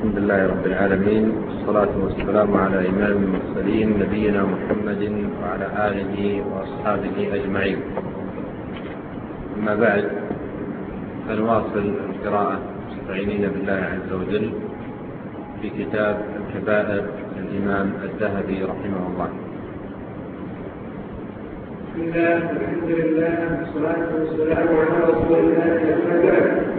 الحمد لله رب العالمين والصلاة والسلام على إمام المرسلين نبينا محمد وعلى آله وأصحابه أجمعين. أما بعد فنواصل القراءة مستعينين بالله عز وجل في كتاب الكبائر للإمام الذهبي رحمه الله. بسم الله الحمد لله والصلاة والسلام على رسول الله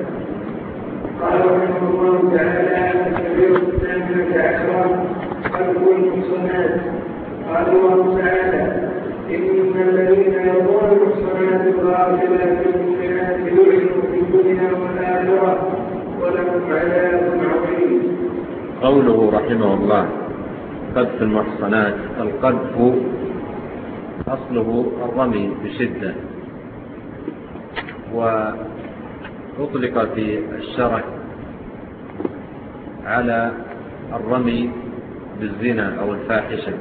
قوله رحمه الله قذف المحصنات القذف أصله الرمي بشدة. و أطلق في الشرع على الرمي بالزنا أو الفاحشة.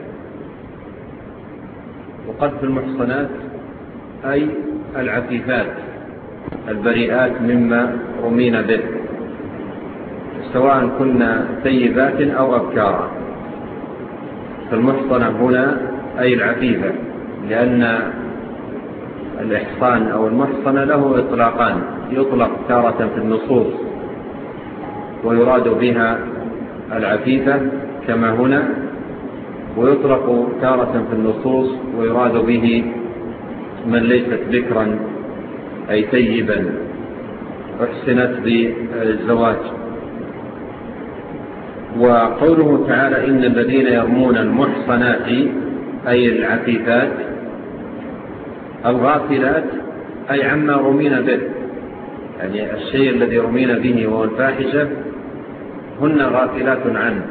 وقد في المحصنات أي العفيفات البريئات مما رمينا به سواء كنا سيبات أو أبكارا. فالمحصنة هنا أي العفيفة لأن الإحصان أو المحصنة له إطلاقان. يطلق تارة في النصوص. ويراد بها العفيفة كما هنا. ويطلق تارة في النصوص. ويراد به من ليست ذكرا أي تيبا أحسنت بالزواج. وقوله تعالى إن الذين يرمون المحصنات أي العفيفات الغافلات أي عما رمين به. يعني الشيء الذي رمين به وهو الفاحشة هن غافلات عنه.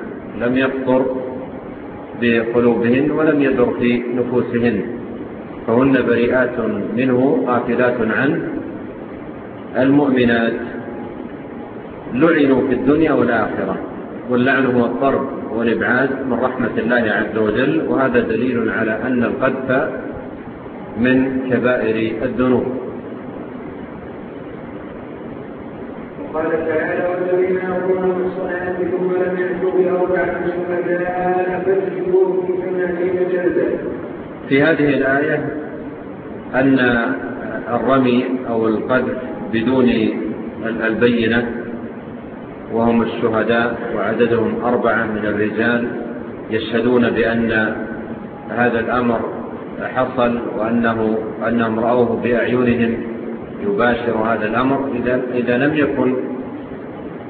لم يقطر بقلوبهن ولم يدر في نفوسهن. فهن بريئات منه غافلات عنه. المؤمنات لعنوا في الدنيا والآخرة. واللعن هو الطرب والإبعاد من رحمة الله عز وجل. وهذا دليل على أن القذف من كبائر الذنوب. وقال تعالى والذين يقولون الصلاة ثم لم يأتوا بأربعة شهداء فاجلدوهم ثمانين جلدة في هذه الآية أن الرمي أو القذف بدون البينة وهم الشهداء وعددهم أربعة من الرجال يشهدون بأن هذا الأمر حصل وأنه أنهم رأوه بأعينهم يباشر هذا الأمر. إذا, إذا لم يكن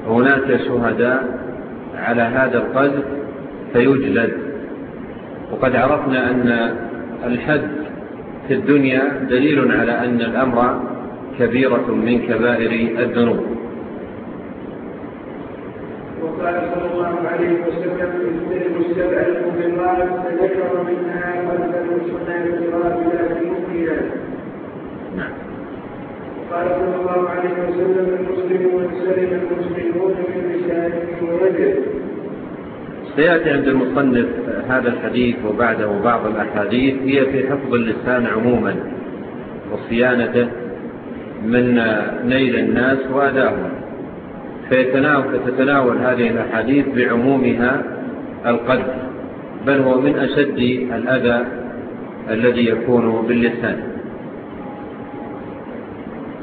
هناك شهداء على هذا القذف فيجلد. وقد عرفنا أن الحد في الدنيا دليل على أن الأمر كبيرة من كبائر الذنوب. وقال صلى الله عليه وسلم يستلم السبع المضرات فذكر منها قلبا وسنة القراءة لا يمكن نعم قال صلى الله عليه وسلم المسلم والسلم المسلمون من لسانه ورجل سيأتي عند المصنف هذا الحديث وبعده بعض الأحاديث هي في حفظ اللسان عموما وصيانته من نيل الناس وأداهم. فتتناول هذه الأحاديث بعمومها القلب بل هو من أشد الأذى الذي يكون باللسان.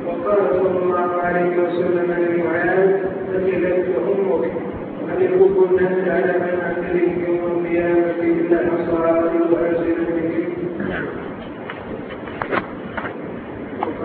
وقال صلى الله عليه وسلم للمعاد فجلت أمك أن يكون الناس على منعته يوم القيامة إلا أصحابه وأرسلوا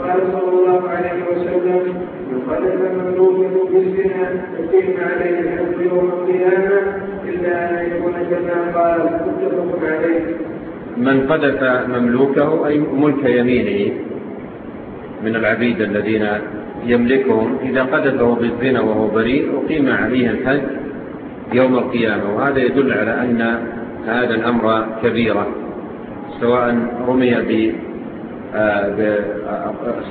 وقال صلى الله عليه وسلم من خلف مملوك بالزنا يقيم عليه الحج يوم القيامة إلا أن يكون كما قال متفق عليه. من قذف مملوكه أي ملك يمينه من العبيد الذين يملكهم إذا قذفه بالزنا وهو بريء أقيم عليه الحج يوم القيامة. وهذا يدل على أن هذا الأمر كبيرة سواء رمي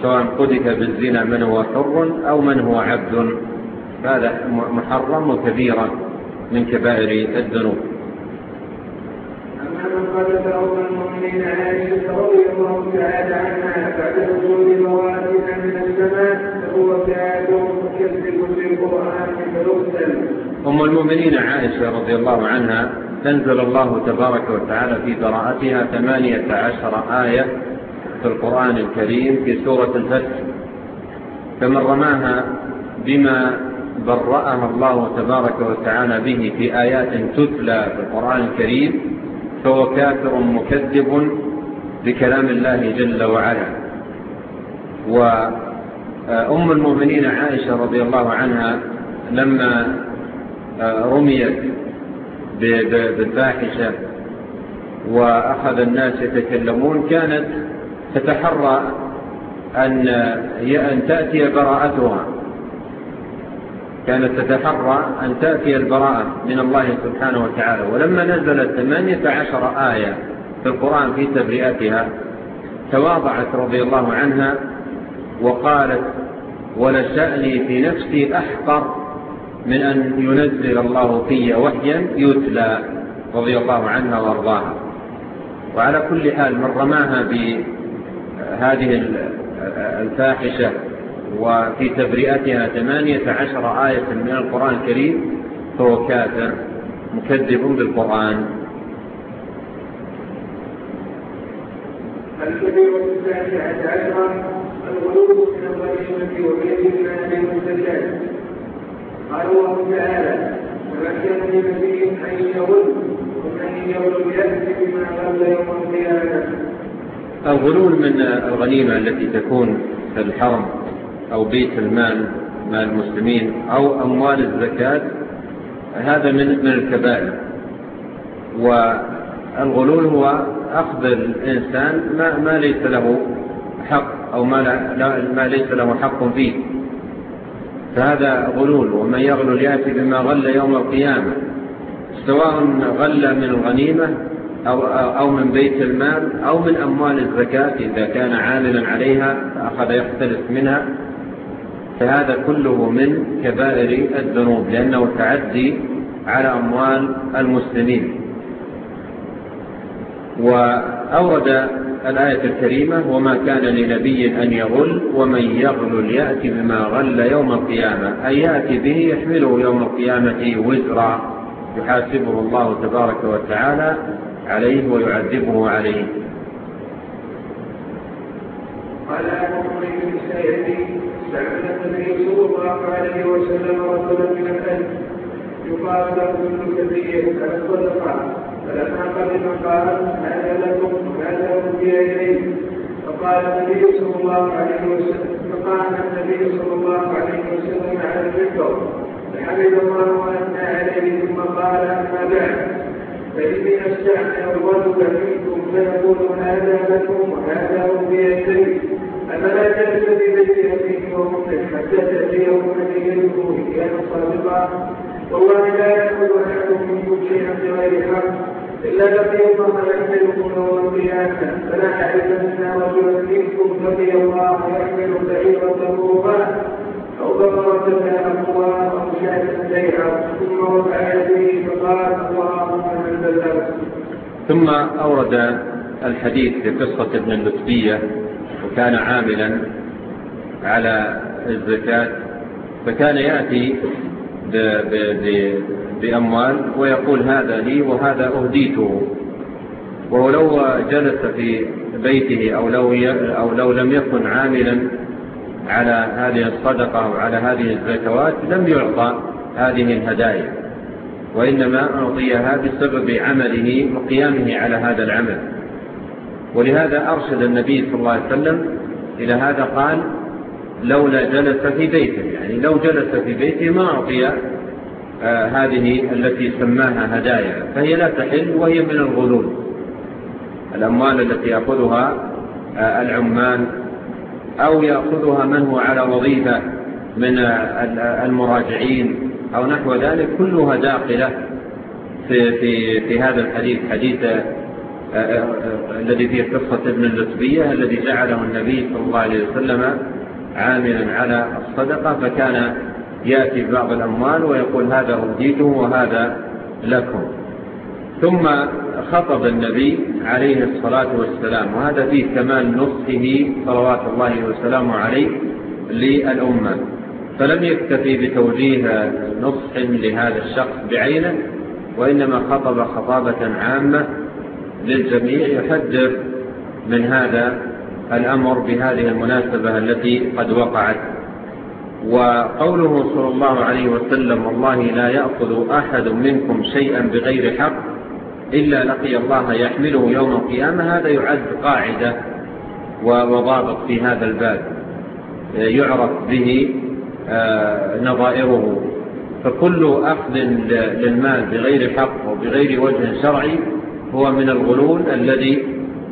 سواء قذف بالزنا من هو حر أو من هو عبد. هذا محرم كبيرا من كبائر الذنوب. المؤمنين عائشة رضي الله تعالى عنها بعد من السماء فهو أم المؤمنين عائشة رضي الله عنها أنزل الله تبارك وتعالى في براءتها ثمانية عشر آية في القرآن الكريم في سورة الفتح فمرناها بما برأها الله تبارك وتعالى به في آيات تتلى في القرآن الكريم فهو كافر مكذب بكلام الله جل وعلا. وأم المؤمنين عائشة رضي الله عنها لما رميت بالفاحشة وأخذ الناس يتكلمون كانت تتحرى أن, أن تأتي براءتها. كانت تتحرى أن تأتي البراءة من الله سبحانه وتعالى. ولما نزلت 18 آية في القرآن في تبرئتها تواضعت رضي الله عنها وقالت ولشأني في نفسي أحقر من أن ينزل الله في وحيا يتلى رضي الله عنها وأرضاها. وعلى كل حال من رماها بمعنى هذه الفاحشة وفي تبرئتها ثمانية عشر آية من القرآن الكريم فهو كافر مكذب بالقرآن. الكبير التاسعة عشرة الغلوب من الله الشمس الله الناس المسلات قال الله تعالى ومكن لنبي أن يغل ومن يغل يأتي بما غل يوم القيامة. الغلول من الغنيمة التي تكون في الحرم أو بيت المال مال المسلمين أو أموال الزكاة هذا من من الكبائر. والغلول هو أخذ الإنسان ما, ما ليس له حق أو ما, لا ما ليس له حق فيه. فهذا غلول ومن يغلل يأتي بما غل يوم القيامة. سواء غل من الغنيمة أو, أو من بيت المال أو من أموال الزكاة إذا كان عاملا عليها فأخذ يختلف منها. فهذا كله من كبائر الذنوب لأنه تعدي على أموال المسلمين. وأورد الآية الكريمة وما كان لنبي أن يغل ومن يغل يأتي بما غل يوم القيامة. أي يأتي به يحمله يوم القيامة وزرا يحاسبه الله تبارك وتعالى. عليه ويعذبه عليه. قال عمر بن سعيد النبي صلى الله عليه وسلم من يقال له فلما قال هذا لكم هذا إليه فقال النبي صلى الله عليه وسلم فقال النبي صلى الله عليه وسلم على الذكر فحمد الله وأثنى عليه ثم قال أما بعد. فإني أشجعت أولك منكم فيقول هذا لكم وهذا أولي شيء أفلا تلتفت إليه أبيه حتى تأتي يوم نبيه وإيانا صادقا والله لا يأخذ أحد منكم شيئا بغير حق إلا لقيت الله يحملكم يوم القيامة فلا حدث منا رجلا منكم لقي الله يحمل بعيرة الرباح ثم أورد الحديث في قصة ابن النسبية وكان عاملا على الزكاة فكان يأتي بأموال ويقول هذا لي وهذا أهديته ولو جلس في بيته أو لو, أو لو لم يكن عاملا على هذه الصدقة وعلى هذه الزكوات لم يعطى هذه الهدايا وإنما أعطيها بسبب عمله وقيامه على هذا العمل. ولهذا أرشد النبي صلى الله عليه وسلم إلى هذا قال لولا جلس في بيته. يعني لو جلس في بيته ما أعطي آه، هذه التي سماها هدايا فهي لا تحل وهي من الغلول. الأموال التي يأخذها العمان آه، العمال أو يأخذها من هو على وظيفة من المراجعين أو نحو ذلك كلها داخلة في, في, في هذا الحديث حديث آه، آه، الذي فيه قصة ابن النسبية الذي جعله النبي صلى الله عليه وسلم عاملا على الصدقة فكان يأتي بعض الأموال ويقول هذا أوديته وهذا لكم. ثم خطب النبي عليه الصلاة والسلام. وهذا فيه كمان نصحه صلوات الله وسلامه عليه للأمة. فلم يكتفي بتوجيه نصح لهذا الشخص بعينه وإنما خطب خطابة عامة للجميع. يحذر من هذا الأمر بهذه المناسبة التي قد وقعت. وقوله صلى الله عليه وسلم والله لا يأخذ أحد منكم شيئا بغير حق إلا لقي الله يحمله يوم القيامة هذا يعد قاعدة وضابط في هذا الباب يعرف به آه، نظائره. فكل أخذ للمال بغير حق وبغير وجه شرعي هو من الغلول الذي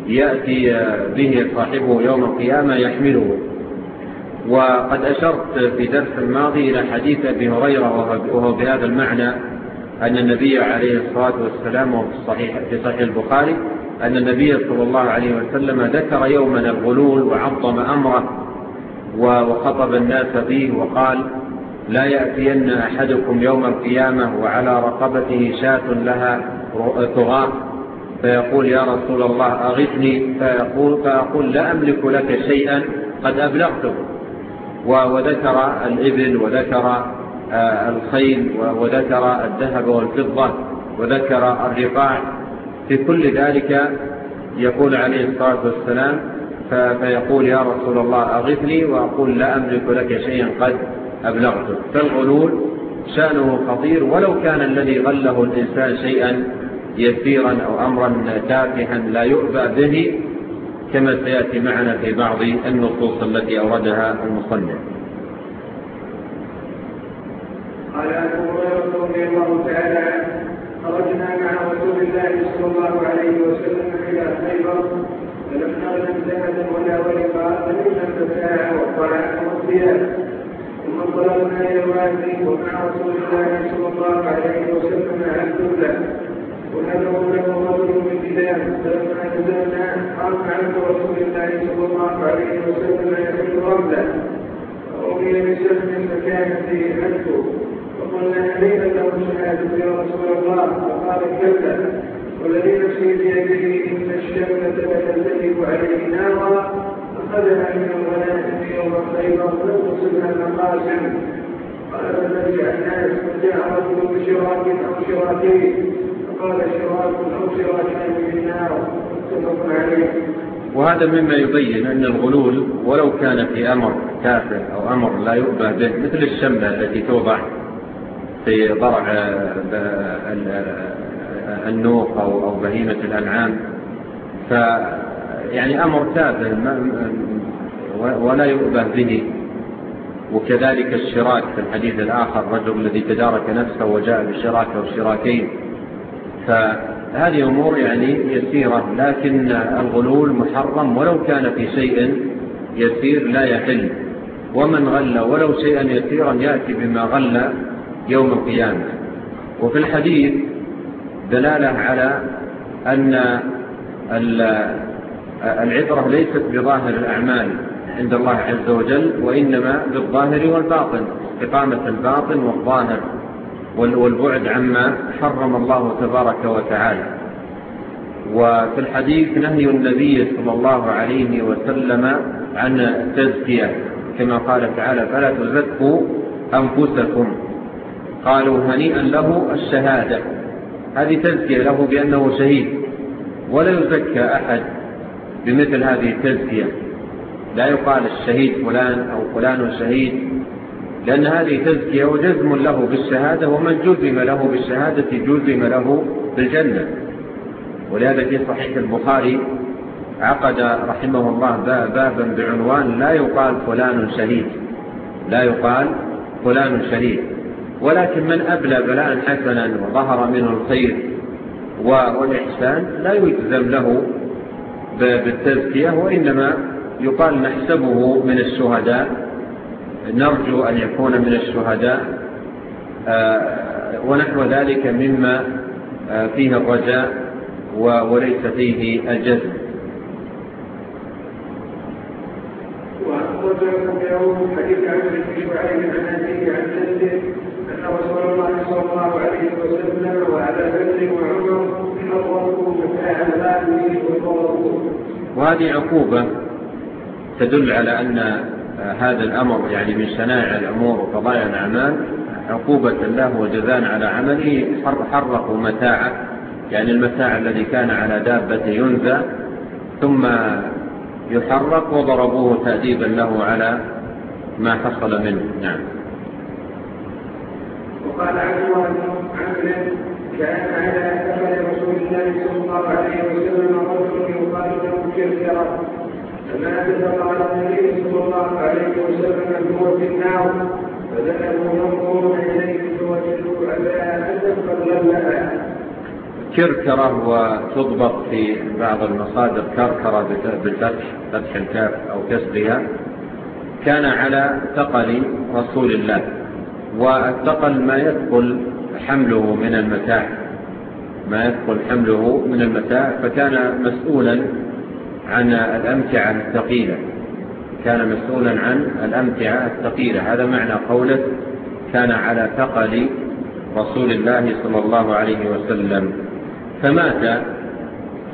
يأتي به صاحبه يوم القيامة يحمله. وقد أشرت في درس الماضي إلى حديث أبي هريرة وهو بهذا المعنى أن النبي عليه الصلاة والسلام في صحيح في صحيح البخاري أن النبي صلى الله عليه وسلم ذكر يوما الغلول وعظم أمره وخطب الناس فيه وقال لا يأتين أحدكم يوم القيامة وعلى رقبته شاة لها ثغاء فيقول يا رسول الله أغثني فيقول, فأقول لا أملك لك شيئا قد أبلغته. وذكر الإبل وذكر آه، الخيل وذكر الذهب والفضة وذكر الرقاع في كل ذلك يقول عليه الصلاة والسلام فيقول يا رسول الله أغفني وأقول لا أملك لك شيئا قد أبلغتك فالغلول شأنه خطير ولو كان الذي غله الإنسان شيئا يسيرا أو أمرا تافحا لا يؤبى به كما سيأتي معنا في بعض النصوص التي أوردها المصنف. قال ابو هريره رضي الله تعالى خرجنا مع رسول الله صلى الله عليه وسلم إلى خيبر فلم نغنم ذهبا ولا ولقاء فمنا الفتاة والطلع والضياء ثم انطلقنا إلى الوادي ومع رسول الله صلى الله عليه وسلم عبد له ونذر له رجل من كتاب فلما نزلنا قام عبد رسول الله صلى الله عليه وسلم يحمل رمله وأمي بسهم مكان فيه نفسه رسول الله فقال كلا والذي نفسي بيده إن عليه نارا من الغنائم يوم قال الناس رجل بشراك أو شراكين فقال شراك أو النار عليه وهذا مما يبين أن الغلول ولو كان في أمر كافر أو أمر لا يؤبى به مثل الشملة التي توضع في ضرع آه، آه، النوق أو بهيمة الأنعام. فيعني أمر تافه ولا يؤبه به. وكذلك الشراك في الحديث الآخر رجل الذي تدارك نفسه وجاء بشراك أو شراكين. فهذه أمور يعني يسيرة لكن الغلول محرم ولو كان في شيء يسير لا يحل. ومن غل ولو شيئا يسيرا يأتي بما غل يوم القيامة. وفي الحديث دلالة على أن العبرة ليست بظاهر الأعمال عند الله عز وجل وإنما بالظاهر والباطن إقامة الباطن والظاهر والبعد عما حرم الله تبارك وتعالى. وفي الحديث نهي النبي صلى الله عليه وسلم عن التزكية كما قال تعالى فلا تزكوا أنفسكم. قالوا هنيئا له الشهادة. هذه تزكية له بأنه شهيد. ولا يزكى أحد بمثل هذه التزكية لا يقال الشهيد فلان أو فلان شهيد لأن هذه تزكية وجزم له بالشهادة ومن جزم له بالشهادة جزم له بالجنة. ولهذا في صحيح البخاري عقد رحمه الله بابا بعنوان لا يقال فلان شهيد. لا يقال فلان شهيد. ولكن من أبلى بلاء حسنا وظهر منه الخير والإحسان لا يجزم له بالتزكية وإنما يقال نحسبه من الشهداء. نرجو أن يكون من الشهداء. آه، ونحو ذلك مما آه، فيه الرجاء وليس فيه الجزم. وأخرجكم يوم حديث عن الشعير عن أبيه عن رسول الله صلى الله عليه وسلم وعلى بدر وعمر وهذه عقوبة تدل على أن هذا الأمر يعني من شنائع الأمور وقضايا الأعمال. عقوبة له وجزاء على عمله حرقوا متاعه يعني المتاع الذي كان على دابة ينزى ثم يحرق وضربوه تأديبا له على ما حصل منه. نعم. وقال عنه عن عمرو كان على اثر رسول الله صلى الله عليه وسلم رجل يقاتل مشركا فما اتفق على النبي صلى الله عليه وسلم هو في النار فذهبوا ينظرون إليه فوجدوا ابا انت قد لبها كركرة وتضبط في بعض المصادر كركرة بالفتح فتح الكاف أو كسرها كان على ثقل رسول الله. والثقل ما يدخل حمله من المتاع. ما يدخل حمله من المتاع فكان مسؤولا عن الأمتعة الثقيلة. كان مسؤولا عن الأمتعة الثقيلة. هذا معنى قوله كان على ثقل رسول الله صلى الله عليه وسلم. فمات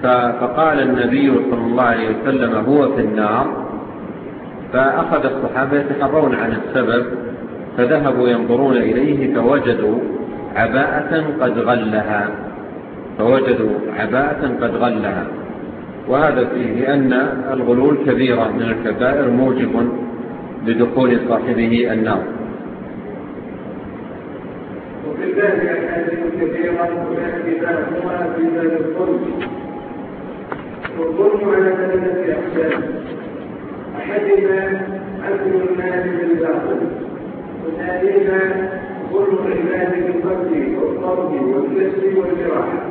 فقال النبي صلى الله عليه وسلم هو في النار فأخذ الصحابة يتحرون عن السبب فذهبوا ينظرون إليه فوجدوا عباءة قد غلها. فوجدوا عباءة قد غلها. وهذا فيه أن الغلول كبيرة من الكبائر موجب لدخول صاحبه النار. وفي ذلك الحديث كثيرا وأهدفهما في ذلك الظلم. والظلم على ثلاثة أحسان أحدنا أكل الناس هنالك كل العباد بالقلب والقرب والكسب والجراحه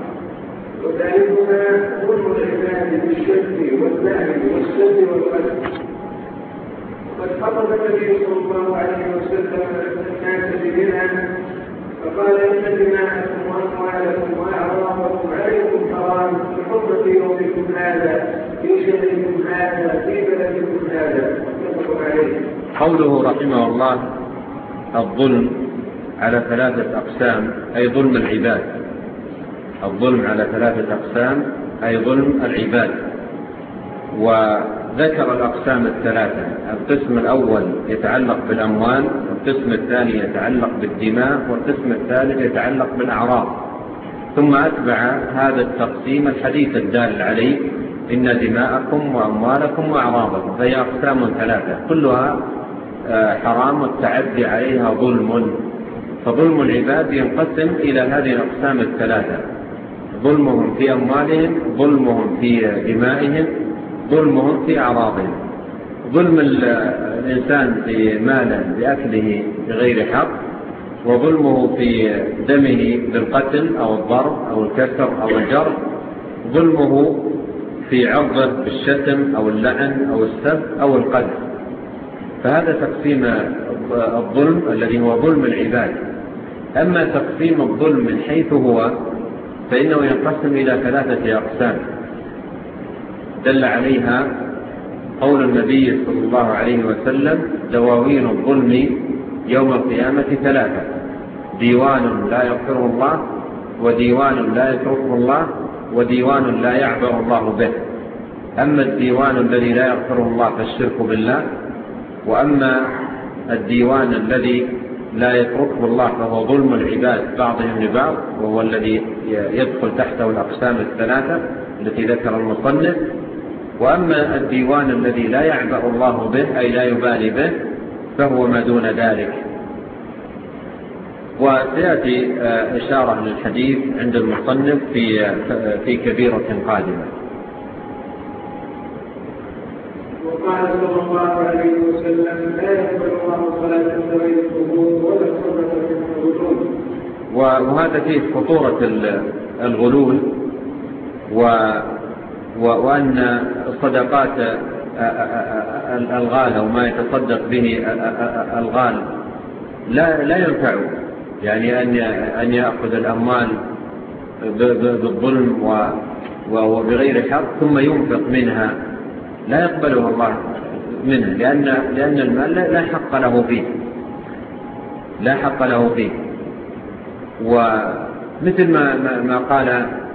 وذلكما كل العباد بالشد والذهب والسد والقلب وقد حفظ النبي صلى الله عليه وسلم الناس بمنى فقال ان دماءكم واموالكم واعراضكم عليكم حرام بحرمه يومكم هذا في شهركم هذا في بلدكم هذا متفق عليه قوله رحمه الله الظلم على ثلاثة أقسام أي ظلم العباد. الظلم على ثلاثة أقسام أي ظلم العباد. وذكر الأقسام الثلاثة. القسم الأول يتعلق بالأموال والقسم الثاني يتعلق بالدماء والقسم الثالث يتعلق بالأعراض. ثم أتبع هذا التقسيم الحديث الدال عليه إن دماءكم وأموالكم وأعراضكم. فهي أقسام ثلاثة كلها حرام والتعدي عليها ظلم. فظلم العباد ينقسم إلى هذه الأقسام الثلاثة. ظلمهم في أموالهم ظلمهم في دمائهم ظلمهم في أعراضهم. ظلم الإنسان في ماله بأكله بغير حق وظلمه في دمه بالقتل أو الضرب أو الكسر أو الجر. ظلمه في عرضه بالشتم أو اللعن أو السب أو القذف. فهذا تقسيم الظلم الذي هو ظلم العباد. أما تقسيم الظلم من حيث هو فإنه ينقسم إلى ثلاثة أقسام. دل عليها قول النبي صلى الله عليه وسلم دواوين الظلم يوم القيامة ثلاثة ديوان لا يغفره الله وديوان لا يتركه الله وديوان لا يعبر الله به. أما الديوان الذي لا يغفر الله فالشرك بالله وأما الديوان الذي لا يتركه الله فهو ظلم العباد بعضهم لبعض وهو الذي يدخل تحته الأقسام الثلاثة التي ذكر المصنف. وأما الديوان الذي لا يعبأ الله به أي لا يبالي به فهو ما دون ذلك. وسيأتي آه، إشارة للحديث عند المصنف في, آه، في كبيرة قادمة. وقال صلى الله عليه وسلم لا يقبل الله صلاة القبور ولا الغلول وهذا فيه خطورة الغلول و وأن الصدقات الغال أو ما يتصدق به الغال لا, لا ينفع. يعني أن, أن يأخذ الأموال بالظلم وبغير حق ثم ينفق منها. لا يقبله الله منه لأن, لأن المال لا حق له فيه. لا حق له فيه. ومثل ما, ما قال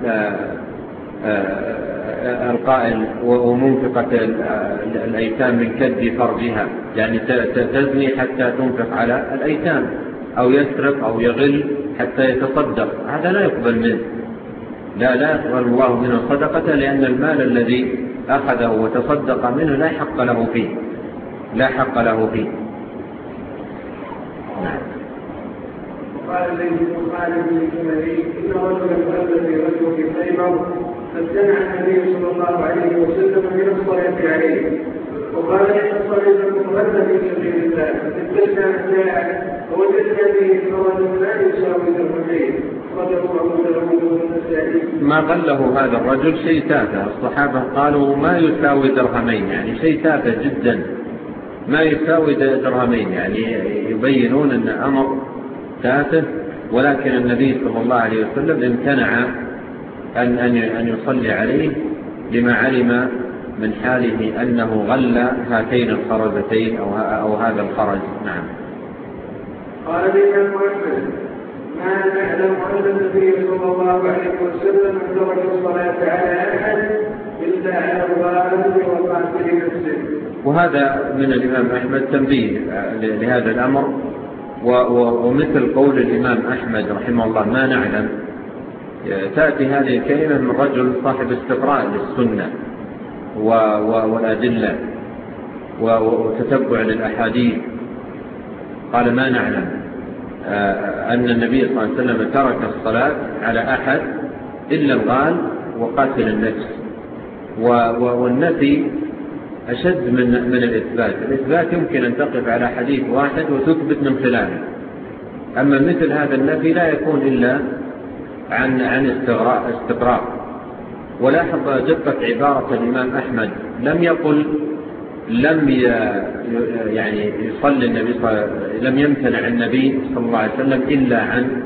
آه، آه، القائل ومنفقة الأيتام من كد فرجها. يعني تزني حتى تنفق على الأيتام أو يسرق أو يغل حتى يتصدق. هذا لا يقبل منه. لا لا يقبل الله منه صدقة لأن المال الذي أخذه وتصدق منه لا حق له فيه. لا حق له فيه. نعم. وقال الذي الجمهي إن رجلا أهل في رجل في خيبر فاجتمع النبي صلى الله عليه وسلم من الصلاة عليه. وقال إن الصلاة مهمة في سبيل الله فاتجنا الساعة ووجدنا به فرجا لا يساوي ذو ما قال له هذا الرجل شيء تافه الصحابة قالوا ما يساوي درهمين يعني شيء تافه جدا. ما يساوي درهمين يعني يبينون أن أمر تافه ولكن النبي صلى الله عليه وسلم امتنع أن, أن, أن يصلي عليه لما علم من حاله أنه غل هاتين الخرزتين أو, أو هذا الخرز. نعم. قال لي المؤمن. أن النبي صلى الله عليه وسلم الصلاة على أحد إلا على وقاتل نفسه وهذا من الإمام أحمد تنبيه آه، لهذا الأمر. ومثل قول الإمام أحمد رحمه الله ما نعلم. آه، تأتي هذه الكلمة من رجل صاحب استقراء للسنة والأدلة وتتبع للأحاديث. قال ما نعلم. آه، أن النبي صلى الله عليه وسلم ترك الصلاة على أحد إلا الغال وقاتل النفس. والنفي أشد من, من الإثبات. الإثبات يمكن أن تقف على حديث واحد وتثبت من خلاله. أما مثل هذا النفي لا يكون إلا عن, عن استغراء استقراء ولاحظ جبت عبارة الإمام أحمد لم يقل لم يعني يصلي النبي صلى لم يمتنع النبي صلى الله عليه وسلم إلا عن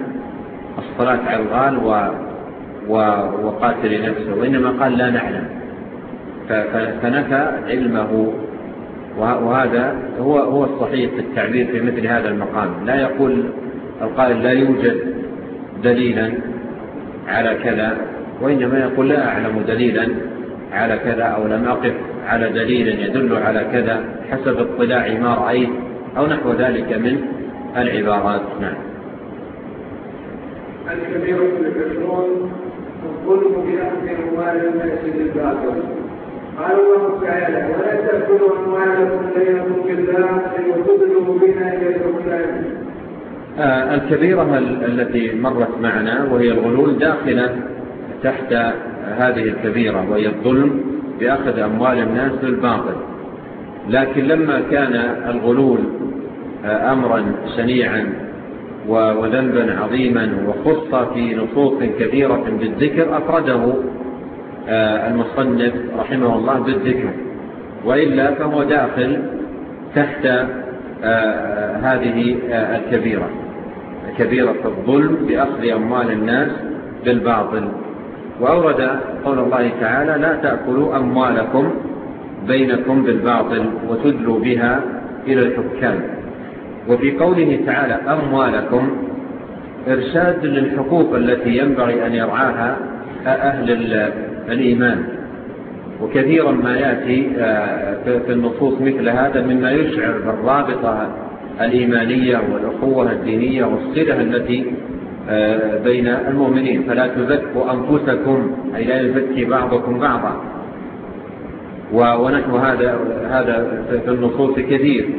الصلاة على الغال و وقاتل نفسه وإنما قال لا نعلم. فنفى علمه وهذا هو هو الصحيح في التعبير في مثل هذا المقام. لا يقول القائل لا يوجد دليلا على كذا وإنما يقول لا أعلم دليلا على كذا أو لم أقف. على دليل يدل على كذا حسب اطلاع ما رأيت أو نحو ذلك من العبارات. نعم. الكبير بالكسرون الظلم بأخذ أموال الناس بالباطل قال الله تعالى ولا تأكلوا أموالكم بينكم بالله ليضلوا بنا إلى الكفار آه، الكبيرة التي مرت معنا وهي الغلول داخلة تحت هذه الكبيرة وهي الظلم بأخذ أموال الناس بالباطل. لكن لما كان الغلول آه، أمرا سنيعا وذنبا عظيما وخص في نصوص كثيرة بالذكر أفرده آه، المصنف رحمه الله بالذكر. وإلا فهو داخل تحت آه، هذه الكبيرة. كبيرة الظلم بأخذ أموال الناس بالباطل. وأورد قول الله تعالى لا تأكلوا أموالكم بينكم بالباطل وتدلوا بها إلى الحكام. وفي قوله تعالى أموالكم إرشاد للحقوق التي ينبغي أن يرعاها أهل الإيمان. وكثيرا ما يأتي آه، في النصوص مثل هذا مما يشعر بالرابطة الإيمانية والأخوة الدينية والصلة التي آه، بين المؤمنين. فلا تزكوا أنفسكم أي لا يزكي بعضكم بعضا. ونحو هذا هذا في النصوص كثير.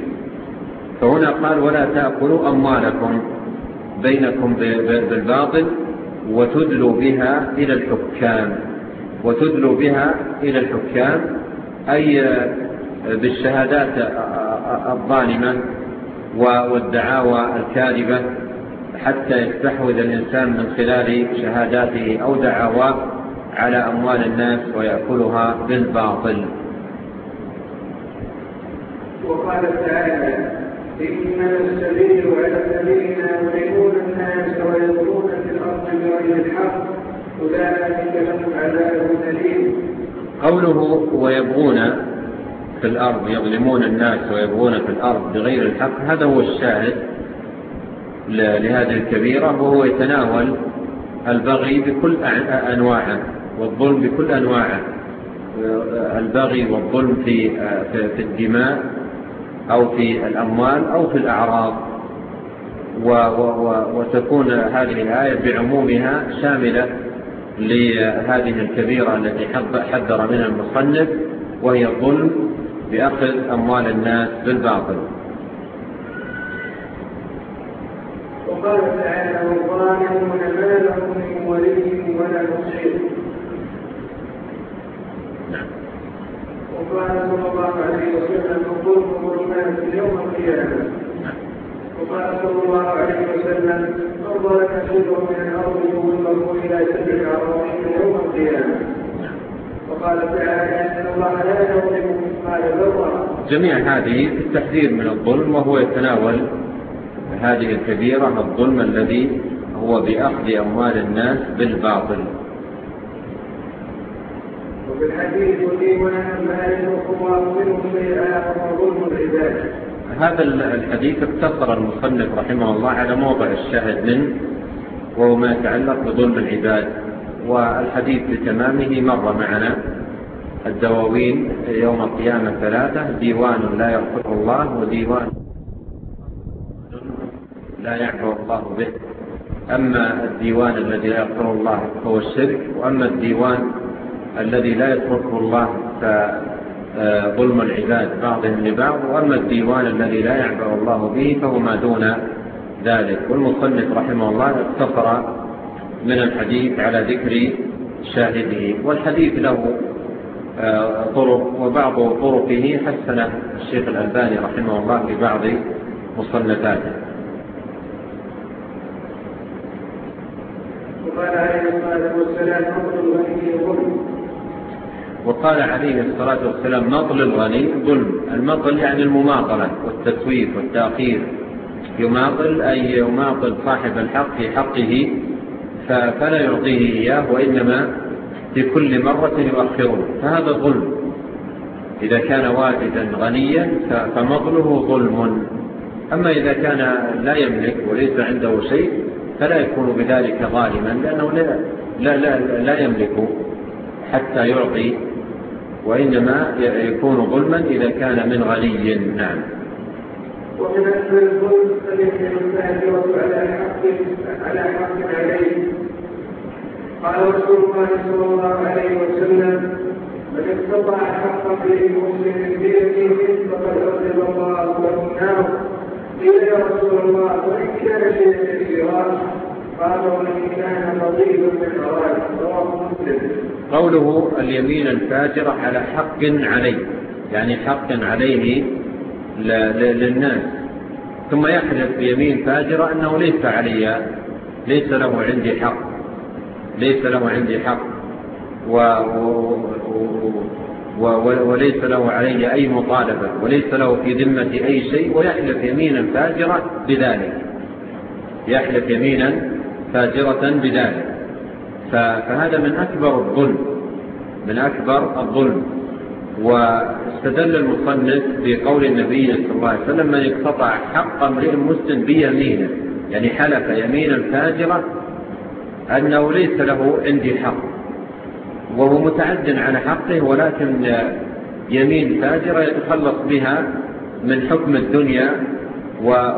فهنا قال ولا تأكلوا أموالكم بينكم بالباطل وتدلوا بها إلى الحكام. وتدلوا بها إلى الحكام أي آه، بالشهادات الظالمة والدعاوى الكاذبة. حتى يستحوذ الإنسان من خلال شهاداته أو دعواه على أموال الناس ويأكلها بالباطل. وقال تعالى إنما السبيل على سبيلنا يضربون الناس ويضربون في الأرض بغير الحق أولئك لهم عذاب أليم. قوله ويبغون في الأرض يظلمون الناس ويبغون في الأرض بغير الحق هذا هو الشاهد. لهذه الكبيرة وهو يتناول البغي بكل أنواعه والظلم بكل أنواعه. البغي والظلم في, في الدماء أو في الأموال أو في الأعراض. وتكون هذه الآية بعمومها شاملة لهذه الكبيرة التي حذر منها المصنف وهي الظلم بأخذ أموال الناس بالباطل. وقال تعالى والظالمون ما لهم من ولي ولا نصير وقال صلى الله عليه وسلم قلتم الرحمن يوم القيامة. وقال صلى الله عليه وسلم الله تسوده من الأرض والله إلى سبع عرش يوم القيامة. وقال تعالى إن الله لا يظلم مثقال ذرة. جميع هذه التحذير من الظلم وهو يتناول هذه الكبيرة الظلم الذي هو بأخذ أموال الناس بالباطل. وفي الحديث شيئا العباد هذا الحديث اقتصر المصنف رحمه الله على موضع الشاهد منه وهو ما يتعلق بظلم العباد. والحديث بتمامه مر معنا. الدواوين يوم القيامة ثلاثة ديوان لا يغفره الله وديوان لا يعفو الله به. أما الديوان الذي لا يغفر الله فهو الشرك وأما الديوان الذي لا يتركه الله فظلم العباد بعضهم لبعض وأما الديوان الذي لا يعبر الله به فهو ما دون ذلك. والمصنف رحمه الله اقتصر من الحديث على ذكر شاهده والحديث له آه، طرق وبعض طرقه حسنه الشيخ الألباني رحمه الله ببعض مصنفاته. وقال عليه الصلاة والسلام نطل الغني ظلم وقال عليه الصلاة والسلام مطل الغني ظلم. المطل يعني المماطلة والتسويف والتأخير. يماطل أي يماطل صاحب الحق في حقه فلا يعطيه إياه وإنما في كل مرة يؤخره. فهذا ظلم. إذا كان واجدا غنيا فمطله ظلم. أما إذا كان لا يملك وليس عنده شيء فلا يكون بذلك ظالما لأنه لا, لا, لا, لا يملك حتى يعطي وإنما يكون ظلما إذا كان من غني. نعم. ومن أكثر الظلم أن يكون الناس على حق على حق عليه. قال رسول الله صلى الله عليه وسلم من استطاع حق في مسلم بيده فقد رضي الله له النار. رسول الله وإن كان قال وإن كان من قوله اليمين الفاجرة على حق عليه. يعني حق عليه للناس. ثم يحلف بيمين فاجرة أنه ليس علي. ليس له عندي حق. ليس له عندي حق. و... و... وليس له عليه أي مطالبة وليس له في ذمة أي شيء ويحلف يمينا فاجرة بذلك. يحلف يمينا فاجرة بذلك. فهذا من أكبر الظلم من أكبر الظلم. واستدل المصنف بقول النبي صلى الله عليه وسلم من اقتطع حق امرئ مسلم بيمينه. يعني حلف يمينا فاجرة أنه ليس له عندي حق. وهو متعد على حقه ولكن يمين فاجرة يتخلص بها من حكم الدنيا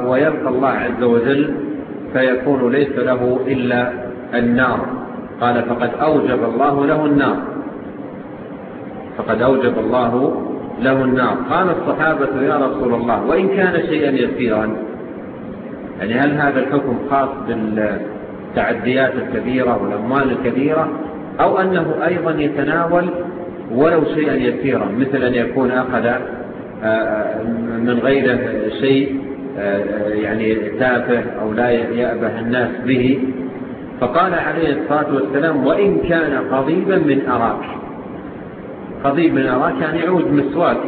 ويرقى الله عز وجل فيكون ليس له إلا النار. قال فقد أوجب الله له النار. فقد أوجب الله له النار. قال الصحابة يا رسول الله وإن كان شيئا يسيرا. يعني هل هذا الحكم خاص بالتعديات الكبيرة والأموال الكبيرة؟ أو أنه أيضا يتناول ولو شيئا يسيرا مثل أن يكون أخذ آه، آه، من غيره شيء آه، يعني تافه أو لا يأبه الناس به. فقال عليه الصلاة والسلام وإن كان قضيبا من أراك. قضيب من أراك يعني عود مسواك.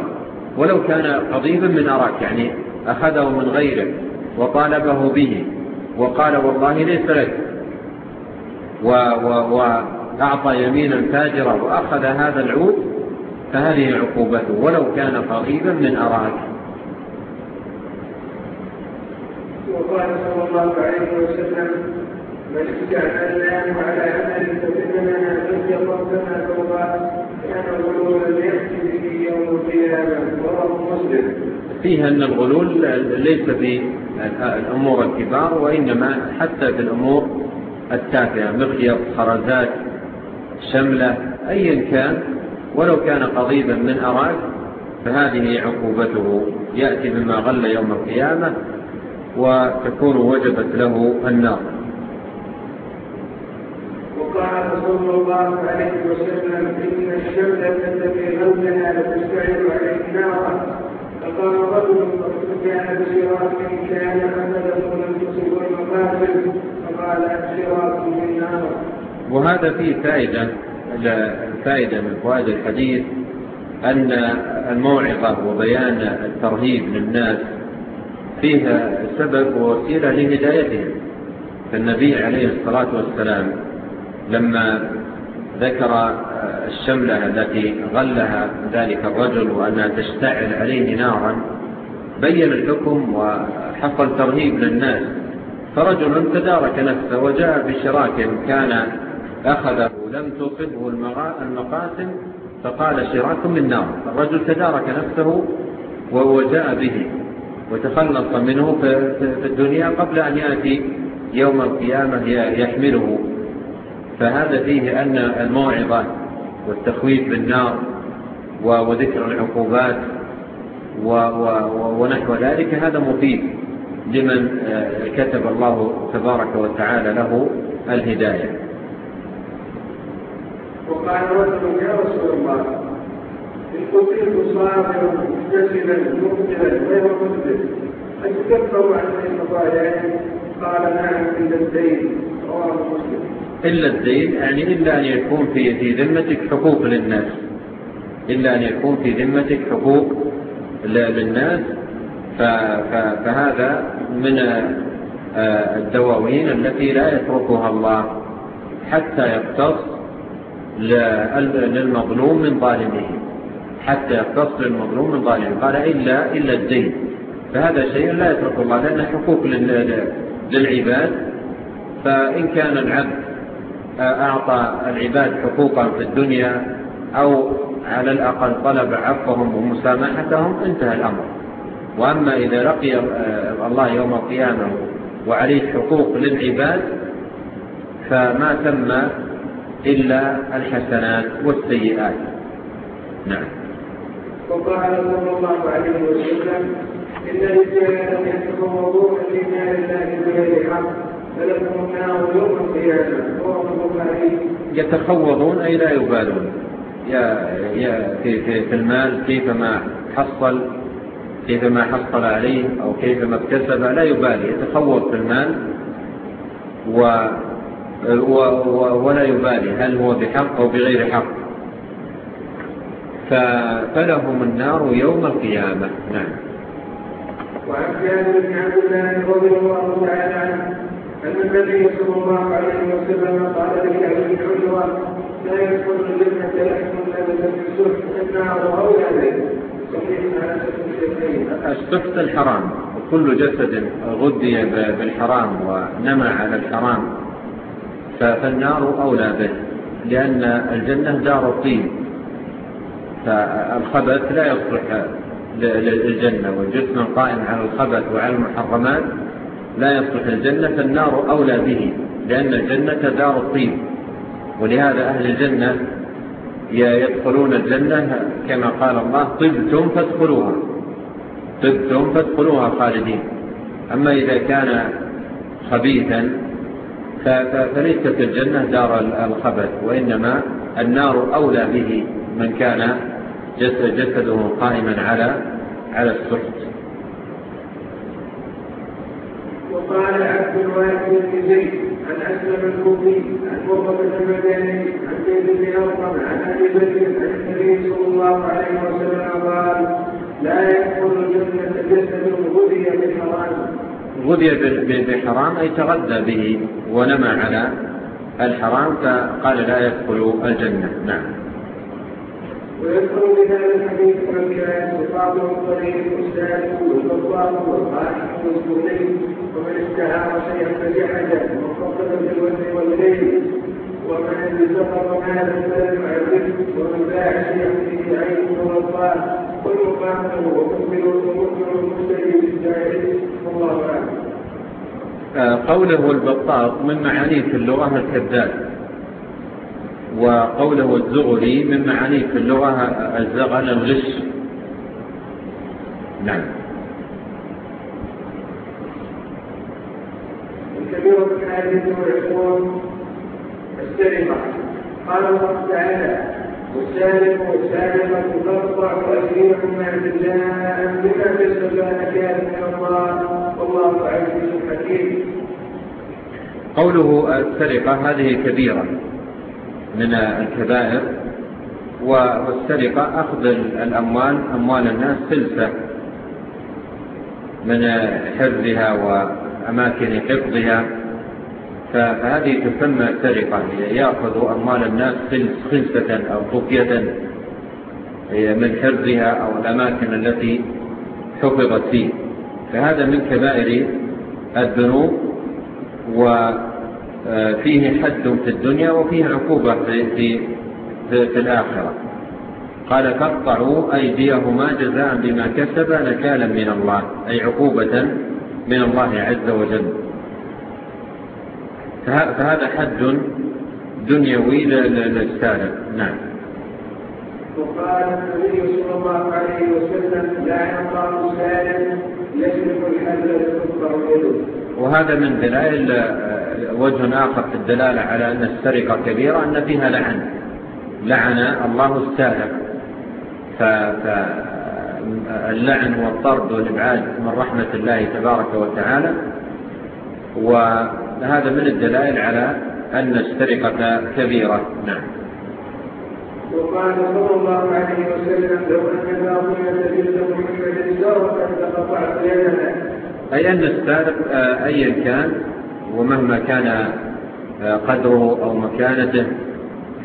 ولو كان قضيبا من أراك يعني أخذه من غيره وطالبه به. وقال والله ليس لك. و, و, و أعطى يمينا فاجرا وأخذ هذا العود فهذه عقوبته ولو كان قريبا من أراك. وقال صلى الله عليه وسلم من اجعل أن وعلى أمل فإننا نجي ربنا توبا كان الغلول يأتي به يوم القيامة. ورواه مسلم. فيها أن الغلول ليس في الأمور الكبار وإنما حتى في الأمور التافهة مخيط خرزات شملة أيا كان ولو كان قضيبا من أراد فهذه عقوبته. يأتي بما غل يوم القيامة وتكون وجبت له النار. وقال رسول الله عليه وسلم إن الشملة التي غلنا لتستعر نارا. فقال رجل كان بشراك كان مثله من المقاتل فقال شراك من نار وهذا فيه فائدة؟ فائدة من فوائد الحديث أن الموعظة وبيان الترهيب للناس فيها سبب ووسيلة لهدايتهم. فالنبي عليه الصلاة والسلام لما ذكر الشملة التي غلها ذلك الرجل وأنها تشتعل عليه نارا بين الحكم وحق الترهيب للناس. فرجل تدارك نفسه وجاء بشراك كان أخذه لم تفده المقاسم فقال شراك من نار. الرجل تدارك نفسه وهو جاء به وتخلص منه في الدنيا قبل أن يأتي يوم القيامة يحمله. فهذا فيه أن الموعظة والتخويف بالنار وذكر العقوبات ونحو ذلك هذا مفيد لمن آه، كتب الله تبارك وتعالى له الهداية. تو کانورٹ ہو گیا اس کو مارا اس کو پھر دوسرا حقیقت تو ایسے ہوتا ہے إلا الدين يعني إلا أن يكون في ذمتك حقوق للناس. إلا أن يكون في ذمتك حقوق للناس. فهذا من آه، الدواوين التي لا يتركها الله حتى يقتص للمظلوم من ظالمه حتى يقتصر المظلوم من ظالمه. قال إلا, إلا الدين. فهذا شيء لا يترك الله لأنه حقوق للعباد. فإن كان العبد أعطى العباد حقوقا في الدنيا أو على الأقل طلب عفهم ومسامحتهم انتهى الأمر. وأما إذا لقي الله يوم القيامة وعليه حقوق للعباد فما تم إلا الحسنات والسيئات. نعم. وقال صلى الله عليه وسلم إن الإسلام يحكم وضوء في نار الله بغير حق فلكم النار يوم القيامة رواه البخاري. يتخوضون أي لا يبالون. يا يا في, في, في المال كيفما حصل كيف ما حصل عليه أو كيف ما اكتسب لا يبالي. يتخوض في المال و ولا يبالي هل هو بحق أو بغير حق. فلهم النار يوم القيامة. نعم. وعن جابر بن عبد الله رضي الله تعالى عنه أن النبي صلى الله عليه وسلم قال لأبي عمر لا يدخل الجنة لحم أبدا السحت النار أولى به السحت الحرام. وكل جسد غذي بالحرام ونمى على الحرام. فالنار أولى به لأن الجنة دار الطين فالخبث لا يصلح للجنة والجسم القائم على الخبث وعلى المحرمات لا يصلح الجنة فالنار أولى به لأن الجنة دار الطين ولهذا أهل الجنة يدخلون الجنة كما قال الله طبتم فادخلوها. طبتم فادخلوها خالدين. أما إذا كان خبيثا فليست الجنة دار الخبث وإنما النار أولى به من كان جسد جسده قائما على على السحت. وقال عبد الواحد بن زيد عن أسلم الكوفي عن مرقب المداني عن زيد بن ارقم عن أبي بكر عن النبي صلى الله عليه وسلم قال لا يدخل الجنة جسد غذي بحرام غذي بحرام أي تغذى به ونمى على الحرام فقال لا يدخل الجنة. نعم. ويذكر بهذا الحديث من كان يصابه الطريق الاسلام والبطال والقاحش والسنين ومن استهار شيئا فجحده مختصرا بالوزن والليل ومن التزم مالا فلم يعرفه ومن باع شيئا في عين وغطاه آه، قوله البطاط من معانيه في اللغة الكذاب وقوله الزغري من معانيه في اللغة الزغل الغش. نعم. الكبيرة الحادثة والعشرون السرقة قال الله تعالى وسالكوا وسالما تطبع من ما الله بما تسلى نكال من الله والله عزيز حكيم قوله السرقة هذه كبيرة من الكبائر والسرقة أخذ الأموال أموال الناس سلسة من حرزها وأماكن حفظها. فهذه تسمى سرقة. يأخذ أموال الناس خلفة أو خفية. من حرزها أو الأماكن التي حفظت فيه. فهذا من كبائر الذنوب وفيه آه، حد في الدنيا وفيه عقوبة في, في, في الآخرة. قال فاقطعوا أيديهما جزاء بما كسب نكالا من الله. أي عقوبة من الله عز وجل. فهذا حد دنيوي للسارق. نعم. وقال النبي صلى الله عليه وسلم وهذا من دلائل آه، وجه آخر في الدلالة على أن السرقة كبيرة أن فيها لعن. لعن الله السارق. فاللعن والطرد والإبعاد من رحمة الله تبارك وتعالى. وقال فهذا من الدلائل على أن السرقة كبيرة. نعم. وقال صلى الله عليه وسلم لو أن ذاقية بنت محمد لقطعت أي أن السارق آه، أيا كان ومهما كان آه، قدره أو مكانته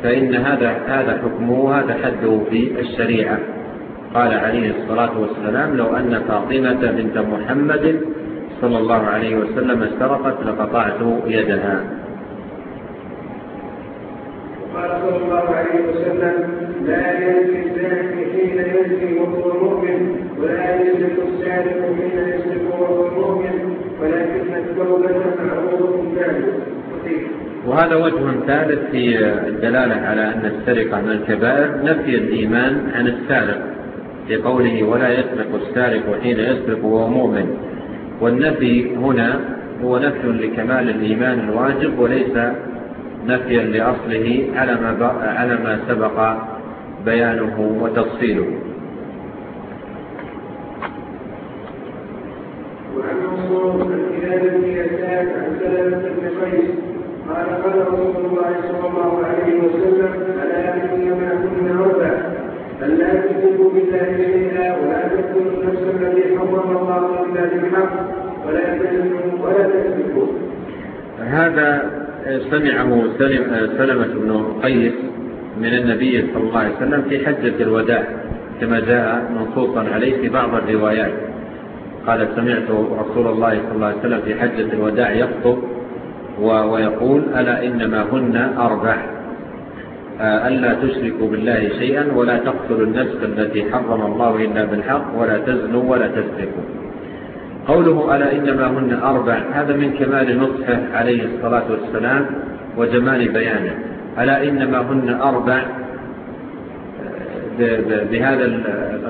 فإن هذا هذا حكمه هذا حده في الشريعة. قال عليه الصلاة والسلام لو أن فاطمة بنت محمد صلى الله عليه وسلم استرقت لقطعت يدها. قال صلى الله عليه وسلم لا يلزم الزاني حين يلزم وهو مؤمن ولا يلزم السارق حين يسرق وهو مؤمن ولكن التوبه معروضه ذلك وهذا وجه ثالث في الدلالة على أن السرقة من الكبائر نفي الإيمان عن السارق لقوله ولا يسرق السارق حين يسرق وهو مؤمن. والنفي هنا هو نفي لكمال الإيمان الواجب وليس نفيا لأصله على ما, على ما سبق بيانه وتفصيله. قال قال رسول الله صلى الله عليه وسلم ألا ان من كنا لا تشركوا بالله شيئا ولا تقتلوا النفس التي حرم الله الا بالحق ولا تزنوا ولا تشركوا هذا سمعه سلمة بن قيس من النبي صلى الله عليه وسلم في حجة الوداع كما جاء منصوصا عليه في بعض الروايات. قال سمعت رسول الله صلى الله عليه وسلم في حجة الوداع يخطب ويقول ألا إنما هن أربع آه، ألا تشركوا بالله شيئا ولا تقتلوا النفس التي حرم الله إلا بالحق ولا تزنوا ولا تسرقوا. قوله ألا إنما هن أربع هذا من كمال نصحه عليه الصلاة والسلام وجمال بيانه. ألا إنما هن أربع آه، بهذا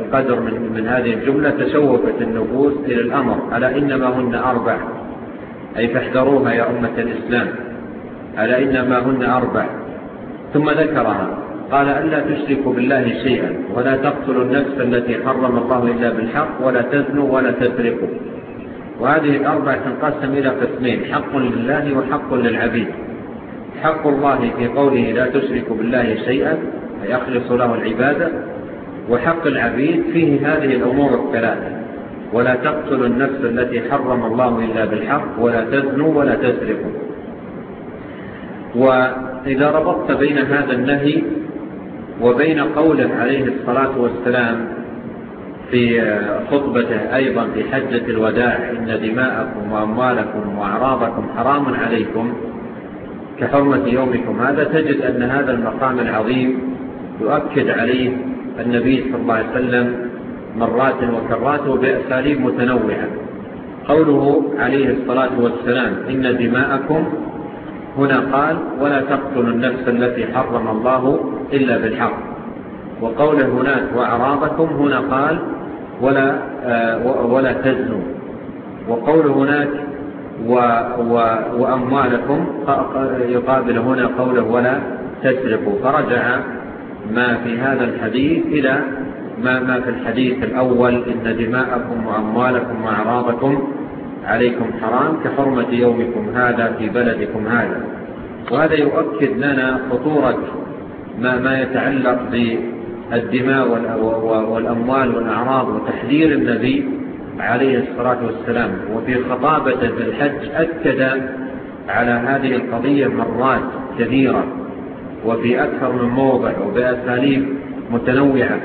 القدر من, من هذه الجملة تشوفت النفوس إلى الأمر. ألا إنما هن أربع أي فاحذروها يا أمة الإسلام. ألا إنما هن أربع. ثم ذكرها. قال ألا تشركوا بالله شيئا ولا تقتلوا النفس التي حرم الله إلا بالحق ولا تزنوا ولا تسرقوا. وهذه الأربع تنقسم إلى قسمين حق لله وحق للعبيد. حق الله في قوله لا تشرك بالله شيئا فيخلص له العبادة. وحق العبيد فيه هذه الأمور الثلاثة. ولا تقتل النفس التي حرم الله إلا بالحق ولا تزنوا ولا تسرقوا. وحق إذا ربطت بين هذا النهي وبين قوله عليه الصلاة والسلام في خطبته أيضا في حجة الوداع إن دماءكم وأموالكم وأعراضكم حرام عليكم كحرمة يومكم هذا تجد أن هذا المقام العظيم يؤكد عليه النبي صلى الله عليه وسلم مرات وكرات بأساليب متنوعة. قوله عليه الصلاة والسلام إن دماءكم هنا قال ولا تقتل النفس التي حرم الله إلا بالحق. وقوله هناك وأعراضكم هنا قال ولا, آه، ولا تزنوا. وقول هناك و و وأموالكم يقابل هنا قوله ولا تسرقوا. فرجع ما في هذا الحديث إلى ما, ما في الحديث الأول إن دماءكم وأموالكم وأعراضكم عليكم حرام كحرمة يومكم هذا في بلدكم هذا. وهذا يؤكد لنا خطورة ما, ما يتعلق بالدماء والأموال والأعراض وتحذير النبي عليه الصلاة والسلام. وفي خطابة في الحج أكد على هذه القضية مرات كثيرة. وفي أكثر من موضع وبأساليب متنوعة.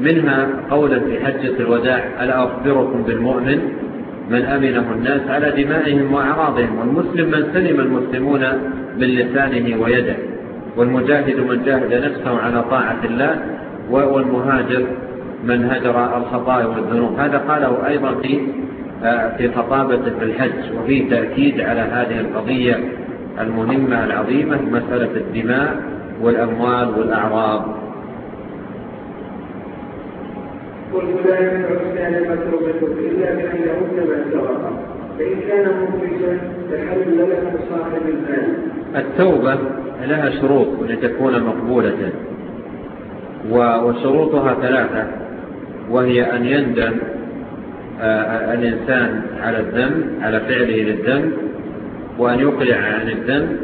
منها قولا في حجة الوداع ألا أخبركم بالمؤمن من أمنه الناس على دمائهم وأعراضهم والمسلم من سلم المسلمون من لسانه ويده والمجاهد من جاهد نفسه على طاعة الله والمهاجر من هجر الخطايا والذنوب. هذا قاله أيضا في آه، في خطابة في الحج وفي تأكيد على هذه القضية المهمة العظيمة مسألة الدماء والأموال والأعراض. إلا بأن ما فإن كان صاحب المال التوبة لها شروط لتكون مقبولة وشروطها ثلاثة وهي أن يندم آه، الإنسان على الذنب على فعله للذنب وأن يقلع عن الذنب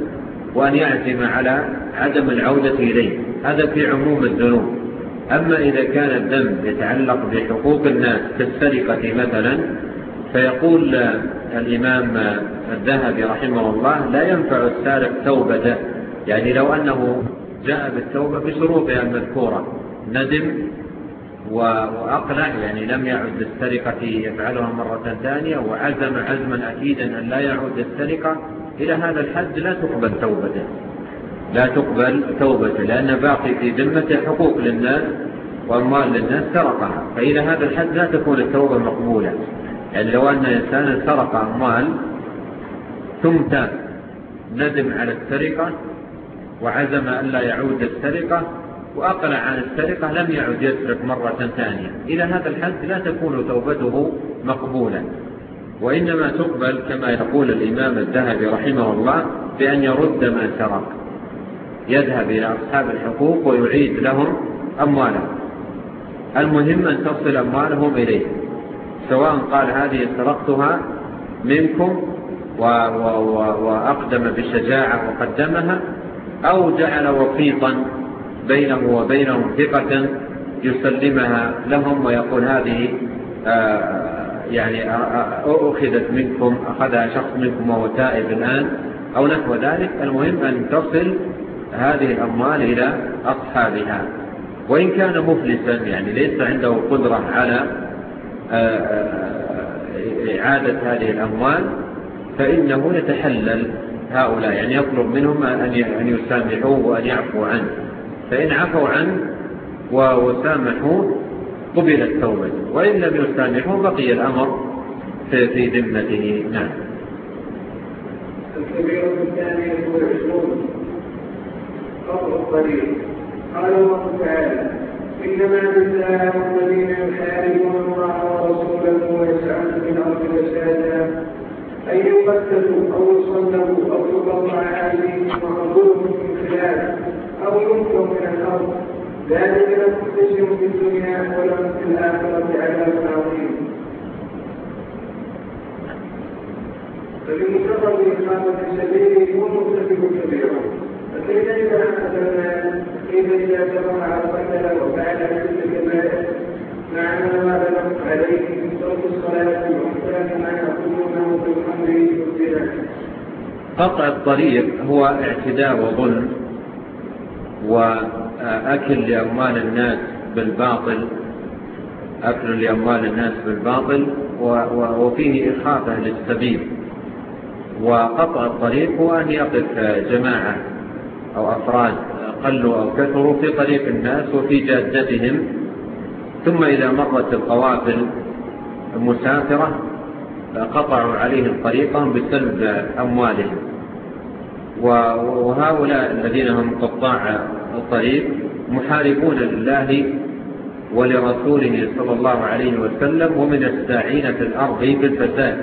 وأن يعزم على عدم العودة إليه. هذا في عموم الذنوب. أما إذا كان الدم يتعلق بحقوق الناس كالسرقة مثلا فيقول الإمام الذهبي رحمه الله لا ينفع السارق توبته يعني لو أنه جاء بالتوبة بشروطها المذكورة ندم وأقلع يعني لم يعد للسرقة يفعلها مرة ثانية وعزم عزما أكيدا أن لا يعود للسرقة إلى هذا الحد لا تقبل توبته. لا تقبل توبته لأن باقي في ذمته حقوق للناس وأموال للناس سرقها فإلى هذا الحد لا تكون التوبة مقبولة. يعني لو أن إنسانا سرق أموال ثم تاب ندم على السرقة وعزم أن لا يعود السرقة وأقلع عن السرقة لم يعد يسرق مرة ثانية. إلى هذا الحد لا تكون توبته مقبولة. وإنما تقبل كما يقول الإمام الذهبي رحمه الله بأن يرد ما سرق. يذهب إلى أصحاب الحقوق ويعيد لهم أموالهم. المهم أن تصل أموالهم إليه. سواء قال هذه سرقتها منكم وأقدم بشجاعة وقدمها أو جعل وسيطا بينه وبينهم ثقة يسلمها لهم ويقول هذه آه، يعني آه، آه، أخذت منكم أخذها شخص منكم وهو تائب الآن أو نحو ذلك. المهم أن تصل هذه الأموال إلى أصحابها. وإن كان مفلسا يعني ليس عنده قدرة على آه، آه، إعادة هذه الأموال فإنه يتحلل هؤلاء يعني يطلب منهم أن يسامحوه وأن يعفوا عنه. فإن عفوا عنه وسامحوه قبل التوبة. وإن لم يسامحوه بقي الأمر في ذمته. نعم. الكبير الثاني هو قال الله تعالى إنما جزاء الذين يحاربون الله ورسوله ويسعون في الأرض فسادا أن يقتلوا أو يصلبوا أو تقطع أيديهم وأرجلهم من خلاف أو ينفوا من الأرض. ذلك لهم في الدنيا ولهم في الآخرة عذاب عظيم فبمجرد إقامة سبيل يكون مختلف كبيرا قطع الطريق هو اعتداء وظلم وأكل لأموال الناس بالباطل أكل لأموال الناس بالباطل وفيه إخافة للسبيل. وقطع الطريق هو أن يقف جماعة. أو أفراد قلوا أو كثروا في طريق الناس وفي جادتهم. ثم إذا مرت القوافل المسافرة قطعوا عليهم طريقهم بسلب أموالهم. وهؤلاء الذين هم قطاع الطريق محاربون لله ولرسوله صلى الله عليه وسلم ومن الساعين في الأرض بالفساد.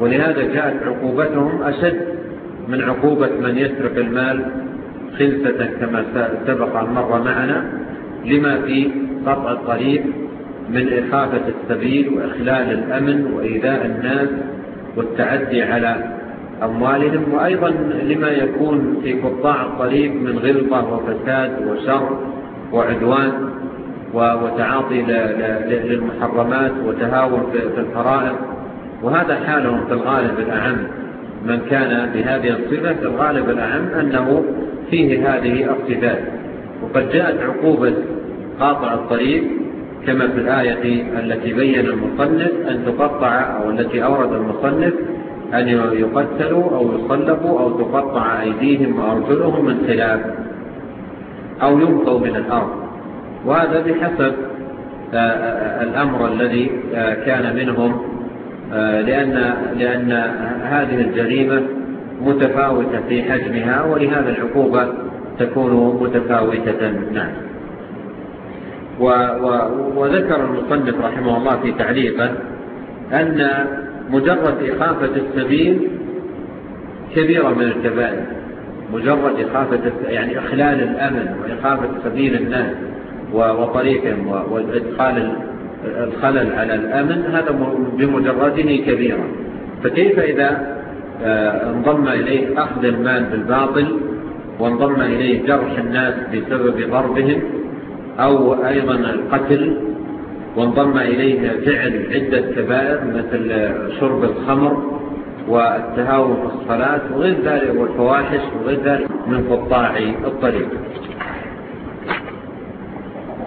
ولهذا جاءت عقوبتهم أشد. من عقوبة من يسرق المال خلفة كما سبق عن مرة معنا لما في قطع الطريق من إخافة السبيل وإخلال الأمن وإيذاء الناس والتعدي على أموالهم وأيضا لما يكون في قطاع الطريق من غلطة وفساد وشر وعدوان وتعاطي للمحرمات وتهاون في الفرائض وهذا حالهم في الغالب الأعم. من كان بهذه الصفة الغالب الأهم أنه فيه هذه الصفات. وقد جاءت عقوبة قاطع الطريق كما في الآية التي بين المصنف أن تقطع أو التي أورد المصنف أن يقتلوا أو يصلبوا أو تقطع أيديهم وأرجلهم من خلاف أو ينقوا من الأرض. وهذا بحسب آه، آه، آه، الأمر الذي كان منهم آه، لأن, لأن هذه الجريمة متفاوتة في حجمها ولهذا العقوبة تكون متفاوتة. نعم. وذكر المصنف رحمه الله في تعليقه أن مجرد إخافة السبيل كبيرة من الكبائر. مجرد إخافة يعني إخلال الأمن وإخافة سبيل الناس وطريقهم وإدخال الخلل على الأمن هذا بمجرده كبيرا فكيف إذا آه، انضم إليه أخذ المال بالباطل وانضم إليه جرح الناس بسبب ضربهم أو أيضا القتل وانضم إليه فعل عدة كبائر مثل شرب الخمر والتهاون في الصلاة وغير ذلك والفواحش وغير ذلك من فطاعي الطريق.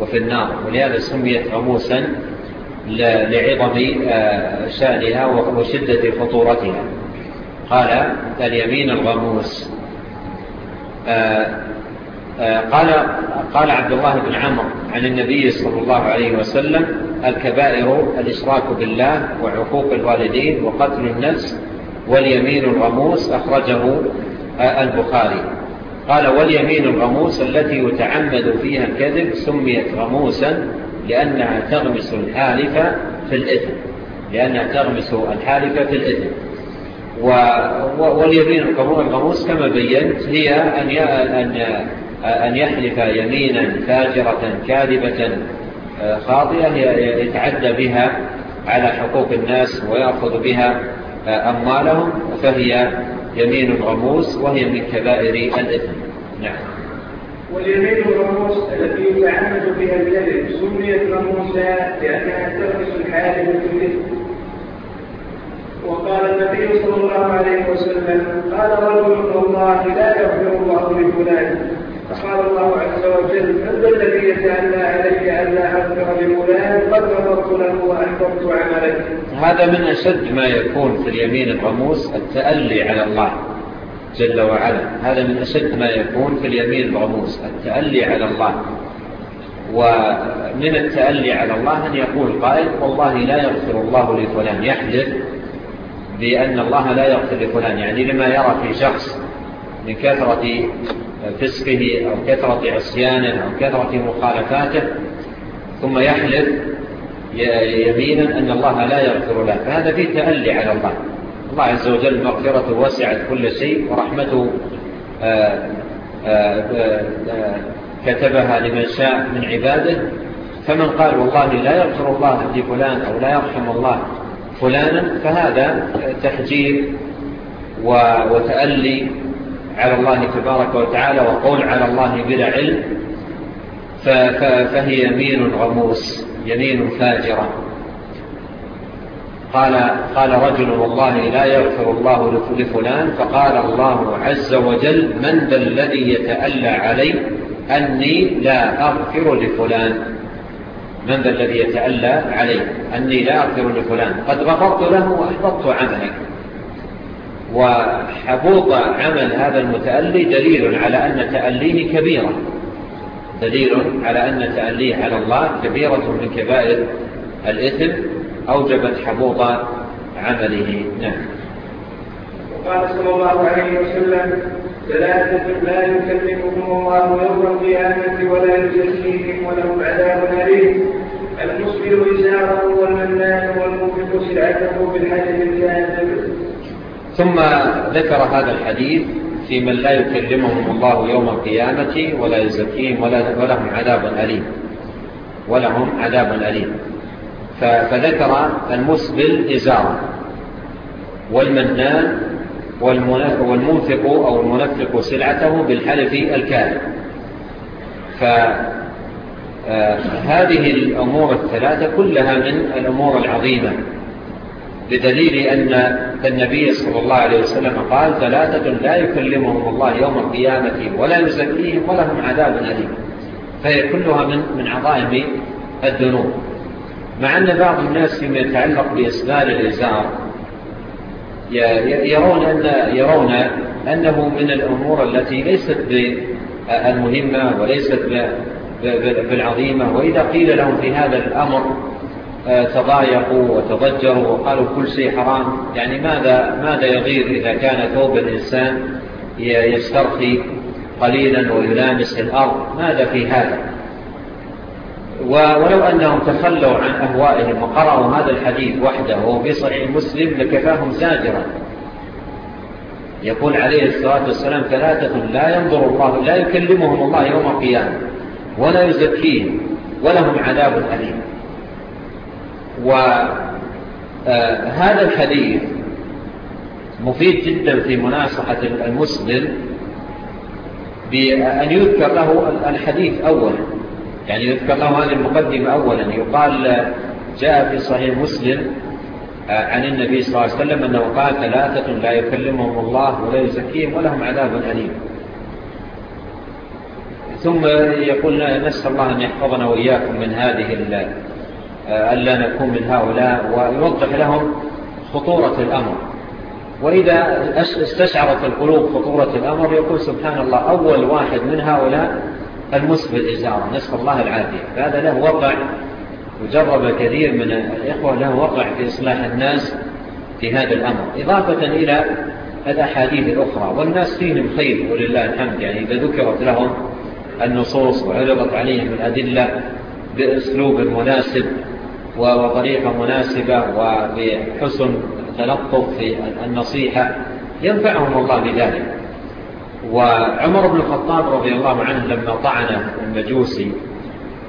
وفي النار. ولهذا سميت غموسا لعظم آه، شأنها وشدة خطورتها. قال اليمين الغموس. آه، آه، قال قال عبد الله بن عمرو عن النبي صلى الله عليه وسلم الكبائر الإشراك بالله وعقوق الوالدين وقتل النفس واليمين الغموس أخرجه البخاري. قال واليمين الغموس التي يتعمد فيها الكذب سميت غموسا لأنها تغمس الحالف في الإثم لأنها تغمس الحالف في الإثم واليمين الغموس كما بينت هي أن أن يحلف يمينا فاجرة كاذبة آه، خاطئة يتعدى بها على حقوق الناس ويأخذ بها آه، أموالهم فهي يمين الغموس وهي من كبائر الإثم نعم. واليمين الغموس التي يتعمد بها الكذب سميت غموسا لأنها تغمس الحالة بالكذب وقال النبي صلى الله عليه وسلم قال رجل الله لا يغفر الله لفلان. فقال الله عز وجل من ذا الذي يتألى عليك ألا أذكر بمولاه قد نظرت له وأحببت عملك هذا من أشد ما يكون في اليمين الغموس التألي على الله جل وعلا. هذا من أشد ما يكون في اليمين الغموس التألي على الله. ومن التألي على الله أن يقول قائل والله لا يغفر الله لفلان. يحدث بأن الله لا يغفر لفلان يعني لما يرى في شخص من كثرة فسقه أو كثرة عصيانه أو كثرة مخالفاته ثم يحلف يمينا أن الله لا يغفر له. فهذا فيه تألي على الله. الله عز وجل مغفرته وسعت كل شيء ورحمته آآ آآ كتبها لمن شاء من عباده. فمن قال والله لا يغفر الله لفلان أو لا يرحم الله فلانا فهذا تحجير وتألي على الله تبارك وتعالى وقول على الله بلا علم فهي يمين غموس يمين فاجرة. قال, قال رجل والله لا يغفر الله لفلان فقال الله عز وجل من ذا الذي يتألى علي أني لا أغفر لفلان. من ذا الذي يتألى علي أني لا أغفر لفلان. قد غفرت له وأحبطت عملك وحبوط عمل هذا المتألي دليل على أن تأليه كبيرة. دليل على أن تأليه على الله كبيرة من كبائر الإثم أوجبت حبوط عمله. نعم. وقال صلى الله عليه وسلم ثلاثة لا يكلمهم الله يوم القيامة ولا يجزيهم ولهم عذاب أليم. المسبل إزاره والمنان والمنفق سلعته بالحجر الكاذب ثم ذكر هذا الحديث في من لا يكلمهم الله يوم القيامة ولا يزكيهم ولا ولهم عذاب أليم. ولهم عذاب أليم. فذكر المسبل إزارة والمنان والمنفق أو المنفق سلعته بالحلف الكاذب. فهذه آه، الأمور الثلاثة كلها من الأمور العظيمة. بدليل أن النبي صلى الله عليه وسلم قال ثلاثة لا يكلمهم الله يوم القيامة ولا يزكيهم ولهم عذاب أليم. فهي كلها من, من عظائم الذنوب. مع أن بعض الناس فيما يتعلق بإسبال الإزار يرون, أن يرون أنه من الأمور التي ليست بالمهمة وليست بالعظيمة. وإذا قيل لهم في هذا الأمر تضايقوا وتضجروا وقالوا كل شيء حرام. يعني ماذا, ماذا يغير إذا كان ثوب الإنسان يسترخي قليلا ويلامس الأرض؟ ماذا في هذا؟ ولو أنهم تخلوا عن أهوائهم وقرأوا هذا الحديث وحده وبصعي المسلم مسلم لكفاهم زاجرا. يقول عليه الصلاة والسلام ثلاثة لا ينظر الله لا يكلمهم الله يوم القيامة ولا يزكيهم ولهم عذاب أليم. وهذا الحديث مفيد جدا في مناصحة المسلم بأن يذكر له الحديث أولا. يعني يذكر له هذه المقدمة أولا. يقال جاء في صحيح مسلم عن النبي صلى الله عليه وسلم أنه قال ثلاثة لا يكلمهم الله ولا يزكيهم ولهم عذاب أليم. ثم يقول نسأل الله أن يحفظنا وإياكم من هذه الله أه، ألا نكون من هؤلاء ويوضح لهم خطورة الأمر. وإذا استشعرت القلوب خطورة الأمر يقول سبحان الله أول واحد من هؤلاء المسف بالإزارة نسأل الله العافية. فهذا له وقع وجرب كثير من الإخوة له وقع في إصلاح الناس في هذا الأمر. إضافة إلى الأحاديث الأخرى والناس فيهم خير ولله الحمد. يعني إذا ذكرت لهم النصوص وعرضت عليهم الأدلة بأسلوب مناسب وطريقة مناسبة وبحسن تلطف في النصيحة ينفعهم الله بذلك. وعمر بن الخطاب رضي الله عنه لما طعن المجوسي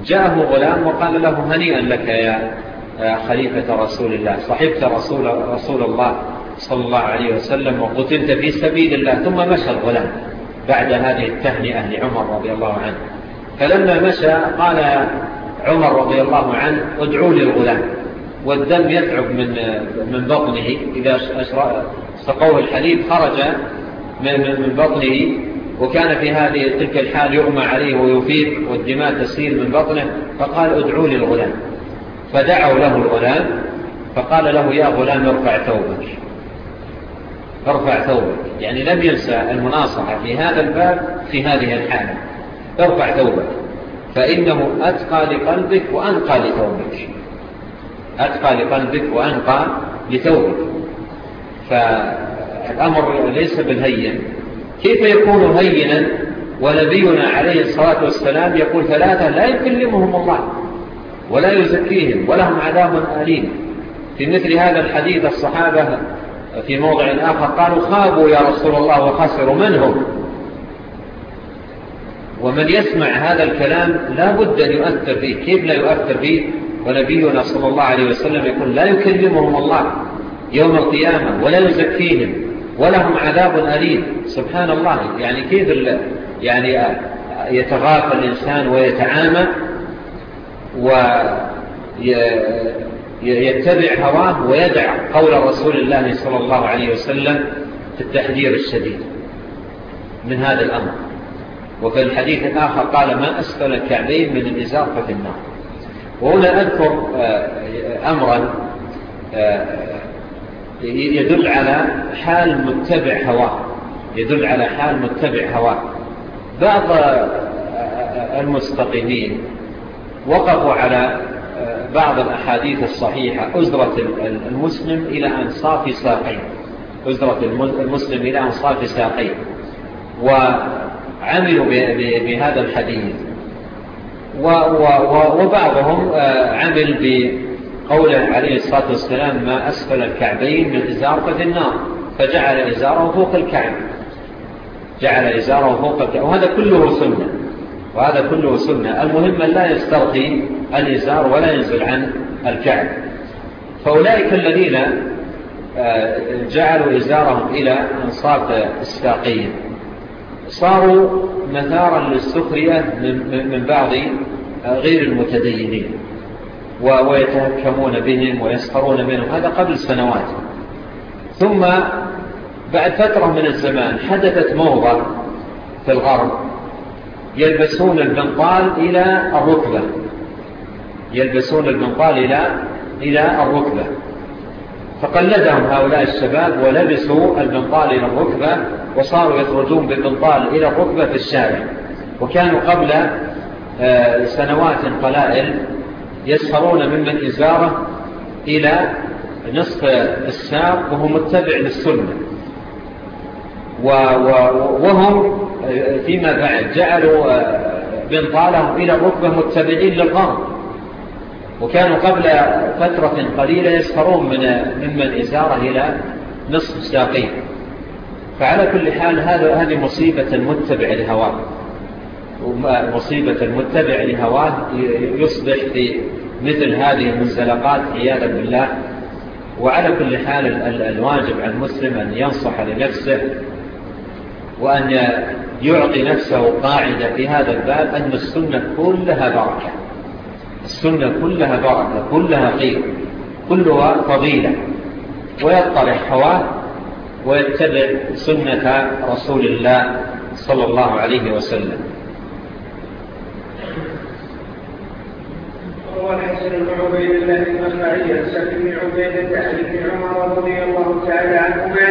جاءه غلام وقال له هنيئا لك يا خليفة رسول الله صحبت رسول, رسول الله صلى الله عليه وسلم وقتلت في سبيل الله ثم مشى الغلام بعد هذه التهنئة لعمر رضي الله عنه. فلما مشى قال عمر رضي الله عنه ادعوا للغلام والدم يتعب من من بطنه. إذا سقوه الحليب خرج من من بطنه. وكان في هذه تلك الحال يغمى عليه ويفيق والدماء تسيل من بطنه. فقال ادعوا للغلام فدعوا له الغلام. فقال له يا غلام ارفع ثوبك. ارفع ثوبك. يعني لم ينسى المناصحة في هذا الباب في هذه الحالة. ارفع ثوبك. فإنه أتقى لقلبك وأنقى لتوبك أتقى لقلبك وأنقى لتوبك فالأمر ليس بالهين. كيف يكون هينا ونبينا عليه الصلاة والسلام يقول ثلاثة لا يكلمهم الله ولا يزكيهم ولهم عذاب أليم. في مثل هذا الحديث الصحابة في موضع آخر قالوا خابوا يا رسول الله وخسروا منهم. ومن يسمع هذا الكلام لا بد أن يؤثر به كيف لا يؤثر به ونبينا صلى الله عليه وسلم يقول لا يكلمهم الله يوم القيامة ولا يزكيهم ولهم عذاب أليم. سبحان الله. يعني كيف يعني يتغافى الإنسان ويتعامى ويتبع هواه ويدع قول رسول الله صلى الله عليه وسلم في التحذير الشديد من هذا الأمر. وفي الحديث الآخر قال ما أسفل الكعبين من الإزار ففي النار. وهنا أذكر آه، أمرا آه، يدل على حال متبع هواه. يدل على حال متبع هواه. بعض آه، المستقيمين وقفوا على بعض الأحاديث الصحيحة أزرة المسلم إلى أنصاف ساقين. أزرة المسلم إلى أنصاف ساقين. وقفوا عملوا بهذا الحديث. وبعضهم آه، عمل بقوله عليه الصلاة والسلام ما أسفل الكعبين من إزار ففي النار. فجعل إزاره فوق الكعب جعل إزاره فوق الكعب وهذا كله سنة. وهذا كله سنة. المهم لا يسترخي الإزار ولا ينزل عن الكعب فأولئك الذين آه، جعلوا إزارهم إلى أنصاف الساقين صاروا مثارا للسخرية من بعض آه، غير المتدينين ويتهكمون بهم ويسخرون منهم هذا قبل سنوات. ثم بعد فترة من الزمان حدثت موضة في الغرب يلبسون البنطال إلى الركبة يلبسون البنطال إلى, إلى الركبة. فقلدهم هؤلاء الشباب ولبسوا البنطال إلى الركبة وصاروا يخرجون بالبنطال إلى الركبة في الشارع. وكانوا قبل آه، سنوات قلائل يسهرون من إزاره إلى نصف الساق وهو متبع للسنة. وهم آه، فيما بعد جعلوا آه، بنطالهم إلى الركبة متبعين للغرب وكانوا قبل فترة قليلة يسفرون من ممن إزارة إلى نصف ساقين. فعلى كل حال هذا هذه مصيبة المتبع لهواه. مصيبة المتبع لهواه يصبح في مثل هذه المنزلقات عياذا بالله. وعلى كل حال الواجب على المسلم أن ينصح لنفسه وأن يعطي نفسه قاعدة في هذا الباب أن السنة كلها بركة. السنة كلها بعد كلها خير كلها فضيلة. ويطلع هواه ويتبع سنة رسول الله صلى الله عليه وسلم. والحسن بن عبيد الله المخعي السبب عبيدة عن عمر رضي الله تعالى عنهما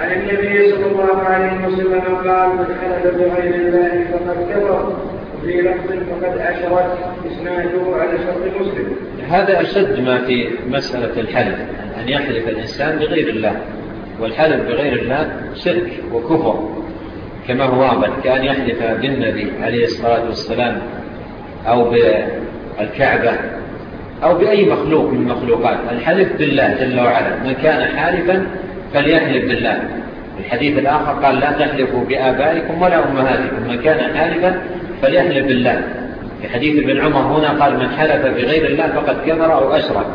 عن النبي صلى الله عليه وسلم قال من حلف بغير الله فقد كفر. هذا أشد ما في مسألة الحلف أن يحلف الإنسان بغير الله والحلف بغير الله شرك وكفر كما هو عمل كأن يحلف بالنبي عليه الصلاة والسلام أو بالكعبة أو بأي مخلوق من مخلوقات. الحلف بالله جل وعلا من كان حالفا فليحلف بالله. الحديث الآخر قال لا تحلفوا بآبائكم ولا أمهاتكم من كان حالفا فليحلف بالله. في حديث ابن عمر هنا قال من حلف بغير الله فقد كفر أو أشرك.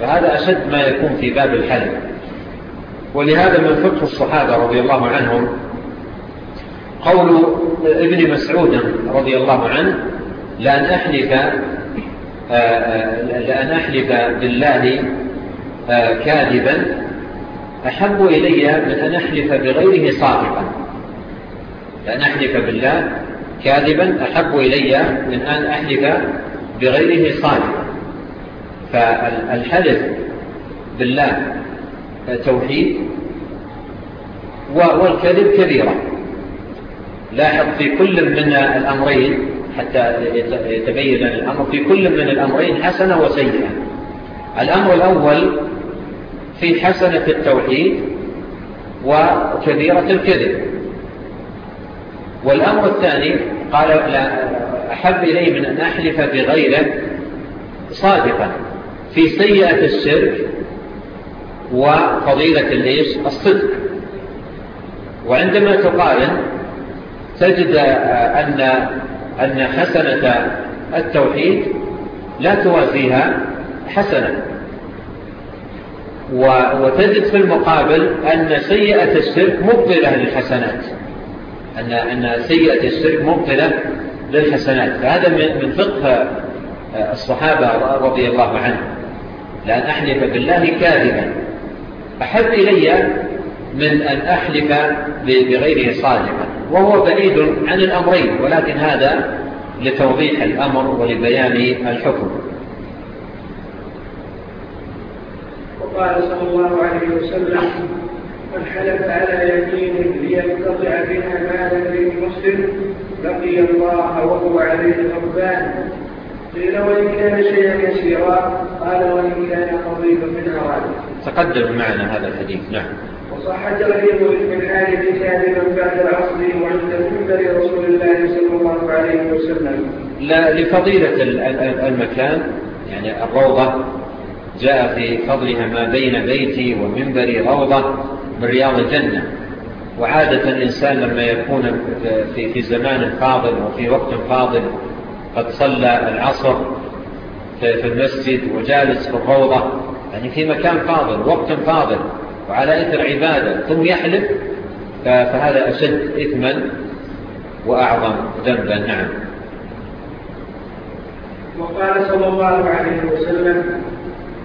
فهذا أشد ما يكون في باب الحلف. ولهذا من فقه الصحابة رضي الله عنهم قول ابن مسعود رضي الله عنه لأن أحلف آه، آه، لأن أحلف بالله آه، كاذبا أحب إلي من أن أحلف بغيره صادقا. لأن أحلف بالله كاذبا أحب إلي من أن أحلف بغيره صالح. فالحلف بالله توحيد والكذب كبيرة. لاحظ في كل من الأمرين حتى يتبين الأمر في كل من الأمرين حسنة وسيئة. الأمر الأول في حسنة التوحيد وكبيرة الكذب. والأمر الثاني قال لا أحب إليه من أن أحلف بغيره صادقا في سيئة الشرك وفضيلة الليش الصدق. وعندما تقارن تجد أن, أن حسنة التوحيد لا توازيها حسنة وتجد في المقابل أن سيئة الشرك مبطلة للحسنات. أن أن سيئة الشرك ممكنة للحسنات. فهذا من فقه آه، الصحابة رضي الله عنهم. لأن أحلف بالله كاذبا. أحب إلي من أن أحلف بغيره صادقا. وهو بعيد عن الأمرين ولكن هذا لتوضيح الأمر ولبيان الحكم. وقال صلى الله عليه وسلم من حلف على يمين ليقتطع بها مالا للمسلم. لقي الله وهو عليه غضبان قيل وإن كان شيئا يسيرا قال وإن كان قضيبا من أراد. تقدم معنا هذا الحديث. نعم. وصح تغريب من حال كتاب من بعد العصر وعند منبر رسول الله صلى الله عليه وسلم. لا لفضيلة المكان يعني الروضة جاء في فضلها ما بين بيتي ومنبري روضة. من رياض الجنة. وعادة الإنسان لما يكون في, في زمان فاضل وفي وقت فاضل قد صلى العصر في المسجد وجالس في الروضة يعني في مكان فاضل وقت فاضل وعلى إثر عبادة ثم يحلف فهذا أشد إثما وأعظم ذنبا. نعم. وقال صلى الله عليه وسلم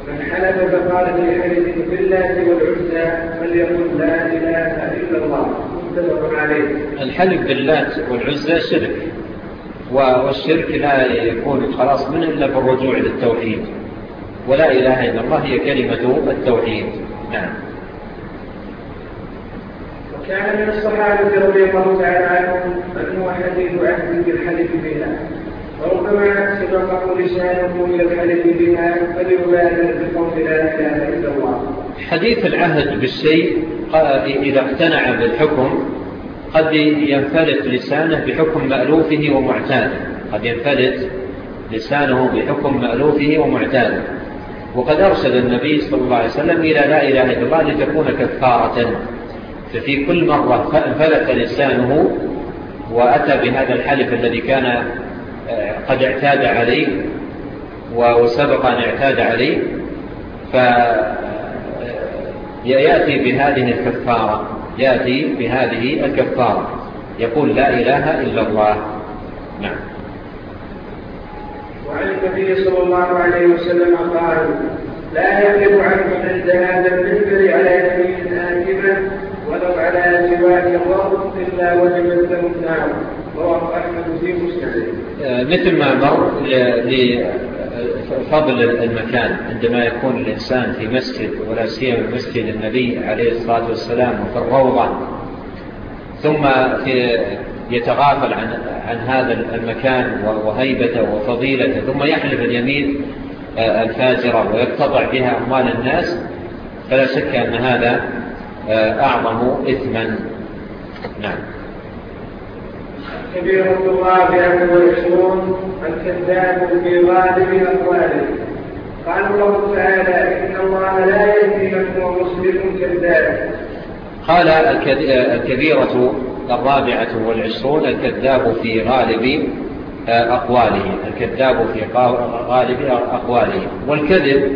من حلف فقال في حلفه بالله والعزى فليقل لا إله إلا الله. متفق عليه. الحلف باللات والعزى شرك. والشرك لا يكون خلاص منه إلا بالرجوع للتوحيد ولا إله إلا الله هي كلمة التوحيد. نعم. وكان من الصحابة رضي الله تعالى عنهم أنه حديث عهد بالحلف بالله. وربما سبق لسان شيء الحلف بما يقتدر ذلك بقول لا اله الا الله حديث العهد بالشيء إذا اقتنع بالحكم قد ينفلت لسانه بحكم مألوفه ومعتاده. قد ينفلت لسانه بحكم مألوفه ومعتاده. وقد أرشد النبي صلى الله عليه وسلم إلى لا إله إلا الله لتكون كفارة. ففي كل مرة فأنفلت لسانه وأتى بهذا الحلف الذي كان قد اعتاد عليه وسبق أن اعتاد عليه فيأتي بهذه الكفارة يأتي بهذه الكفارة. يقول لا إله إلا الله. نعم. وعن النبي صلى الله عليه وسلم قال لا يقف عنك عند هذا المنبر على يمين آكبة ولو على سواك الله إلا وجبت له النار. آه، مثل ما مر لفضل المكان عندما يكون الإنسان في مسجد ولا سيما مسجد النبي عليه الصلاة والسلام وفي الروضة ثم في يتغافل عن, عن هذا المكان وهيبته وفضيلته ثم يحلف اليمين آه، الفاجرة ويقتضع بها أموال الناس فلا شك أن هذا آه، أعظم إثما. نعم. كبيرة الرابعة والعشرون الكذاب في غالب أقواله قال الله تعالى إن الله لا يهدي من هو مسلم كذاب. قال الكبيرة الرابعة والعشرون الكذاب في غالب آه، أقواله. الكذاب في غالب أقواله. والكذب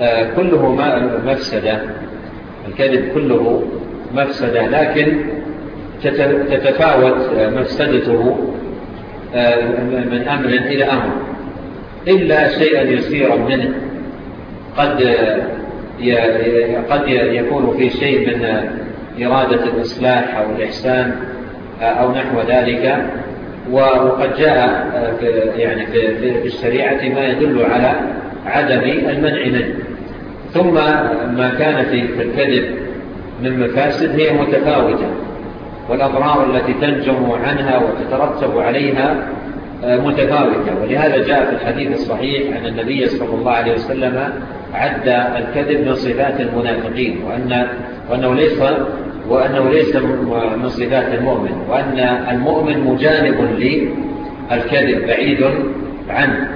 آه، كله مفسدة. الكذب كله مفسدة لكن تتفاوت آه، مفسدته آه، من أمر إلى أمر. إلا شيئا يسيرا منه. قد آه، قد يكون في شيء من إرادة الإصلاح أو الإحسان أو نحو ذلك. وقد جاء يعني في الشريعة ما يدل على عدم المنع منه. ثم ما كان في الكذب من مفاسد هي متفاوتة. والأضرار التي تنجم عنها وتترتب عليها آه، متفاوتة. ولهذا جاء في الحديث الصحيح أن النبي صلى الله عليه وسلم عد الكذب من صفات المنافقين وأن وأنه ليس وأنه ليس من صفات المؤمن وأن المؤمن مجانب للكذب بعيد عنه.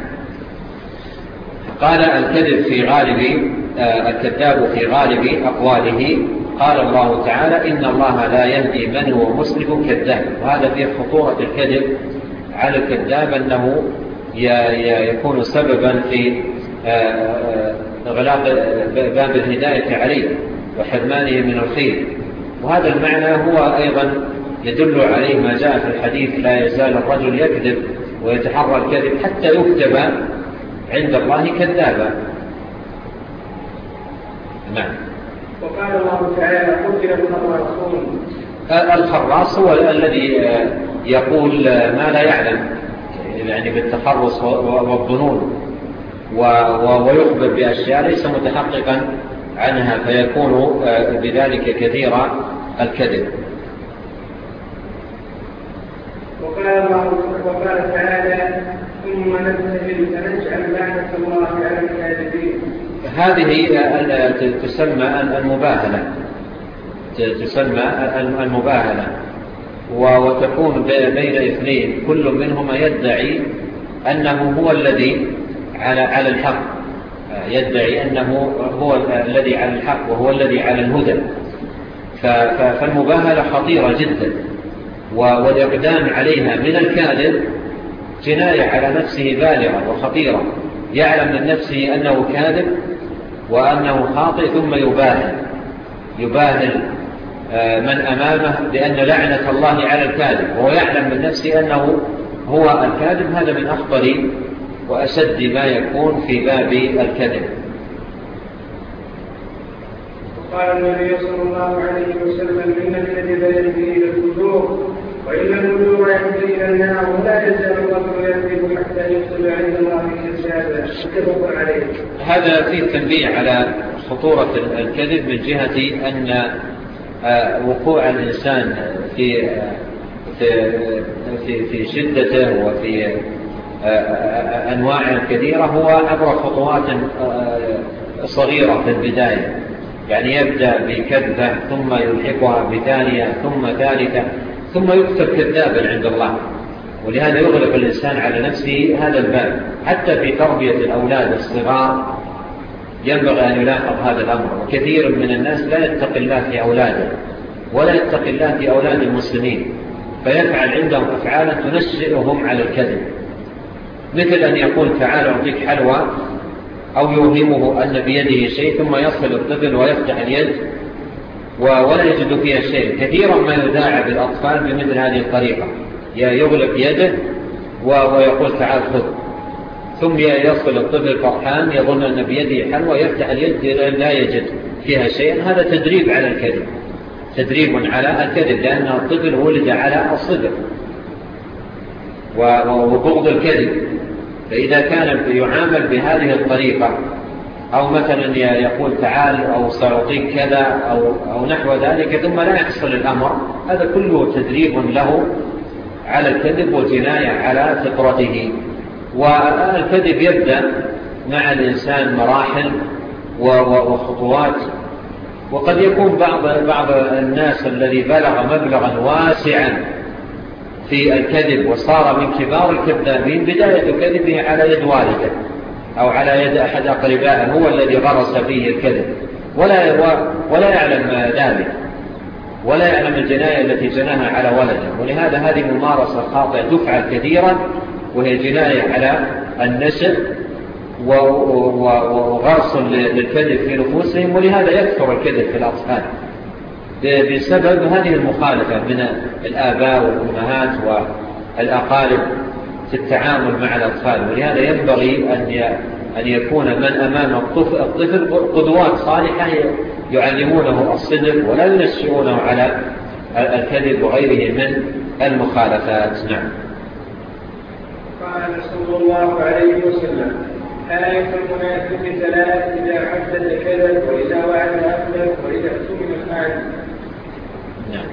قال الكذب في غالب آه، الكذاب في غالب أقواله قال الله تعالى إن الله لا يهدي من هو مسلم كذاب وهذا في خطورة الكذب على الكذاب أنه يكون سببا في آه، آه، غلاق آه، باب الهداية عليه وحرمانه من الخير. وهذا المعنى هو أيضا يدل عليه ما جاء في الحديث لا يزال الرجل يكذب ويتحرى الكذب حتى يكتب عند الله كذابا. نعم. وقال الله تعالى قتل الخراصون الخراص هو الذي يقول ما لا يعلم يعني بالتخرص والظنون. ويخبر بأشياء ليس متحققا عنها فيكون آه، بذلك كثيرا الكذب. وقال الله وقال تعالى ثم نستهل فنجعل لعنة الله على الكاذبين. هذه تسمى المباهلة. تسمى المباهلة. وتكون بين اثنين. كل منهما يدعي أنه هو الذي على على الحق. يدعي أنه هو الذي على الحق وهو الذي على الهدى. فالمباهلة خطيرة جدا. والإقدام عليها من الكاذب جناية على نفسه بالغة وخطيرة. يعلم من نفسه أنه كاذب وأنه خاطئ ثم يباهل يباهل آه، من أمامه لأن لعنة الله على الكاذب. وهو يعلم من نفسه أنه هو الكاذب. هذا من أخطر وأسد ما يكون في باب الكذب. قال النبي صلى الله عليه وسلم إن الكذب يهدي إلى الكذوب وإن الوجوب يهدي إلى النار ولا يزال الرجل يكذب حتى يكتب عند الله كتابه متفق عليه. هذا فيه تنبيه على خطورة الكذب من جهة أن آه، وقوع الإنسان في في في شدته وفي آه، آه، أنواع كثيرة هو عبر خطوات صغيرة في البداية. يعني يبدأ بكذبة ثم يلحقها بثانية ثم ثالثة. ثم يكتب كذابا عند الله. ولهذا يغلق الإنسان على نفسه هذا الباب. حتى في تربية الأولاد الصغار ينبغي أن يلاحظ هذا الأمر. وكثير من الناس لا يتقي الله في أولاده ولا يتقي الله في أولاد المسلمين فيفعل عندهم أفعالا تنشئهم على الكذب. مثل أن يقول تعال أعطيك حلوى أو يوهمه أن بيده شيء ثم يصل الطفل ويفتح اليد ولا يجد فيها شيء. كثيرا ما يداعى بالأطفال بمثل هذه الطريقة. يغلق يده ويقول تعال خذ. ثم يصل الطفل فرحان يظن أن بيده حل ويفتح اليد لا يجد فيها شيء. هذا تدريب على الكذب. تدريب على الكذب لأن الطفل ولد على الصدق وبغض الكذب. فإذا كان يعامل بهذه الطريقة أو مثلا يقول تعال أو سأعطيك كذا أو, أو نحو ذلك ثم لا يحصل الأمر. هذا كله تدريب له على الكذب وجناية على فطرته. الكذب يبدأ مع الإنسان مراحل وخطوات. وقد يكون بعض, بعض الناس الذي بلغ مبلغا واسعا في الكذب وصار من كبار الكذابين بداية كذبه على يد والده. أو على يد أحد أقربائه هو الذي غرس فيه الكذب. ولا, ولا يعلم ذلك. ولا يعلم الجناية التي جناها على ولده. ولهذا هذه ممارسة خاطئة دفعة كثيرا وهي جناية على النسل وغرص للكذب في نفوسهم ولهذا يكثر الكذب في الأطفال. بسبب هذه المخالفة من الآباء والأمهات والأقارب. في التعامل مع الأطفال. ولهذا ينبغي أن يكون من أمام الطفل قدوات صالحة يعلمونه الصدق ولا ينسعونه على الكذب وغيره من المخالفات. نعم. قال صلى الله عليه وسلم آية المنافق ثلاث إذا حدث كذب وإذا وعد أخلف وإذا اؤتمن فعل نعم.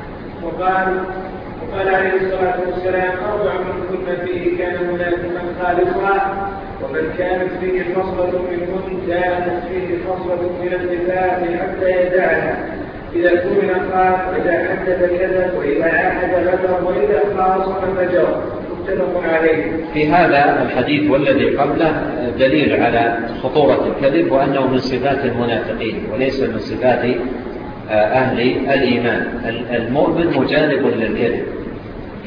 وقال قال عليه الصلاة والسلام أربع من كن فيه كان منافقا خالصها ومن كانت فيه خصلة منهن كانت فيه خصلة من النفاق حتى يدعها إذا كمن قال وإذا حدث كذب وإذا عهد غدر وإذا خاص فجر. متفق عليه. في هذا الحديث والذي قبله دليل على خطورة الكذب وأنه من صفات المنافقين وليس من صفات آه، أهل الإيمان. المؤمن مجانب للكذب.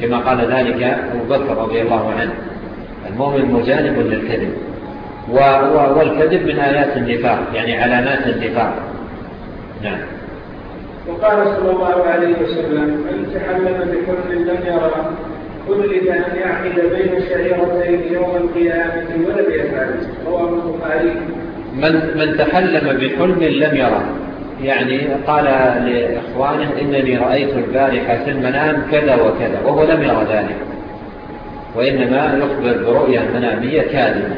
كما قال ذلك أبو بكر رضي الله عنه المؤمن مجانب للكذب. والكذب من آيات النفاق يعني علامات النفاق. نعم. وقال صلى الله عليه وسلم من تحلم بحلم لم يرى كلف أن يعقد بين شعيرتين يوم القيامة ولم يفعل. رواه البخاري. من من تحلم بحلم لم يره. يعني قال لإخوانه إنني رأيت البارحة في المنام كذا وكذا وهو لم يرى ذلك وإنما يخبر برؤية منامية كاذبة.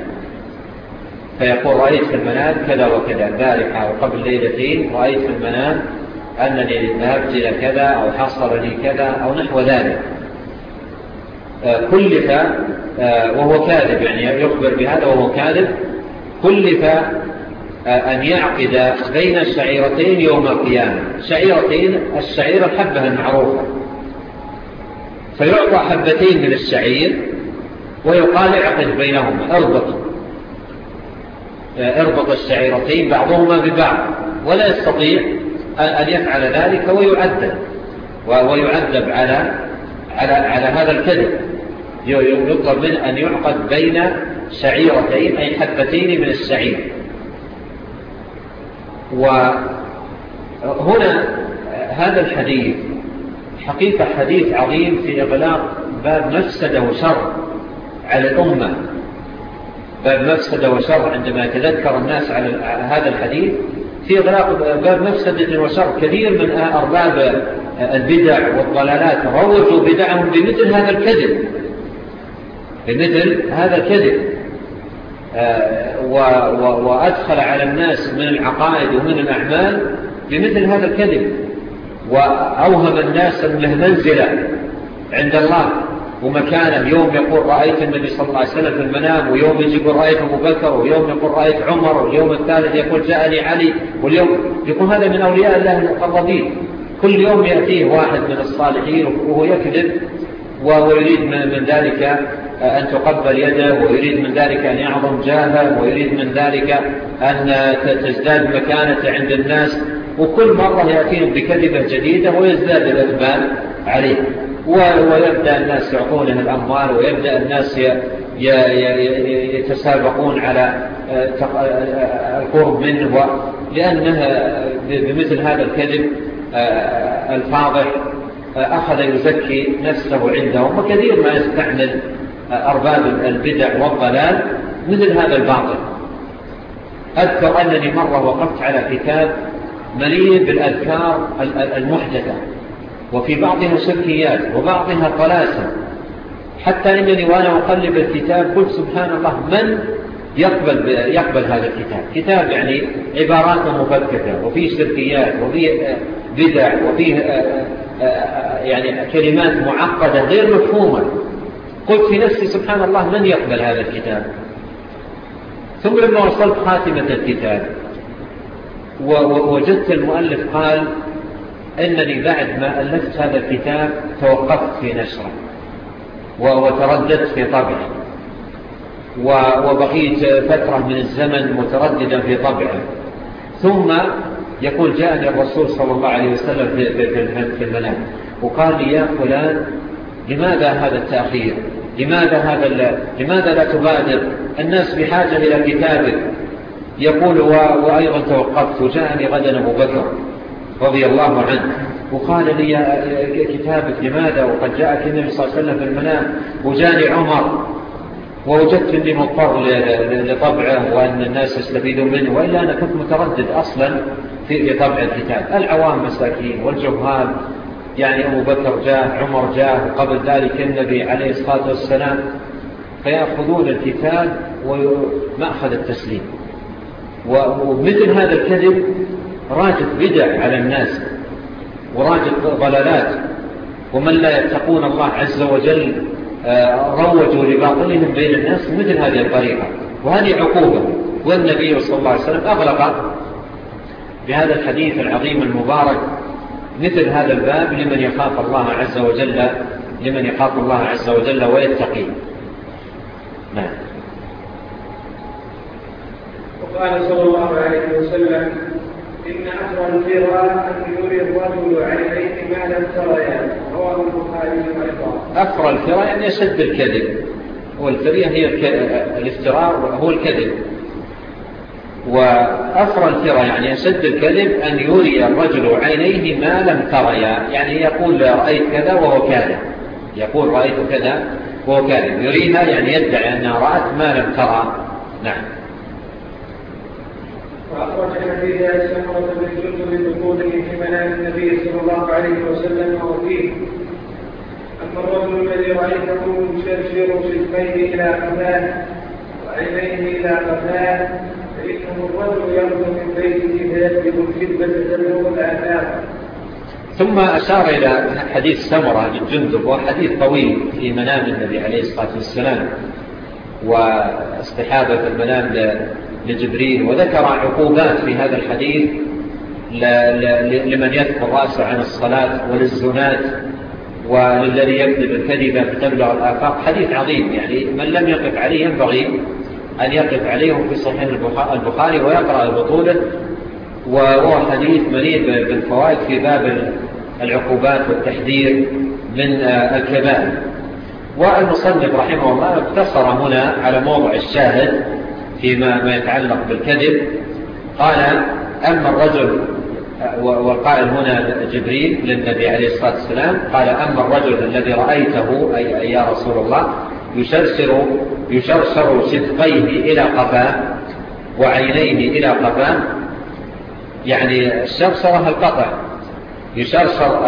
فيقول رأيت في المنام كذا وكذا البارحة وقبل ليلتين رأيت في المنام أنني ذهبت إلى كذا أو حصلني كذا أو نحو ذلك. كلف آه، وهو كاذب يعني يخبر بهذا وهو كاذب كلف أن يعقد بين السعيرتين يوم القيامة. سعيرتين السعيرة الحبة المعروفة فيعطى حبتين من السعير ويقال اعقد بينهما اربط. اربط السعيرتين بعضهما ببعض. ولا يستطيع أن يفعل ذلك ويعذب. ويعذب على على على هذا الكذب. يطلب منه أن يعقد بين سعيرتين أي حبتين من السعير وهنا هذا الحديث حقيقة حديث عظيم في إغلاق باب مفسد وشر على الأمة. باب مفسد وشر عندما يتذكر الناس على هذا الحديث. في إغلاق باب مفسد وشر كثير من أرباب البدع والضلالات. روجوا بدعهم بمثل هذا الكذب. بمثل هذا الكذب. آه، وأدخل على الناس من العقائد ومن الأعمال بمثل هذا الكذب وأوهم الناس أنه منزلة عند الله ومكانه. يوم يقول رأيت النبي صلى الله عليه وسلم في المنام ويوم يجي يقول رأيت أبو بكر ويوم يقول رأيت عمر ويوم الثالث يقول جاءني علي واليوم يقول هذا من أولياء الله المقربين. كل يوم يأتيه واحد من الصالحين وهو يكذب. وهو يريد من ذلك آه، أن تقبل يده ويريد من ذلك أن يعظم جاهه ويريد من ذلك أن تزداد مكانته عند الناس. وكل مرة يأتيهم بكذبة جديدة ويزداد الأذبان عليه. ويبدأ الناس يعطونه الأموال ويبدأ الناس يتسابقون على آه، آه، القرب منه. لأنه بمثل هذا الكذب الفاضح أخذ يزكي نفسه عندهم وكثير ما يستعمل آه، أرباب البدع والضلال مثل هذا الباطل. أذكر أنني مرة وقفت على كتاب مليء بالأذكار المحدثة وفي بعضها سكيات وبعضها طلاسة حتى إنني وأنا أقلب الكتاب قلت سبحان الله من يقبل يقبل هذا الكتاب. كتاب يعني عباراته مفككة وفيه شركيات وفيه آه، بدع وفيه آه، آه، يعني كلمات معقدة غير مفهومة. قلت في نفسي سبحان الله من يقبل هذا الكتاب. ثم لما وصلت خاتمة الكتاب ووجدت المؤلف قال أنني بعد ما ألفت هذا الكتاب توقفت في نشرة وترددت في طبعه. وبقيت فترة من الزمن مترددا في طبعه. ثم يقول جاءني الرسول صلى الله عليه وسلم في المنام. وقال لي يا فلان لماذا هذا التأخير؟ لماذا, هذا لماذا لا تبادر؟ الناس بحاجة إلى كتابك يقول وأيضا توقفت. وجاءني غدا أبو بكر رضي الله عنه. وقال لي كتابك لماذا؟ وقد جاءك النبي صلى الله عليه وسلم في المنام. وجاني عمر ووجدت أني مضطر لطبعه وأن الناس يستفيدون منه وإلا أنا كنت متردد أصلا في طبع الكتاب. العوام مساكين والجهال يعني أبو بكر جاء عمر جاء قبل ذلك النبي عليه الصلاة والسلام فيأخذون الكتاب ومأخذ التسليم. ومثل هذا الكذب راجت بدع على الناس وراجت ضلالات ومن لا يتقون الله عز وجل روجوا لباطلهم بين الناس مثل هذه الطريقة. وهذه عقوبة. والنبي صلى الله عليه وسلم أغلق بهذا الحديث العظيم المبارك مثل هذا الباب لمن يخاف الله عز وجل لمن يخاف الله عز وجل ويتقي. نعم. وقال صلى الله عليه وسلم إن أثر الجيران أن يري الرجل عينيه ما لم تريا رواه البخاري أيضا. أثر الفراء أن يسد الكذب. والفرية هي الافترار هو الكذب. وأفرى الفرى يعني يسد الكذب أن يري الرجل عينيه ما لم تريا يعني يقول رأيت كذا وهو كاذب. يقول رأيت كذا وهو كاذب. يريها يعني يدعي أنها رأت ما لم ترى. نعم. وأخرج سمرة بن في منام النبي صلى الله عليه وسلم أما الرجل الذي شفتيه إلى وعينيه إلى فإنه الرجل من بيته فيكذب الكذبة الآثار ثم أشار إلى حديث سمرة بن جندب وحديث طويل في منام النبي عليه الصلاة والسلام واستحابة المنام لجبريل وذكر عقوبات في هذا الحديث لمن يذكر رأسه عن الصلاة وللزنات وللذي يكذب الكذبة فتبلغ الآفاق. حديث عظيم يعني. من لم يقف عليه ينبغي أن يقف عليهم في صحيح البخاري ويقرأ البطولة وهو حديث مليء بالفوائد في باب العقوبات والتحذير من آه، الكبائر. والمصنف رحمه الله اقتصر هنا على موضع الشاهد. فيما ما يتعلق بالكذب. قال أما الرجل وقال هنا جبريل للنبي عليه الصلاة والسلام قال أما الرجل الذي رأيته أي يا رسول الله يشرشر, يشرشر صدقيه إلى قفاه وعينيه إلى قفاه يعني الشرشرة القطع يشرشر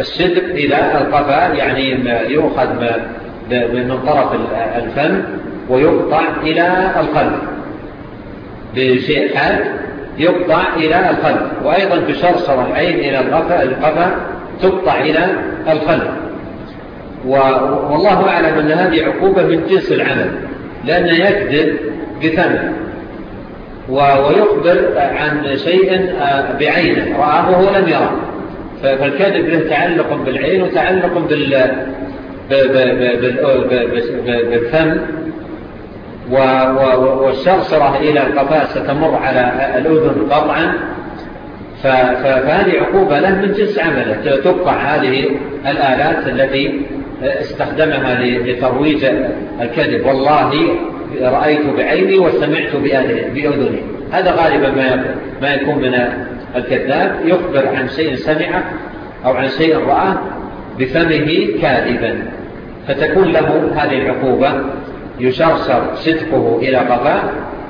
الشدق إلى القفا يعني يؤخذ من طرف الفم ويقطع إلى القلب. بشيء حاد يقطع إلى القلب. وأيضا بشرصر العين إلى القفا القفا تقطع إلى القلب. والله أعلم أن هذه عقوبة من جنس العمل لأنه يكذب بثمن. ويخبر عن شيء آه، بعينه رآه هو لم يرى فالكذب له تعلق بالعين وتعلق بالثمن. والسرسرة إلى القفاء ستمر على الأذن قطعا. فهذه عقوبة له من جنس عمله. تقطع هذه الآلات التي استخدمها لترويج الكذب. والله رأيت بعيني وسمعت بأذني. هذا غالبا ما يكون من الكذاب. يخبر عن شيء سمعه أو عن شيء رأه بفمه كاذبا. فتكون له هذه العقوبة يشرشر صدقه إلى قفاه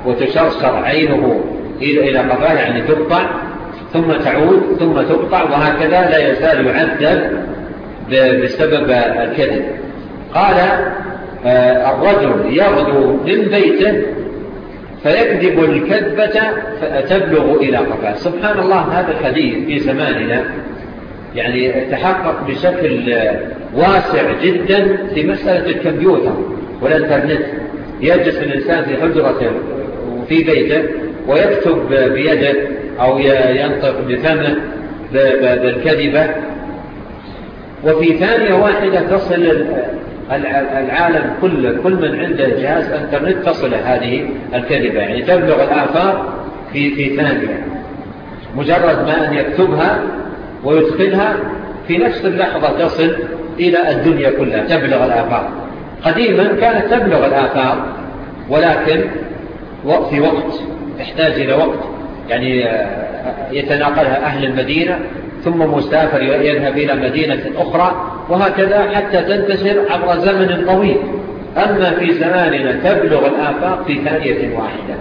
وتشرشر عينه إلى قفاه يعني تقطع ثم تعود ثم تقطع وهكذا لا يزال يعذب بسبب الكذب. قال آه، الرجل يغدو من بيته فيكذب الكذبة فتبلغ إلى قفاه سبحان الله هذا الحديث في زماننا يعني تحقق بشكل واسع جدا في مسألة الكمبيوتر. ولا يجلس الإنسان في حجرته وفي بيته ويكتب بيده أو ينطق بفمه بالكذبة. وفي ثانية واحدة تصل العالم كل كل من عنده جهاز إنترنت تصل هذه الكذبة. يعني تبلغ الآفار في, في ثانية. مجرد ما أن يكتبها ويدخلها في نفس اللحظة تصل إلى الدنيا كلها تبلغ الآفار قديما كانت تبلغ الآثار ولكن في وقت تحتاج إلى وقت. يعني آه، يتناقلها أهل المدينة ثم مسافر يذهب إلى مدينة أخرى وهكذا حتى تنتشر عبر زمن طويل. أما في زماننا تبلغ الآفاق في ثانية واحدة.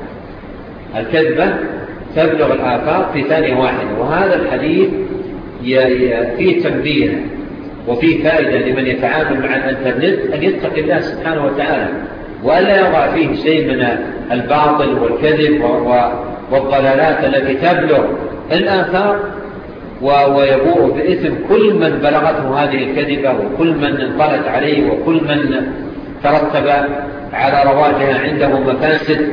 الكذبة تبلغ الآفاق في ثانية واحدة. وهذا الحديث فيه تنبيه. وفي فائدة لمن يتعامل مع الإنترنت أن يتقي الله سبحانه وتعالى وألا يضع فيه شيء من الباطل والكذب والضلالات التي تبلغ الآثار ويبوء بإثم كل من بلغته هذه الكذبة وكل من انطلت عليه وكل من ترتب على رواجها عنده مفاسد.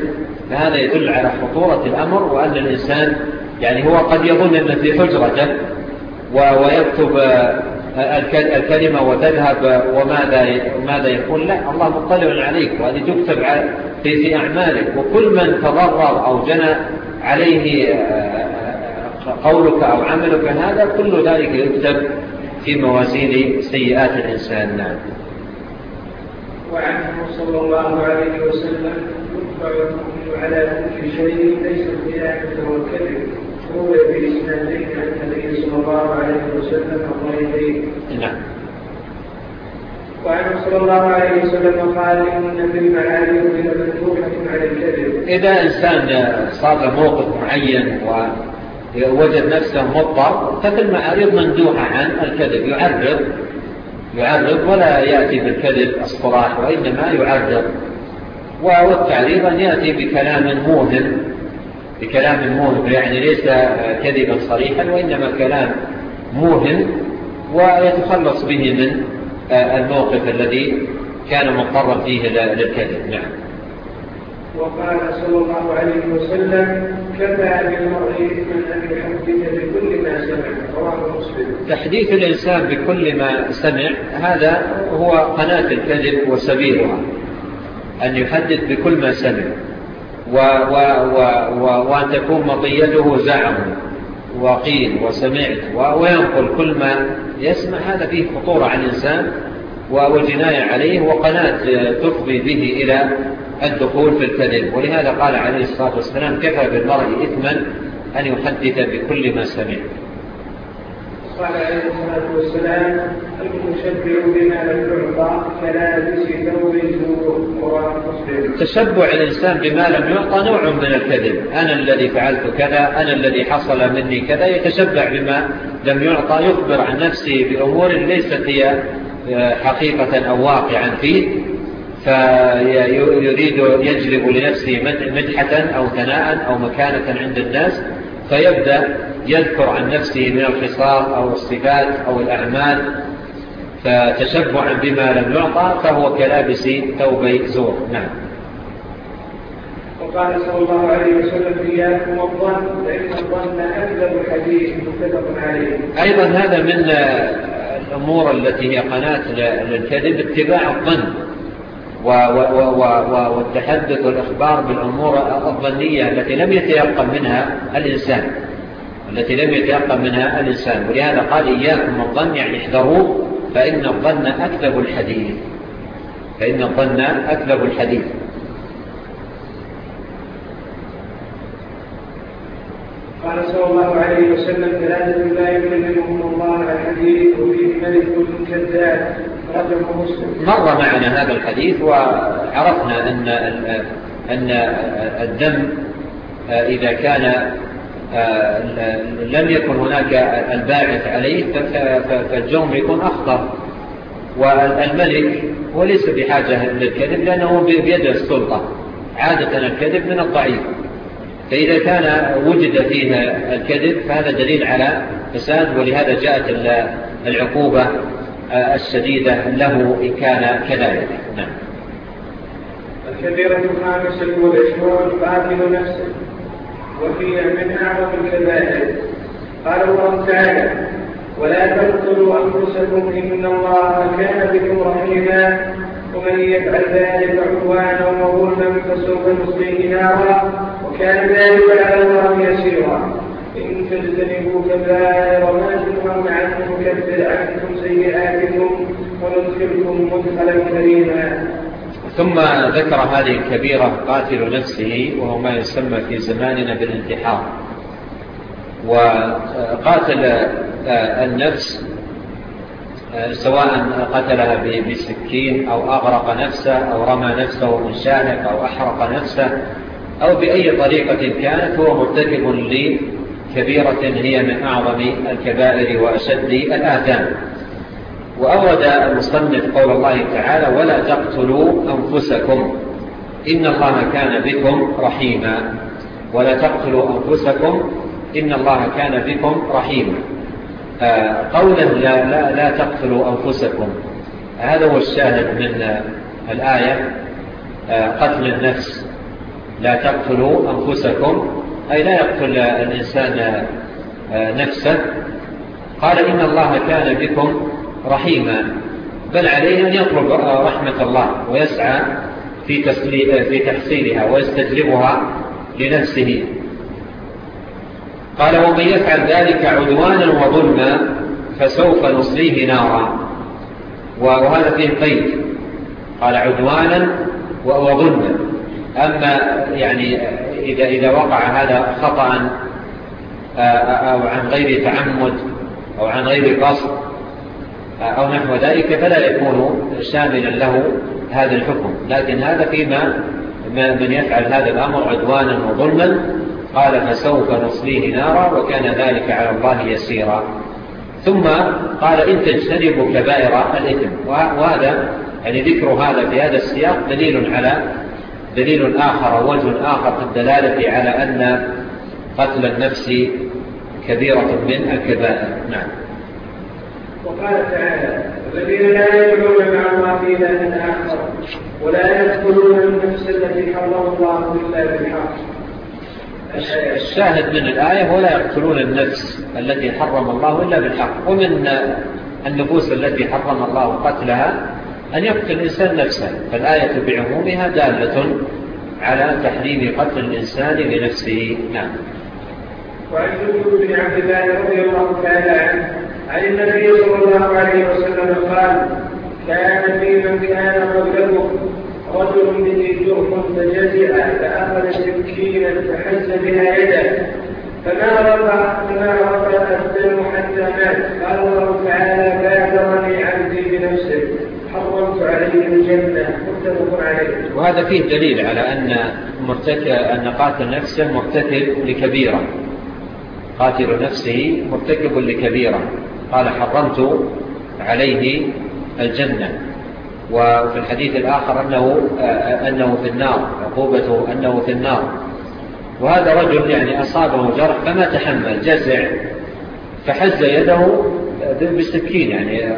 فهذا يدل على خطورة الأمر وأن الإنسان يعني هو قد يظن أن في حجرته ويكتب الكلمة وتذهب وماذا ماذا يقول؟ لا الله مطلع عليك وهذه تكتب في أعمالك. وكل من تضرر أو جنى عليه آه، قولك أو عملك هذا كل ذلك يكتب في موازين سيئات الإنسان. نعم. وعنه صلى الله عليه وسلم يطبع المؤمن على كل شيء ليس بذلك وكذب عن النبي صلى الله عليه وسلم نعم. صلى الله عليه وسلم قال إن في الكذب. إذا إنسان صار موقف معين ووجد نفسه مضطر فالمعارض مندوحة عن الكذب يعرض يعرض ولا يأتي بالكذب الصراح وإنما يعرض والتعريض أن يأتي بكلام موهن بكلام موهم يعني ليس كذبا صريحا وإنما كلام موهم ويتخلص به من الموقف الذي كان مضطرا فيه للكذب. نعم. وقال صلى الله عليه وسلم كفى بالمرء من أن يحدث بكل ما سمع. رواه مسلم. تحديث الإنسان بكل ما سمع هذا هو قناة الكذب وسبيلها أن يحدث بكل ما سمع. و و و وأن تكون مطيته زعم وقيل وسمعت وينقل كل ما يسمع. هذا فيه خطورة على الإنسان وجناية عليه وقناة تفضي به إلى الدخول في الكذب. ولهذا قال عليه الصلاة والسلام كفى بالمرء إثما أن يحدث بكل ما سمع. قال عليه الصلاة والسلام المتشبع بما لم يعطى كلابس ثوب ذو قرآن مسلم. تشبع الإنسان بما لم يعطى نوع من الكذب. أنا الذي فعلت كذا أنا الذي حصل مني كذا يتشبع بما لم يعطى يخبر عن نفسه بأمور ليست هي آه، حقيقة أو واقعا فيه. فيريد يجلب لنفسه مدحة أو ثناء أو مكانة عند الناس فيبدأ يذكر عن نفسه من الخصال أو الصفات أو الأعمال فتشبعا بما لم يعطى فهو كلابس توبي زور. نعم. وقال صلى الله عليه وسلم إياكم الظن فإن الظن أكذب الحديث. متفق عليه. أيضا هذا من الأمور التي هي قناة للكذب اتباع الظن والتحدث والإخبار بالأمور الظنية التي لم يتيقن منها الإنسان. التي لم يتيقى منها الإنسان. ولهذا قال إياكم الظن يعني احذروه فإن الظن أكذب الحديث. فإن الظن أكذب الحديث. قال صلى الله عليه وسلم ثلاثة لا يمنهم الله الحديث وفيه ملك كذاب. مسلم. مر معنا هذا الحديث وعرفنا أن أن الدم إذا كان آه، لم يكن هناك الباعث عليه فالجرم يكون أخطر. والملك هو ليس بحاجة للكذب لأنه بيد السلطة. عادة الكذب من الضعيف. فإذا كان وجد فيه الكذب فهذا دليل على فساد ولهذا جاءت العقوبة الشديدة له إن كان كذلك. نعم. الكبيرة الخامسة والعشرون قاتل نفسه وفي منها وفي الكبائر قالوا الله تعالى ولا تقتلوا أنفسكم إن الله كان بكم رحيما ومن يفعل ذلك عدوانا وظلما فسوف نصليه نارا وكان ذلك على الله يسيرا. إن تجتنبوا كبائر ما تنهون عنه نكفر عنكم سيئاتكم وندخلكم مدخلا كريما. ثم ذكر هذه الكبيرة قاتل نفسه وهو ما يسمى في زماننا بالانتحار. وقاتل آه، النفس آه، سواء قتلها بسكين أو أغرق نفسه أو رمى نفسه من شانك أو أحرق نفسه أو بأي طريقة كانت هو مرتكب لكبيرة هي من أعظم الكبائر وأشد الآثام. وأورد المصنف قول الله تعالى ولا تقتلوا أنفسكم إن الله كان بكم رحيما. ولا تقتلوا أنفسكم إن الله كان بكم رحيما. آه، قولا لا, لا, لا تقتلوا أنفسكم. هذا هو الشاهد من الآية. آه، قتل النفس. لا تقتلوا أنفسكم. أي لا يقتل الإنسان آه، نفسه. قال إن الله كان بكم رحيما. بل عليه أن يطلب رحمة الله ويسعى في, في تحصيلها ويستجلبها لنفسه. قال ومن يفعل ذلك عدوانا وظلما فسوف نصليه نارا. وهذا فيه قيد. قال عدوانا وظلما. أما يعني إذا, إذا وقع هذا خطأ آه، آه، أو عن غير تعمد أو عن غير قصد أو نحو ذلك فلا يكون شاملا له هذا الحكم. لكن هذا فيما من يفعل هذا الأمر عدوانا وظلما قال فسوف نصليه نارا وكان ذلك على الله يسيرا. ثم قال إن تجتنبوا كبائر الإثم. وهذا يعني ذكر هذا في هذا السياق دليل على دليل آخر ووجه آخر في الدلالة على أن قتل النفس كبيرة من الكبائر. نعم. وقال تعالى الذين لا يدعون مع الله إلها آخر ولا يدخلون النفس التي حرم الله إلا بالحق الشاهد من الآية ولا يقتلون النفس التي حرم الله إلا بالحق. ومن النفوس التي حرم الله قتلها أن يقتل الإنسان نفسه. فالآية بعمومها دالة على تحريم قتل الإنسان لنفسه. نعم. وعن جبه بن عبد الله رضي الله تعالى عنه عن النبي صلى الله عليه وسلم قال كان في من كان قبلكم رجل به جرح فجزع فأخذ سكينا فحز بها يده. فما رفع فما رفع الدم حتى مات. قال الله تعالى بادرني عبدي بنفسه حرمت عليه الجنة. متفق عليه. وهذا فيه دليل على أن مرتكب أن قاتل نفسه مرتكب لكبيرة. قاتل نفسه مرتكب لكبيرة. قال حرمت عليه الجنة. وفي الحديث الآخر أنه, أنه في النار عقوبته أنه في النار. وهذا رجل يعني أصابه جرح فما تحمل جزع فحز يده بالسكين يعني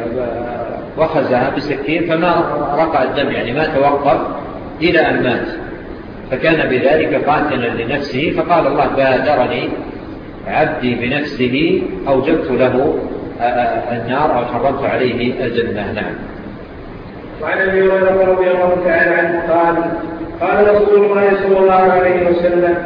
وخزها بسكين فما رقع الدم يعني ما توقف إلى أن مات. فكان بذلك قاتلا لنفسه فقال الله بادرني عبدي بنفسه أوجبت له آه، آه، النار أو حرمت عليه الجنة. نعم. وعن أبي هريرة رضي الله تعالى عنه قال قال رسول الله صلى الله عليه وسلم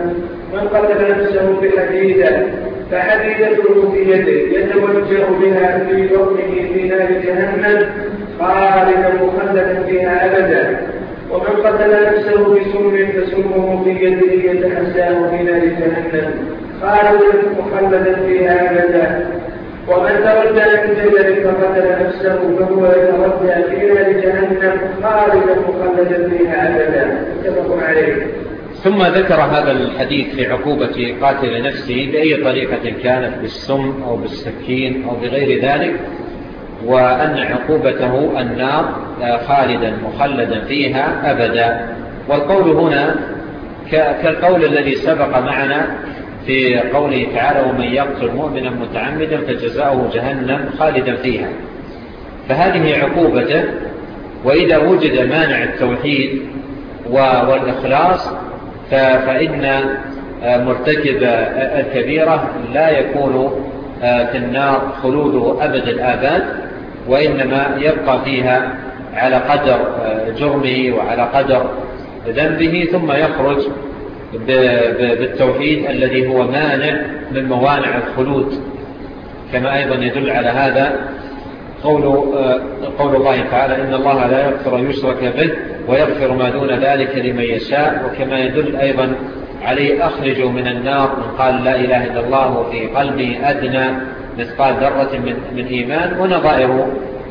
من قتل نفسه بحديدة فحديدته في يده يتوجه بها في بطنه في نار جهنم خالدا مخلدا فيها أبدا. ومن قتل نفسه بسم فسمه في يده يتحساه في نار جهنم. خالد محمدا في هذا ومن تردى من جبل فقتل نفسه فهو يتردى في لجهنم جهنم خالدا مخلدا فيها ابدا متفق عليه. ثم ذكر هذا الحديث في عقوبة قاتل نفسه بأي طريقة كانت بالسم أو بالسكين أو بغير ذلك وأن عقوبته النار خالدا مخلدا فيها أبدا. والقول هنا كالقول الذي سبق معنا في قوله تعالى ومن يقتل مؤمنا متعمدا فجزاؤه جهنم خالدا فيها. فهذه عقوبته وإذا وجد مانع التوحيد والإخلاص فإن آه، مرتكب الكبيرة لا يكون آه، في النار خلوده أبد الآباد وإنما يبقى فيها على قدر آه، جرمه وعلى قدر ذنبه ثم يخرج بالتوحيد الذي هو مانع من موانع الخلود. كما أيضا يدل على هذا قول, آه، قول الله تعالى إن الله لا يغفر يشرك به ويغفر ما دون ذلك لمن يشاء. وكما يدل أيضا عليه أخرجوا من النار. من قال لا إله إلا الله في قلبي أدنى مثقال ذرة من, من إيمان ونظائر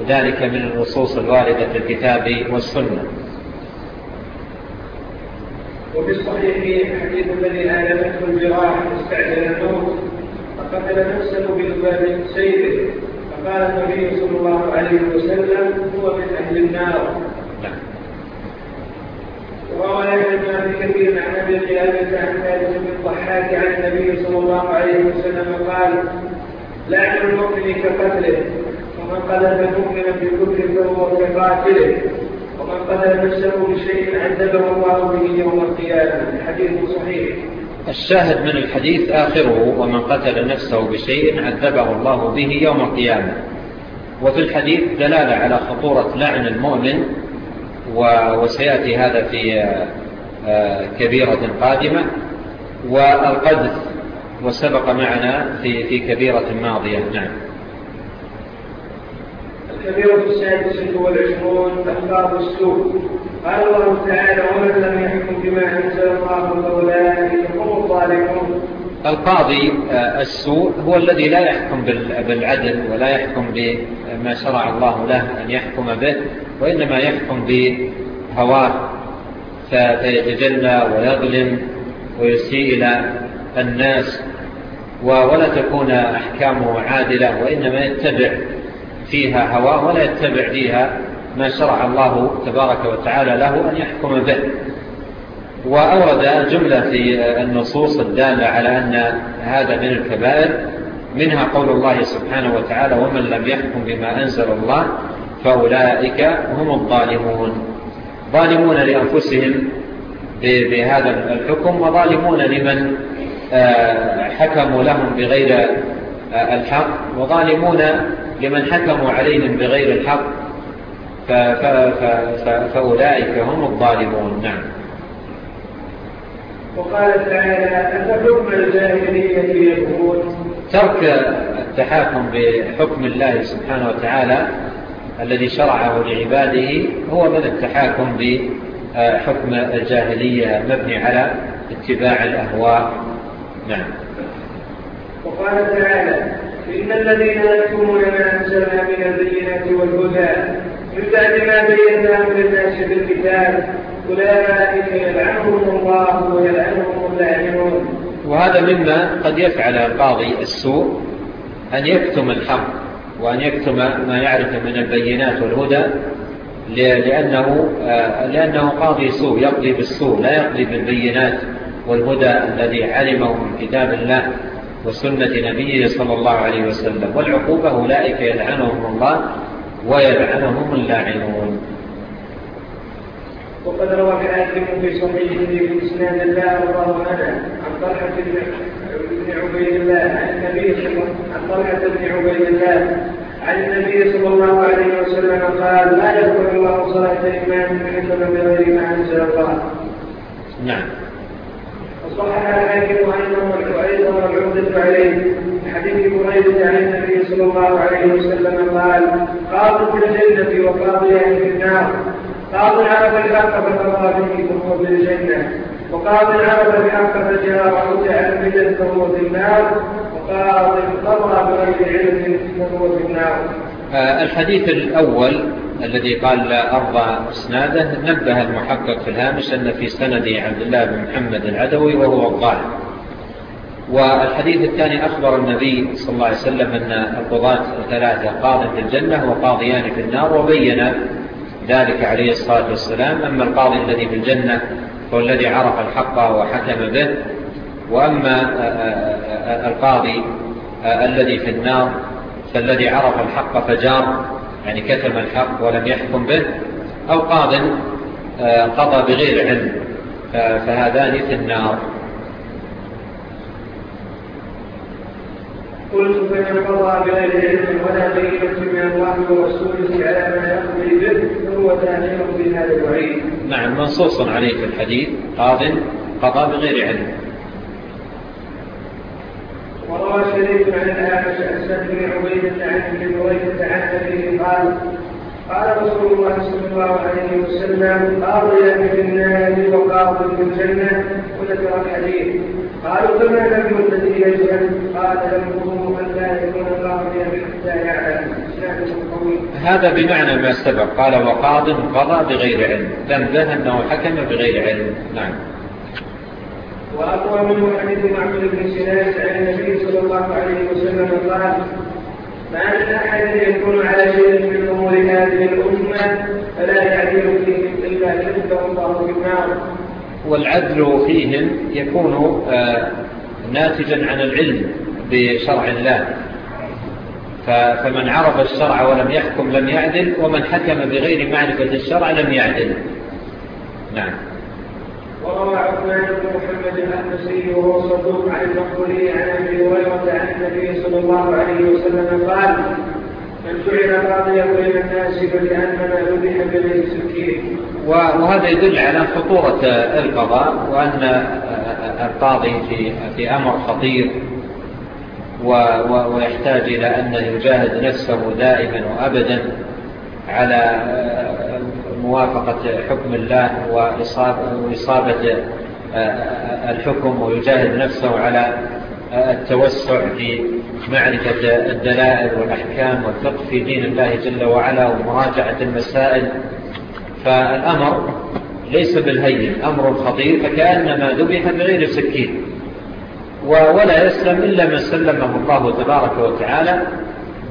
ذلك من النصوص الواردة في الكتاب والسنة. وبالصحيح حديث الذي آلمته الجراح مستعجل الموت فقتل نفسه بذباب سيده فقال النبي صلى الله عليه وسلم هو من أهل النار. وروى في كثير عن أبي قلابة عن ثالث بن الضحاك عن النبي صلى الله عليه وسلم قال لعن المؤمن كقتله ومن قتل مؤمنا بكفر فهو كقاتله. ومن قتل نفسه بشيء عذبه الله به يوم القيامة. الحديث صحيح. الشاهد من الحديث آخره ومن قتل نفسه بشيء عذبه الله به يوم القيامة. وفي الحديث دلالة على خطورة لعن المؤمن وسيأتي هذا في آه، آه، كبيرة قادمة. والقذف وسبق معنا في كبيرة ماضية. نعم. كبيرة السادس والعشرون أخبار السلوك قال الله تعالى ومن لم يحكم بما أنزل الله فأولئك هم الظالمون القاضي آه، السوء هو الذي لا يحكم بالعدل ولا يحكم بما شرع الله له أن يحكم به وإنما يحكم بهواه فيتجلى ويظلم ويسيء إلى الناس ولا تكون أحكامه عادلة وإنما يتبع فيها هواه ولا يتبع فيها ما شرع الله تبارك وتعالى له أن يحكم به. وأورد جملة في النصوص الدالة على أن هذا من الكبائر منها قول الله سبحانه وتعالى ومن لم يحكم بما أنزل الله فأولئك هم الظالمون. ظالمون لأنفسهم بهذا الحكم وظالمون لمن آه، حكموا لهم بغير آه، الحق وظالمون لمن حكموا عليهم بغير الحق فأولئك هم الظالمون. نعم. وقال تعالى أفحكم الجاهلية يقول ترك التحاكم بحكم الله سبحانه وتعالى الذي شرعه لعباده هو من التحاكم بحكم الجاهلية مبني على اتباع الأهواء. نعم. وقال تعالى إن الذين يكتمون ما أنزلنا من البينات والهدى من بعد ما بيناه للناس في الكتاب أولئك يلعنهم الله ويلعنهم اللاعنون. وهذا مما قد يفعل قاضي السوء أن يكتم الحق وأن يكتم ما يعرف من البينات والهدى لأنه, آه، لأنه قاضي سوء يقضي بالسوء لا يقضي بالبينات والهدى الذي علمه من كتاب الله. وسنة نبيه صلى الله عليه وسلم والعقوبة أولئك يلعنهم الله ويلعنهم اللاعنون وقد روى الحاكم في صحيح في إسناد الله الله عنه عن طلحة بن عبيد الله عن النبي صلى عن طلحة بن عبيد الله عن النبي صلى الله عليه وسلم قال لا يذكر الله صلاة ايمان حسب بغير ما أنزل الله. نعم. صح الحاكم عن وأيضا وعيد وعيد عليه حديث بريد عن النبي صلى الله عليه وسلم قال قاض في الجنة وقاض يعني في النار قاض عرف الحق فترى به فهو في الجنة وقاض عرف الحق فجرى وجعل بدن فهو في النار وقاض قضى بغير علم فهو في النار آه، الحديث الأول الذي قال لا أرضى أسناده نبه المحقق في الهامش أن في سنده عبد الله بن محمد العدوي وهو الظالم والحديث الثاني أخبر النبي صلى الله عليه وسلم أن القضاة الثلاثة قاض في الجنة وقاضيان في النار وبين ذلك عليه الصلاة والسلام. أما القاضي الذي في الجنة هو الذي عرف الحق وحكم به وأما آه، آه، القاضي الذي في النار فالذي عرف الحق فجار يعني كتم الحق ولم يحكم به أو قاض آه، قضى بغير علم فهذان في النار. قلت فمن قضى بغير علم ولا بينة من الله ورسوله على ما يقضي به فهو في بهذا الوعيد. نعم منصوص عليه في الحديث قاض قضى بغير علم. وروى شريك عن الاعمش عن سهل بن عبيدة عن ابن بريده عن ابيه قال قال رسول الله صلى الله عليه وسلم قالوا في النار وقالوا في الجنة وذكر الحديث قالوا فما لم الذي يجهل قال لمه أن لا يكون قاضيا حتى يعلم. هذا بمعنى ما سبق. قال وقاض قضى بغير علم. لم ذهب انه حكم بغير علم. نعم. وأقوى منه حديث عمرو بن سنان عن النبي صلى الله عليه وسلم قال ما من أحد يكون على شيء من أمور هذه الأمة فلا يعدل فيهم إلا كتبه الله بالنار والعدل فيهم يكون آه، ناتجا عن العلم بشرع الله. فمن عرف الشرع ولم يحكم لم يعدل ومن حكم بغير معرفة الشرع لم يعدل. نعم. وروى عثمان بن محمد الأنسي وهو صدوق عن المقبولي عن أبي هريرة عن النبي صلى الله عليه وسلم قال من جعل قاضيا بين الناس فكأنما ذبح بغير سكين وهذا يدل على خطورة القضاء وأن القاضي في, في أمر خطير ويحتاج إلى أن يجاهد نفسه دائما وأبدا على موافقة حكم الله وإصابة آه، الحكم ويجاهد نفسه على آه، التوسع في معرفة الدلائل والأحكام والفقه في دين الله جل وعلا ومراجعة المسائل. فالأمر ليس بالهين أمر خطير فكأنما ذبح بغير سكين. ولا يسلم إلا من سلمه الله تبارك وتعالى.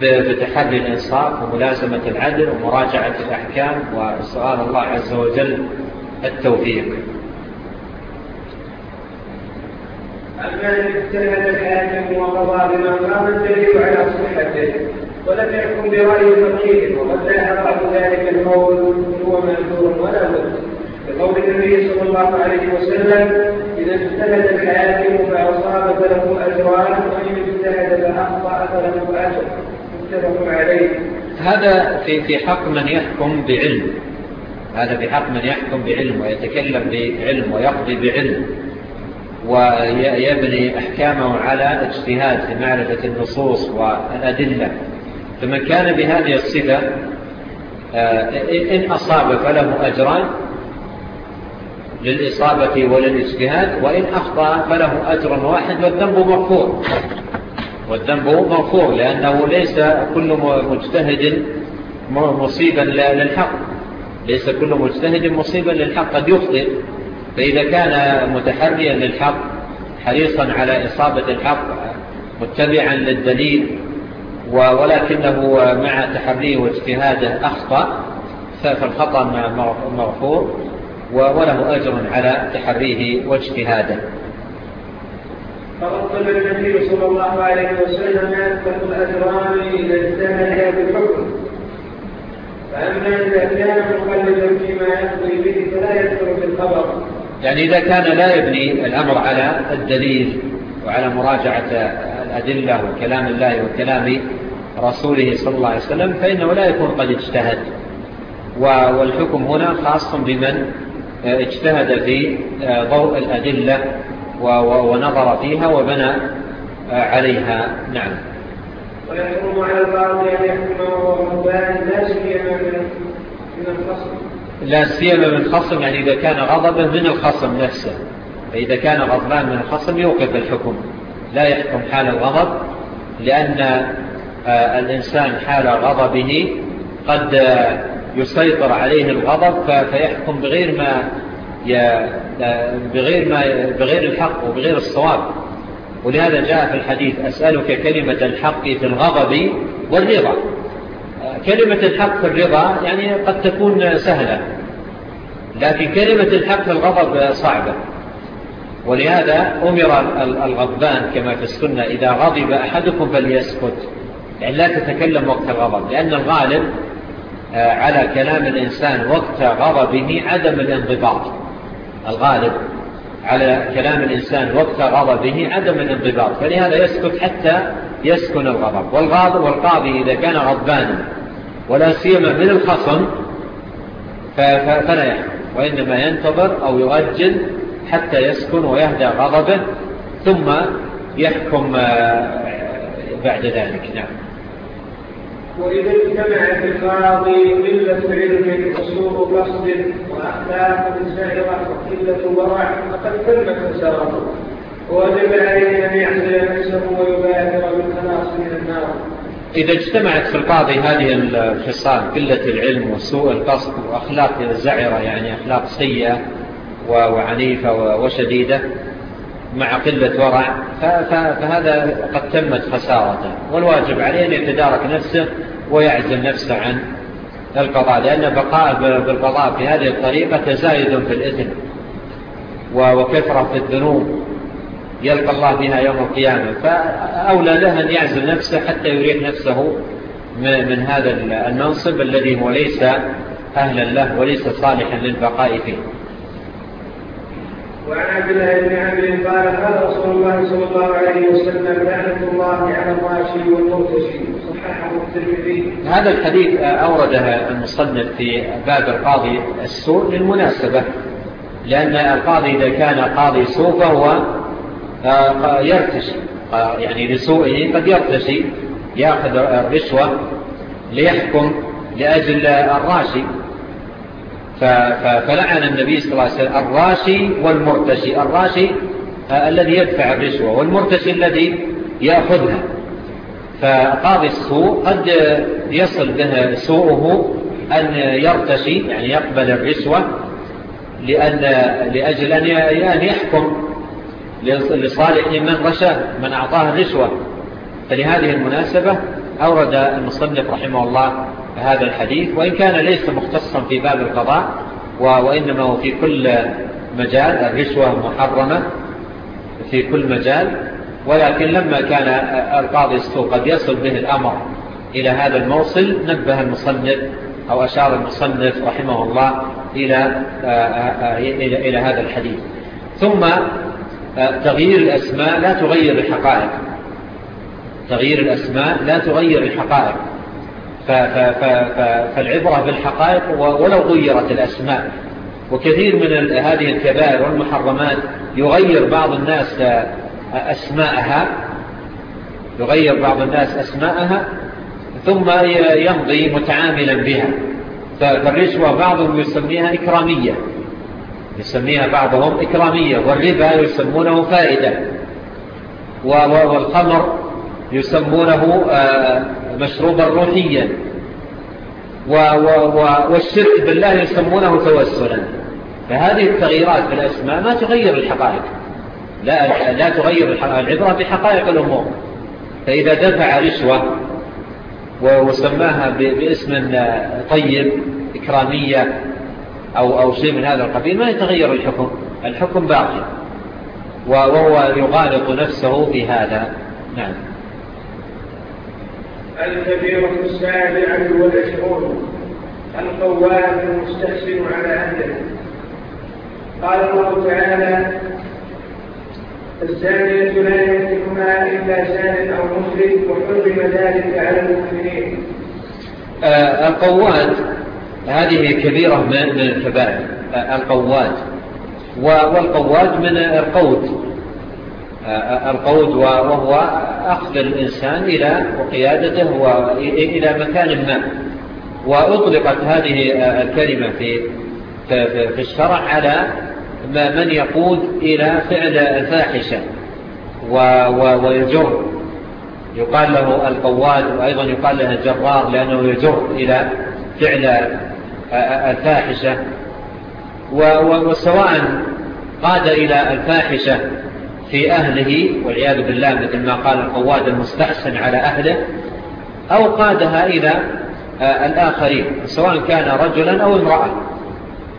بتحدي الإنصاف وملازمة العدل ومراجعة الأحكام وإصغار الله عز وجل التوفيق. أما إن اجتهد الحاكم وقضى بما قام الدليل على صحته ولم يحكم برأي فقيه وقد لا يقع ذلك القول هو مأجور ولا بد. لقول النبي صلى الله عليه وسلم إذا اجتهد الحاكم فأصاب فله أجران وإن اجتهد فأخطأ فله أجر. متفق عليه. هذا في في حق من يحكم بعلم. هذا في حق من يحكم بعلم ويتكلم بعلم ويقضي بعلم ويبني أحكامه على اجتهاد في معرفة النصوص والأدلة. فمن كان بهذه الصفة آه، إن أصاب فله أجران للإصابة وللإجتهاد وإن أخطأ فله أجر واحد والذنب مغفور والذنب هو مغفور لأنه ليس كل مجتهد مصيبا للحق. ليس كل مجتهد مصيبا للحق. قد يخطئ فإذا كان متحريا للحق حريصا على إصابة الحق متبعا للدليل ولكنه مع تحريه واجتهاده أخطأ فالخطأ مغفور وله أجر على تحريه واجتهاده. فقد النبي صلى الله عليه وسلم يثبت الأجران اذا اجتهد بالحكم فأما إذا كان مقلدا فيما يقضي به فلا يذكر في الخبر. يعني إذا كان لا يبني الأمر على الدليل وعلى مراجعة الأدلة وكلام الله وكلام رسوله صلى الله عليه وسلم فإنه لا يكون قد اجتهد. والحكم هنا خاص بمن آه، اجتهد في آه، ضوء الأدلة ونظر فيها وبنى عليها. نعم. ويحكم على البعض أن يحكمه ربان لا سيما من الخصم. لا سيما من الخصم يعني إذا كان غضبا من الخصم نفسه. فإذا كان غضبان من الخصم يوقف الحكم. لا يحكم حال الغضب لأن آه، الإنسان حال غضبه قد يسيطر عليه الغضب فيحكم بغير ما بغير, ما بغير الحق وبغير الصواب. ولهذا جاء في الحديث أسألك كلمة الحق في الغضب والرضا. كلمة الحق في الرضا يعني قد تكون سهلة لكن كلمة الحق في الغضب صعبة. ولهذا أمر الغضبان كما في السنة إذا غضب أحدكم فليسكت. يعني لا تتكلم وقت الغضب لأن الغالب آه، على كلام الإنسان وقت غضبه عدم الانضباط. الغالب على كلام الإنسان وقت غضبه عدم الانضباط فلهذا يسكت حتى يسكن الغضب. والغاضب والقاضي إذا كان غضبانا ولا سيما من الخصم فلا يحكم وإنما ينتظر أو يؤجل حتى يسكن ويهدى غضبه ثم يحكم آه، بعد ذلك. نعم. وإذا اجتمعت المعاضي قلة علم وصور قصد وأخلاق سائرة وقلة ورع فقد تم سرته ووجب عليه أن يحزن نفسه ويبادر بالخلاص من النار. إذا اجتمعت في القاضي هذه الخصال قلة العلم وسوء القصد وأخلاق زعرة يعني أخلاق سيئة وعنيفة وشديدة مع قلة ورع فهذا قد تمت خسارته. والواجب عليه أن يتدارك نفسه ويعزل نفسه عن القضاء لأن بقاء بالقضاء في هذه الطريقة تزايد في الإثم وكثرة في الذنوب يلقى الله بها يوم القيامة. فأولى له أن يعزل نفسه حتى يريح نفسه من هذا المنصب الذي هو ليس أهلا له وليس صالحا للبقاء فيه. وعن عبد الله بن عمرو قال قال رسول الله صلى الله عليه وسلم لعنة الله على الراشي والمرتشي صححه الترمذي. هذا الحديث اورده المصنف في باب القاضي السوء للمناسبة لأن القاضي إذا كان قاضي سوء فهو آه، يرتشي يعني لسوءه قد يرتشي يأخذ الرشوة ليحكم لأجل الراشي فلعن النبي صلى الله عليه وسلم الراشي والمرتشي. الراشي آه، الذي يدفع الرشوة والمرتشي الذي يأخذها. فقاضي السوء قد يصل بها سوءه أن يرتشي يعني يقبل الرشوة لأن لأجل أن يحكم لصالح من رشاه من أعطاه الرشوة. فلهذه المناسبة أورد المصنف رحمه الله هذا الحديث وإن كان ليس مختصا في باب القضاء وإنما هو في كل مجال الرشوة محرمة في كل مجال ولكن لما كان القاضي السوق قد يصل به الأمر إلى هذا الموصل نبه المصنف أو أشار المصنف رحمه الله إلى, آه، آه، آه، إلى, إلى هذا الحديث. ثم تغيير الأسماء لا تغير الحقائق. تغيير الأسماء لا تغير الحقائق. فالعبرة بالحقائق ولو غيرت الأسماء. وكثير من هذه الكبائر والمحرمات يغير بعض الناس آه، أسماءها. يغير بعض الناس أسماءها ثم يمضي متعاملا بها. فالرشوة بعضهم يسميها إكرامية. يسميها بعضهم إكرامية. والربا يسمونه فائدة. والخمر يسمونه آه، مشروبا روحيا و و و والشرك بالله يسمونه توسلا. فهذه التغييرات في الأسماء ما تغير الحقائق. لا, لا تغير الحقائق العبرة بحقائق الأمور. فإذا دفع رشوة وسماها باسم طيب إكرامية أو, أو شيء من هذا القبيل ما يتغير الحكم. الحكم باقي وهو يغالط نفسه في هذا. نعم. الكبيرة السابعة والعشرون القوام المستحسن على أهله. قال الله تعالى الزانية لا يملكها إلا زان أو مشرك وحرم ذلك على المؤمنين. آه، القوات هذه كبيرة من الكبائر. آه، القوات والقوات من القوت القود وهو أخذ الإنسان إلى قيادته وإلى مكان ما وأطلقت هذه الكلمة في, في الشرع على من يقود إلى فعل الفاحشة ويجر. يقال له القواد وأيضا يقال له الجرار لأنه يجر إلى فعل الفاحشة. وسواء قاد إلى الفاحشة في أهله والعياذ بالله مثل ما قال القواد المستحسن على أهله أو قادها إلى آه، الآخرين سواء كان رجلا أو امرأة.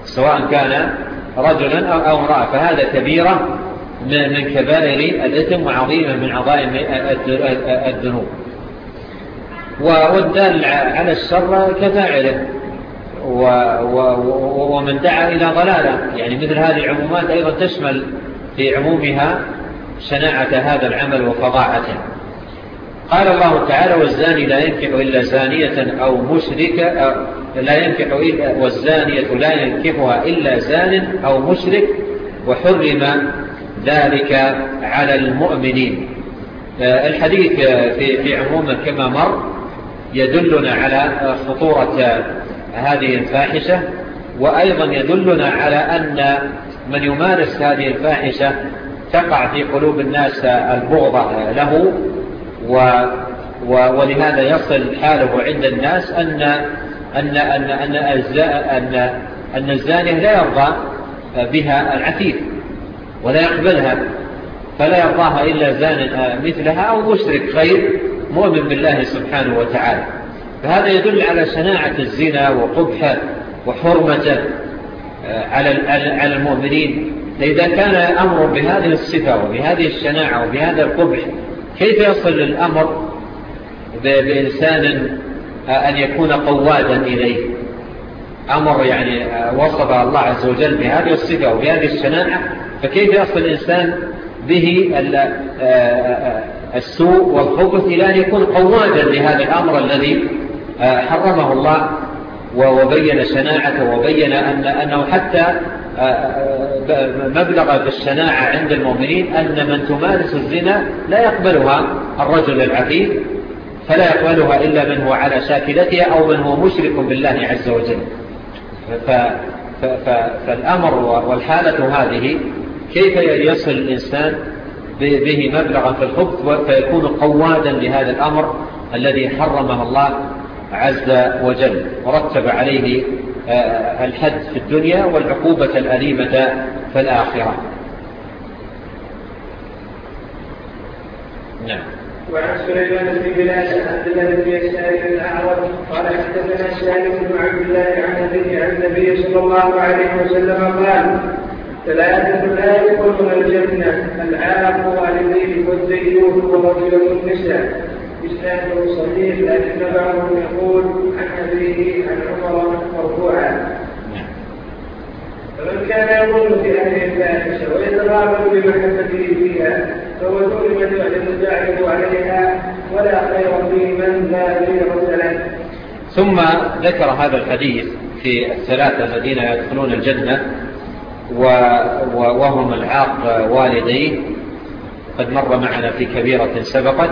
سواء كان رجلا أو امرأة. فهذا كبيرة من كبائر الإثم وعظيمة من عظائم الذنوب. والدال على الشر كفاعله. ومن دعا إلى ضلالة. يعني مثل هذه العمومات أيضا تشمل في عمومها شناعة هذا العمل وفضاعته. قال الله تعالى والزاني لا ينكح إلا زانية أو مشرك لا ينكح إلا والزانية لا ينكحها إلا زان أو مشرك وحرم ذلك على المؤمنين. الحديث في, في عموما كما مر يدلنا على خطورة هذه الفاحشة وأيضا يدلنا على أن من يمارس هذه الفاحشة تقع في قلوب الناس البغضة له و ولهذا يصل حاله عند الناس أن, أن, أن, أن, أن, أن الزانية لا يرضى بها العفيف ولا يقبلها فلا يرضاها إلا زان مثلها أو مشرك غير مؤمن بالله سبحانه وتعالى. فهذا يدل على سناعة الزنا وقبحة وحرمة على المؤمنين. فإذا كان الأمر بهذه الصفة وبهذه الشناعة وبهذا القبح كيف يصل الأمر بإنسان أن يكون قوادا إليه؟ أمر يعني وصف الله عز وجل بهذه الصفة وبهذه الشناعة فكيف يصل الإنسان به السوء والخبث إلى أن يكون قوادا لهذا الأمر الذي حرمه الله وبين شناعته وبين أنه حتى مبلغ في الشناعة عند المؤمنين أن من تمارس الزنا لا يقبلها الرجل العفيف فلا يقبلها إلا من هو على شاكلتها أو من هو مشرك بالله عز وجل. ف ف فالأمر والحالة هذه كيف يصل الإنسان به مبلغا في الخبث فيكون قوادا لهذا الأمر الذي حرمه الله عز وجل ورتب عليه آه، الحد في الدنيا والعقوبة الأليمة في الآخرة. نعم. وعن سليمان بن بلال حدثنا بن يسار بن الأعرج قال حدثنا سالم بن عبد الله عن ابيه عن النبي صلى الله عليه وسلم قال ثلاثة لا يدخلون الجنة العاق والديه والزيوت ورجل النساء. بالله صحيح لكن بعضهم يقول عن أبيه عن عمر مرفوعا فمن كان يظن في هذه الفاحشة ويتغافل بمحبته فيها فهو ظلم يعرض عليها ولا خير في من لا بيع له. ثم ذكر هذا الحديث في الثلاثة الذين يدخلون الجنة وهم العاق والديه قد مر معنا في كبيرة سبقت.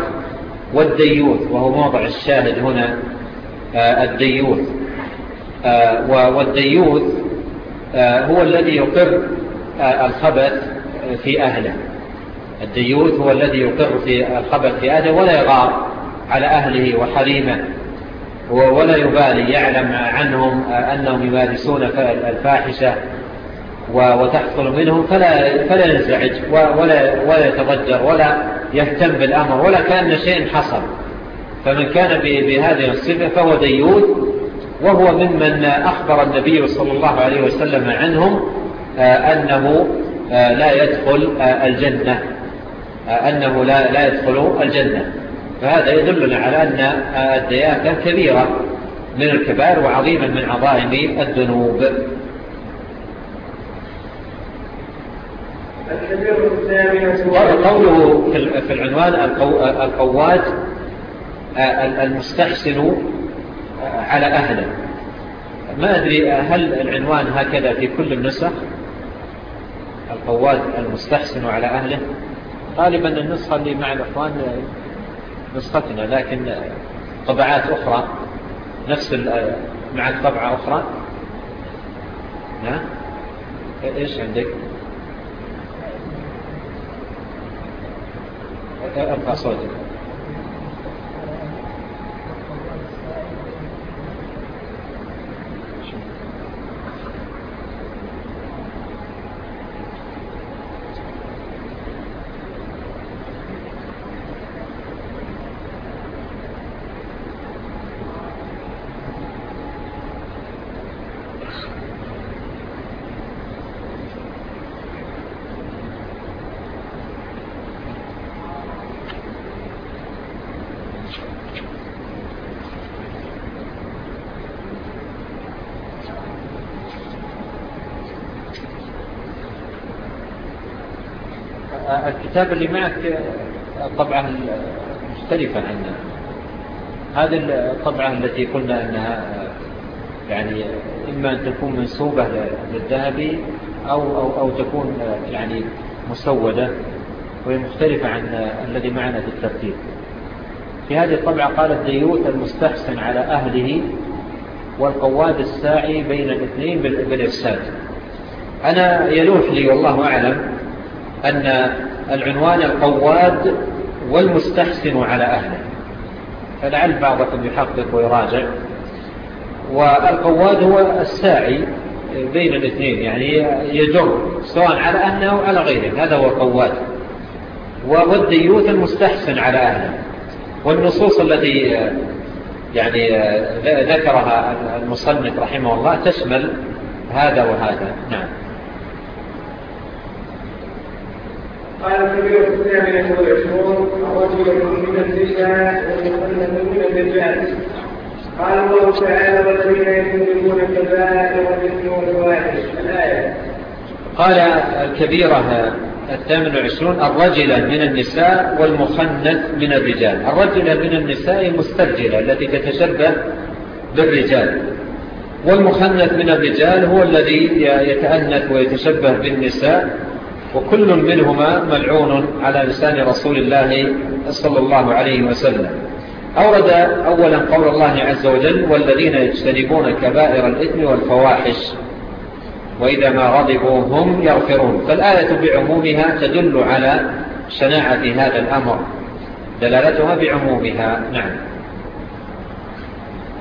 والديوث وهو موضع الشاهد هنا آه، الديوث. آه، والديوث آه، هو الذي يقر الخبث في أهله. الديوث هو الذي يقر في الخبث في أهله ولا يغار على أهله وحريمه ولا يبالي يعلم عنهم أنهم يمارسون الفاحشة وتحصل منه فلا, فلا ينزعج ولا, ولا يتضجر ولا يهتم بالأمر ولا كان شيء حصل. فمن كان بهذه الصفة فهو ديون وهو ممن أخبر النبي صلى الله عليه وسلم عنهم آه، أنه آه، لا يدخل آه، الجنة أنه لا, لا يدخل الجنة. فهذا يدلنا على أن الدياثة كبيرة من الكبار وعظيما من عظائم الذنوب. وقوله في العنوان القوات آه، المستحسن آه، على أهله. ما أدري آه، هل العنوان هكذا في كل النسخ؟ القوات المستحسن على أهله؟ غالبا النسخة اللي مع الأخوان نسختنا لكن طبعات أخرى نفس مع الطبعة أخرى. نعم إيش عندك؟ ارفع الكتاب اللي معك طبعا مختلفة عنها هذه الطبعة التي قلنا أنها يعني إما أن تكون منسوبة للذهبي أو, أو, أو تكون يعني مسودة وهي مختلفة عن الذي معنا في الترتيب. في هذه الطبعة قال الديوت المستحسن على أهله والقواد الساعي بين الاثنين بالإفساد. أنا يلوح لي والله أعلم أن العنوان القواد والمستحسن على أهله. فلعل بعضكم يحقق ويراجع. والقواد هو الساعي بين الاثنين يعني يجر سواء على أهله أو على غيره هذا هو القواد. والديوث المستحسن على أهله. والنصوص التي يعني ذكرها المصنف رحمه الله تشمل هذا وهذا. نعم. قال كبير السنة من العشرون الرجل من الرجال والمؤمن من الرجال قال الله تعالى والذين يكذبون الكبائر والإثم والفواحش الآية قال الكبيرة الثامن والعشرون الرجل من النساء والمخنث من الرجال. الرجل من النساء المسترجلة التي تتشبه بالرجال. والمخنث من الرجال هو الذي يتأنث ويتشبه بالنساء. وكل منهما ملعون على لسان رسول الله صلى الله عليه وسلم. أورد أولا قول الله عز وجل والذين يجتنبون كبائر الإثم والفواحش وإذا ما غضبوا هم يغفرون. فالآية بعمومها تدل على شناعة هذا الأمر. دلالتها بعمومها نعم.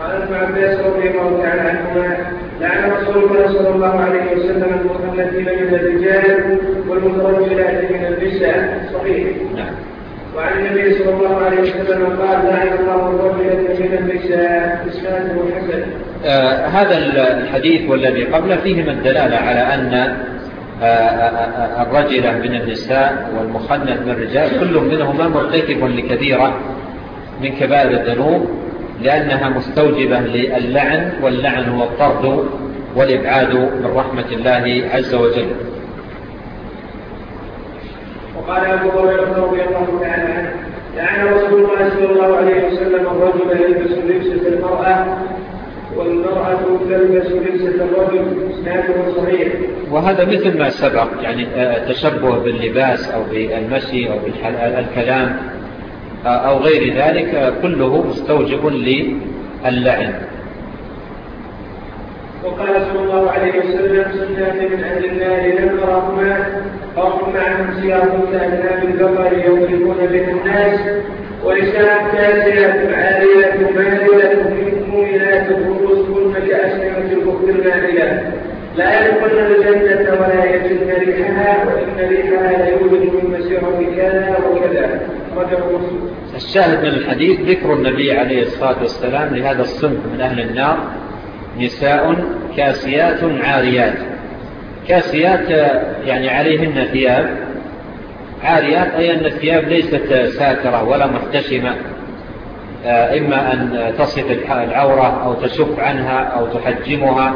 قال ابن عباس رضي الله تعالى عنهما لعن رسول الله صلى الله عليه وسلم المخلفين من الرجال والمترجلات من النساء صحيح نعم. وعن النبي صلى الله عليه وسلم قال لعن الله الرجلات من النساء اسناده حسن هذا الحديث والذي قبله فيهما الدلالة على أن آه، آه، آه، الرجلة من النساء والمخنث من الرجال كل منهما مرتكب لكثيرة من كبائر الذنوب. لأنها مستوجبة للعن واللعن هو الطرد والإبعاد من رحمة الله عز وجل. وقال أبو هريرة رضي الله تعالى عنه لعن رسول الله صلى الله عليه وسلم الرجل يلبس لبسة المرأة والمرأة تلبس لبسة الرجل إسناده صحيح. وهذا مثل ما سبق يعني آه، التشبه باللباس أو بالمشي أو بالكلام أو غير ذلك كله مستوجب للعن وقال صلى الله عليه وسلم سنات من أهل النار لم يرهما فهم عن سيارهم كأنام البقر يضربون بين الناس ونساء كاسرات عاريات من مؤمنات رؤوسهن كأسنمة الكفر المالية لا يدخلن الجنة ولا يجدن ريحها وإن ريحها لا يوجد من مسيح مكانا وكذا الشاهد من الحديث ذكر النبي عليه الصلاة والسلام لهذا الصنف من أهل النار نساء كاسيات عاريات. كاسيات يعني عليهن ثياب. عاريات أي أن الثياب ليست ساترة ولا محتشمة آه، إما أن تصف العورة أو تشف عنها أو تحجمها.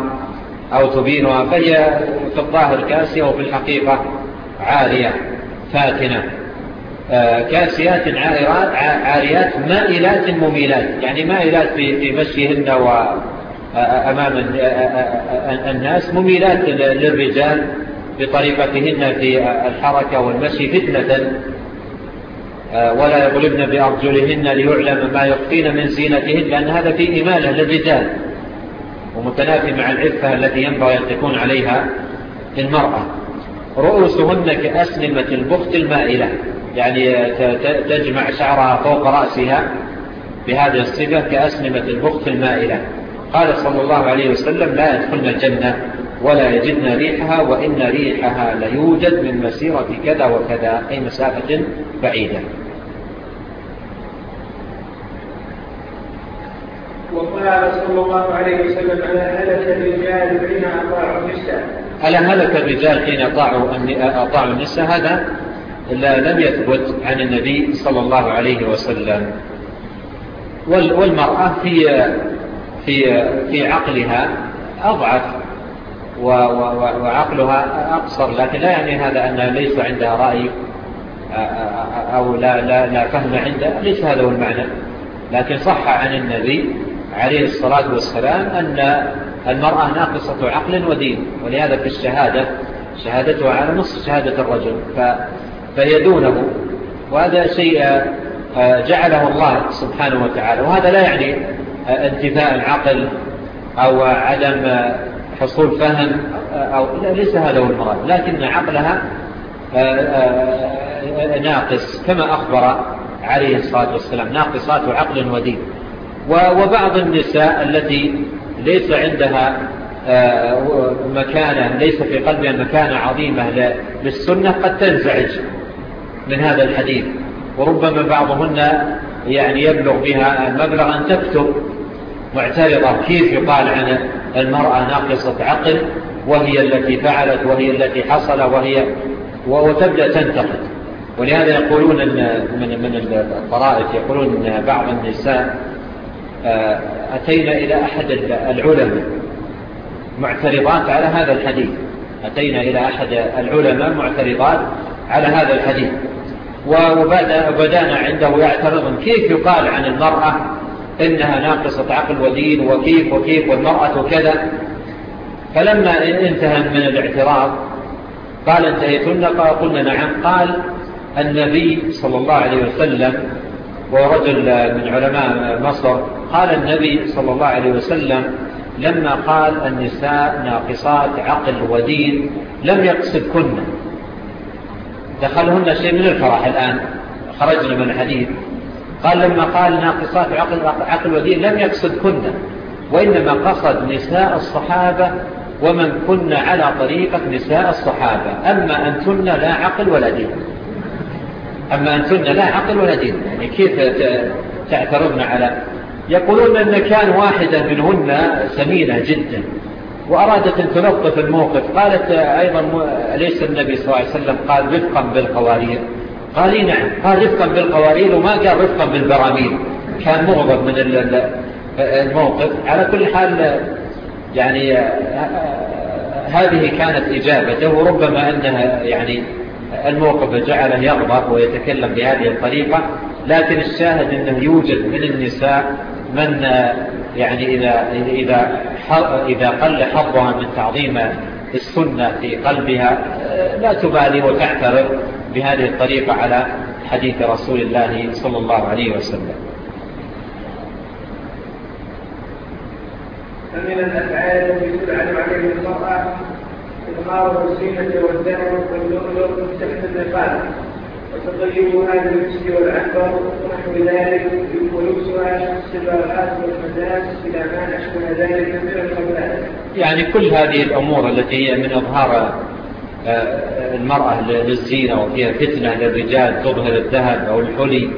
أو تبينها فهي في الظاهر كاسية وفي الحقيقة عارية فاتنة. آه، كاسيات عاريات, عاريات مائلات مميلات يعني مائلات في مشيهن وأمام آه، آه، الناس مميلات للرجال بطريقتهن في الحركة والمشي فتنة. ولا يغلبن بأرجلهن ليعلم ما يخفين من زينتهن لأن هذا في إمالة للرجال. ومتنافي مع العفة التي ينبغي أن تكون عليها المرأة. رؤوسهن كأسلمة البخت المائلة. يعني تجمع شعرها فوق رأسها بهذه الصفة كأسلمة البخت المائلة. قال صلى الله عليه وسلم لا يدخلن الجنة ولا يجدن ريحها وإن ريحها ليوجد من مسيرة كذا وكذا. أي مسافة بعيدة. وقال صلى الله عليه وسلم على هلك الرجال حين أطاعوا النساء. على هلك الرجال حين أطاعوا النساء؟ هذا لم يثبت عن النبي صلى الله عليه وسلم. والمرأة في, في, في عقلها أضعف وعقلها أقصر لكن لا يعني هذا أنها ليس عندها رأي أو لا, لا, لا فهم عندها ليس هذا هو المعنى. لكن صح عن النبي عليه الصلاة والسلام أن المرأة ناقصة عقل ودين ولهذا في الشهادة شهادتها على نصف شهادة الرجل فيدونه وهذا شيء آه، جعله الله سبحانه وتعالى. وهذا لا يعني آه، انتفاء العقل أو عدم آه، حصول فهم أو ليس هذا هو المرأة لكن عقلها ناقص كما أخبر عليه الصلاة والسلام ناقصات عقل ودين. وبعض النساء التي ليس عندها آه، مكانة ليس في قلبها مكانة عظيمة للسنة قد تنزعج من هذا الحديث. وربما بعضهن يعني يبلغ بها المبلغ أن تكتب معترضة كيف يقال عن المرأة ناقصة عقل وهي التي فعلت وهي التي حصل وهي وتبدأ تنتقد. ولهذا يقولون من, من الطرائف يقولون أن بعض النساء آه، أتينا إلى أحد العلماء. معترضات على هذا الحديث. أتينا إلى أحد العلماء معترضات على هذا الحديث. وبدأنا عنده يعترض كيف يقال عن المرأة إنها ناقصة عقل ودين وكيف وكيف والمرأة كذا. فلما انتهى من الاعتراض قال انتهيتن؟ قلنا نعم. قال النبي صلى الله عليه وسلم ورجل من علماء مصر قال النبي صلى الله عليه وسلم لما قال النساء ناقصات عقل ودين لم يقصد كنا دخلهن شيء من الفرح الآن. خرجنا من الحديث. قال لما قال ناقصات عقل, عقل ودين لم يقصد كنا وإنما قصد نساء الصحابة ومن كنا على طريقة نساء الصحابة. أما أنتن لا عقل ولا دين. أما أنتن لا عقل ولا دين. يعني كيف تعترضنا على يقولون أن كان واحدة منهن سمينة جدا وأرادت أن تلطف الموقف. قالت أيضا أليس النبي صلى الله عليه وسلم قال رفقا بالقوارير. قال إيه نعم قال رفقا بالقوارير وما قال رفقا بالبراميل. كان مغضب من الموقف. على كل حال يعني آه، آه، آه، هذه كانت إجابته وربما أنها يعني الموقف جعله يغضب ويتكلم بهذه الطريقة لكن الشاهد أنه يوجد من النساء من آه، يعني إذا, إذا, إذا قل حظها من تعظيم السنة في قلبها آه، لا تبالي وتعترض بهذه الطريقة على حديث رسول الله صلى الله عليه وسلم. فمن الأفعال التي تدعم عليه المرأة الزينة والذهب واللؤلؤ وتطيب هذا المسك والعنبر ونحو ذلك والمدارس إلى ما أشبه ذلك من الخبرات. يعني كل هذه الأمور التي هي من إظهار آه، المرأة للزينة وفيها فتنة للرجال تظهر الذهب أو الحلي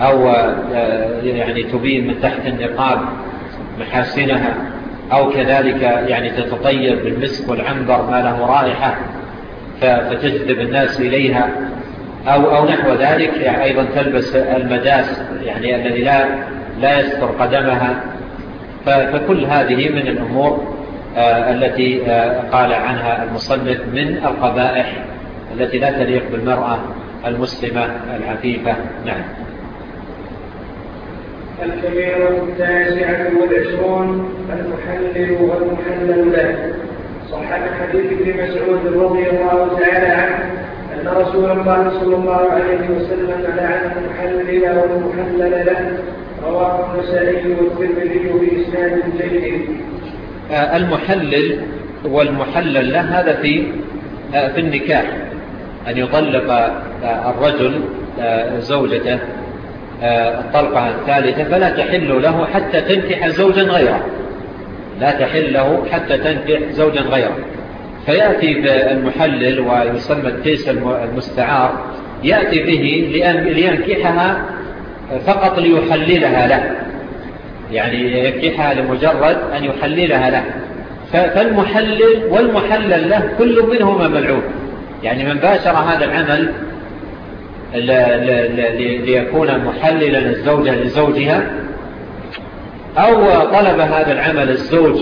أو آه، يعني تبين من تحت النقاب محاسنها أو كذلك يعني تتطير بالمسك والعنبر ما له رائحة فتجذب الناس إليها أو, أو نحو ذلك يعني أيضا تلبس المداس يعني الذي لا, لا يستر قدمها. فكل هذه من الأمور آه، التي آه، قال عنها المصنف من القبائح التي لا تليق بالمرأة المسلمة العفيفة. نعم. الكبيرة التاسعة والعشرون المحلل والمحلل له. صح حديث ابن مسعود رضي الله تعالى عنه أن رسول الله صلى الله عليه وسلم لعن المحلل والمحلل له. رواه النسائي والترمذي بإسناد جيد. آه، المحلل والمحلل له هذا في آه، في النكاح. أن يطلق آه، الرجل زوجته. آه، الطلقة الثالثة فلا تحل له حتى تنكح زوجا غيره. لا تحل له حتى تنكح زوجا غيره. فيأتي بالمحلل ويسمى التيس المستعار يأتي به لينكحها فقط ليحللها له. يعني ينكحها لمجرد أن يحللها له. فالمحلل والمحلل له كل منهما ملعوب يعني من باشر هذا العمل ليكون محللا الزوجة لزوجها. أو طلب هذا العمل الزوج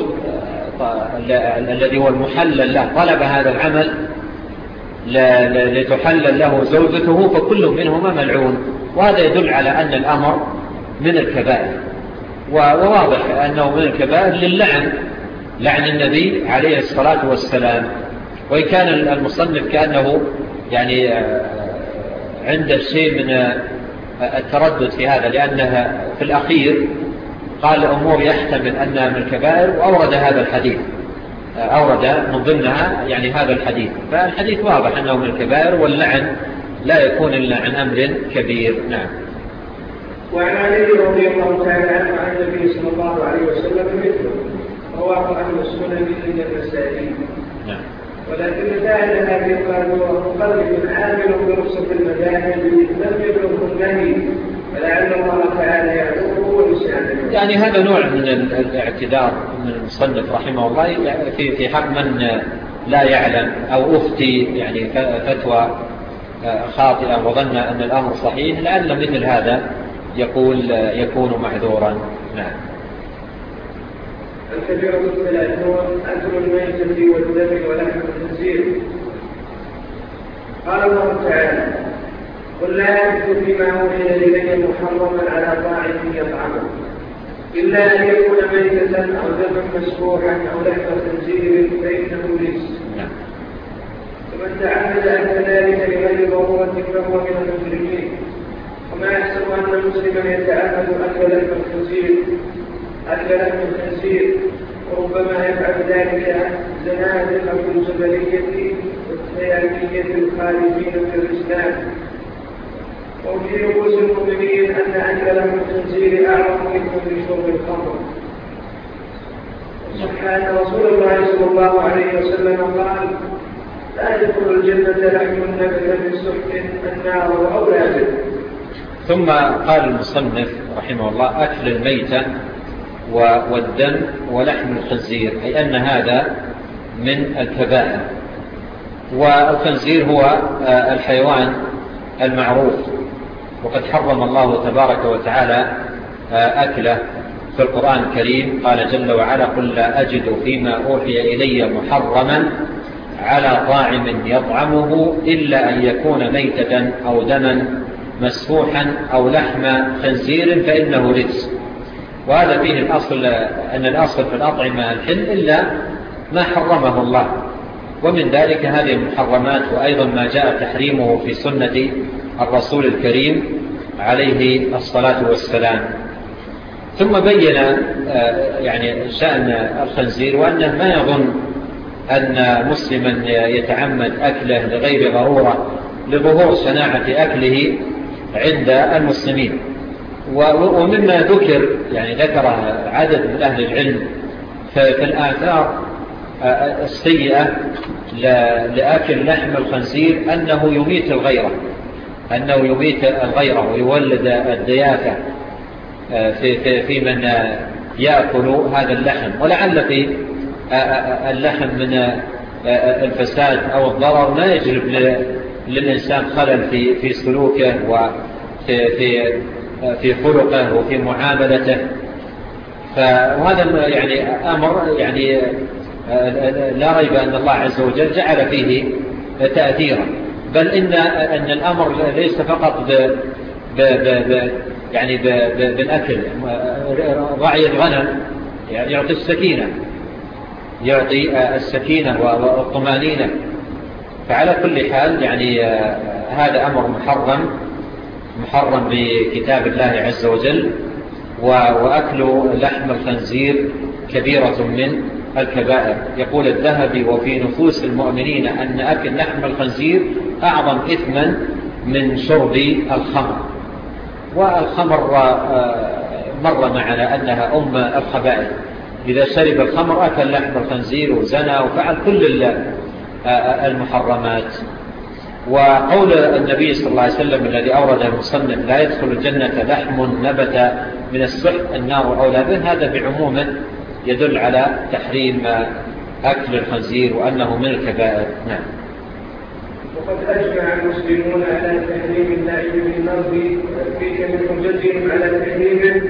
الذي هو المحلل له طلب هذا العمل لتحلل له زوجته فكل منهما ملعون. وهذا يدل على أن الأمر من الكبائر. وواضح أنه من الكبائر للعن لعن النبي عليه الصلاة والسلام. وإن كان المصنف كأنه يعني آه، عنده شيء من التردد في هذا لأنها في الأخير قال أمور يحتمل أنها من الكبائر وأورد هذا الحديث. أورد من ضمنها يعني هذا الحديث. فالحديث واضح أنه من الكبائر واللعن لا يكون إلا عن أمر كبير. نعم. وعن علي رضي الله تعالى عن النبي صلى الله عليه وسلم مثله. رواه أهل السنن من النسائي. نعم. ولكن فاعل هذه القانون قلب عامل برخصة المذاهب لم يبلغ النهي فلعل الله تعالى يعذره يعني هذا نوع من الاعتذار من المصنف رحمه الله يعني في في حق من لا يعلم أو أفتي يعني فتوى آه، خاطئة وظن أن الأمر صحيح لأن مثل هذا يقول يكون معذورا. نعم. الكبيرة مثل أكل ما يسمي والدم ولحم الخنزير. قال الله تعالى قل لا يجد فيما أوحي إلي محرما على طاعم يطعمه إلا أن يكون ميتة أو دما مسبوحا أو لحم خنزير فإنه ليس ومن تعمد أن ذلك لغير ضرورة فهو من المجرمين. وما يحسب أن مسلما يتعمد أكل لحم الخنزير البلاء من الخنزير وربما يفعل ذلك زنادقة من زبلية والسياسية الخالدين في الإسلام. وفي رؤوس المؤمنين أن أكل من الخنزير أعظم من من شرب الخمر. سبحان رسول الله صلى الله عليه وسلم قال لا يدخل الجنة لحم النبي من سحت النار وأولاده ثم قال المصنف رحمه الله أكل الميتة والدم ولحم الخنزير أي أن هذا من الكبائر. والخنزير هو آه، الحيوان المعروف. وقد حرم الله تبارك وتعالى آه، أكله في القرآن الكريم. قال جل وعلا قل لا أجد فيما أوحي إلي محرما على طاعم يطعمه إلا أن يكون ميتة أو دما مسفوحا أو لحم خنزير فإنه رجس. وهذا فيه الأصل أن الأصل في الأطعمة الحل إلا ما حرمه الله. ومن ذلك هذه المحرمات وأيضا ما جاء تحريمه في سنة الرسول الكريم عليه الصلاة والسلام. ثم بين آه، يعني شأن الخنزير وأنه ما يظن أن مسلما يتعمد أكله لغير ضرورة لظهور صناعة أكله عند المسلمين. ومما ذكر يعني ذكر عدد من أهل العلم فالآثار السيئة لأكل لحم الخنزير أنه يميت الغيرة أنه يميت الغيرة ويولد الدياثة آه، في, في, في من يأكل هذا اللحم. ولعل في آه، آه، اللحم من الفساد أو الضرر لا يجلب للإنسان خلل في, في سلوكه وفي في في خلقه وفي معاملته. فهذا يعني أمر يعني آه، لا ريب أن الله عز وجل جعل فيه تأثيرا. بل إن, أن الأمر ليس فقط ب ب ب ب يعني ب ب بالأكل رعي الغنم يعني يعطي السكينة يعطي آه، السكينة والطمانينة. فعلى كل حال يعني آه، هذا أمر محرم. محرم بكتاب الله عز وجل وأكل لحم الخنزير كبيرة من الكبائر. يقول الذهبي وفي نفوس المؤمنين أن أكل لحم الخنزير أعظم إثما من شرب الخمر. والخمر آه، مر معنا أنها أم الخبائر إذا شرب الخمر أكل لحم الخنزير وزنى وفعل كل آه، المحرمات. وقول النبي صلى الله عليه وسلم الذي أورد المصنف لا يدخل الجنة لحم نبت من السحب النار أولى به هذا بعموما يدل على تحريم أكل الخنزير وأنه من الكبائر. نعم. وقد أجمع المسلمون على تحريم النائب بالمرض في من حجتهم على تحريمه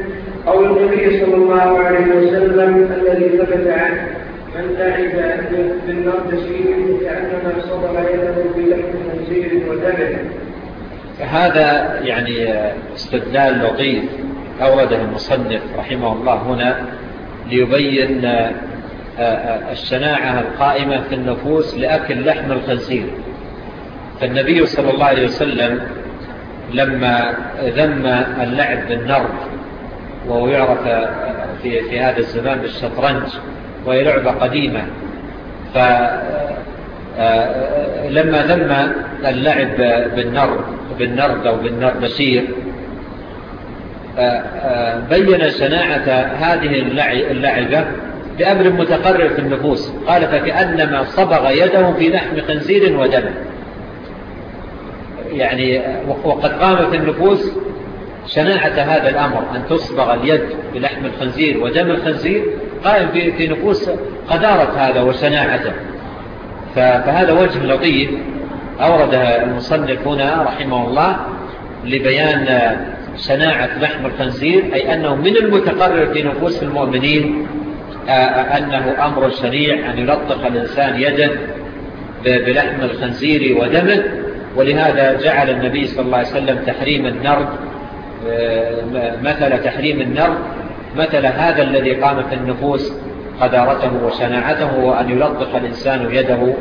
أو النبي صلى الله عليه وسلم الذي ثبت عنه. من تعب بالنار تشريبه كأنما صبر يده في لحم خنزير ودمه فهذا يعني استدلال لطيف أورده المصنف رحمه الله هنا ليبين آه، آه، الشناعة القائمة في النفوس لأكل لحم الخنزير. فالنبي صلى الله عليه وسلم لما ذم اللعب بالنرد وهو يعرف في, في هذا الزمان بالشطرنج وهي لعبة قديمة فلما آه، آه، لما اللعب بالنرد بالنرد أو بالنردسير آه، بين سناعة هذه اللعبة بأمر متقرر في النفوس. قال فكأنما صبغ يده في لحم خنزير ودم. يعني وقد قامت النفوس شناعة هذا الأمر أن تصبغ اليد بلحم الخنزير ودم الخنزير قائم في نفوس قدارة هذا وشناعته. فهذا وجه لطيف أوردها المصنف هنا رحمه الله لبيان شناعة لحم الخنزير أي أنه من المتقرر في نفوس المؤمنين آه، أنه أمر شريع أن يلطق الإنسان يدا بلحم الخنزير ودمه ولهذا جعل النبي صلى الله عليه وسلم تحريم النرد آه، مثل تحريم النرد مثل هذا الذي قام في النفوس قدارته وشناعته وأن يلطف الإنسان يده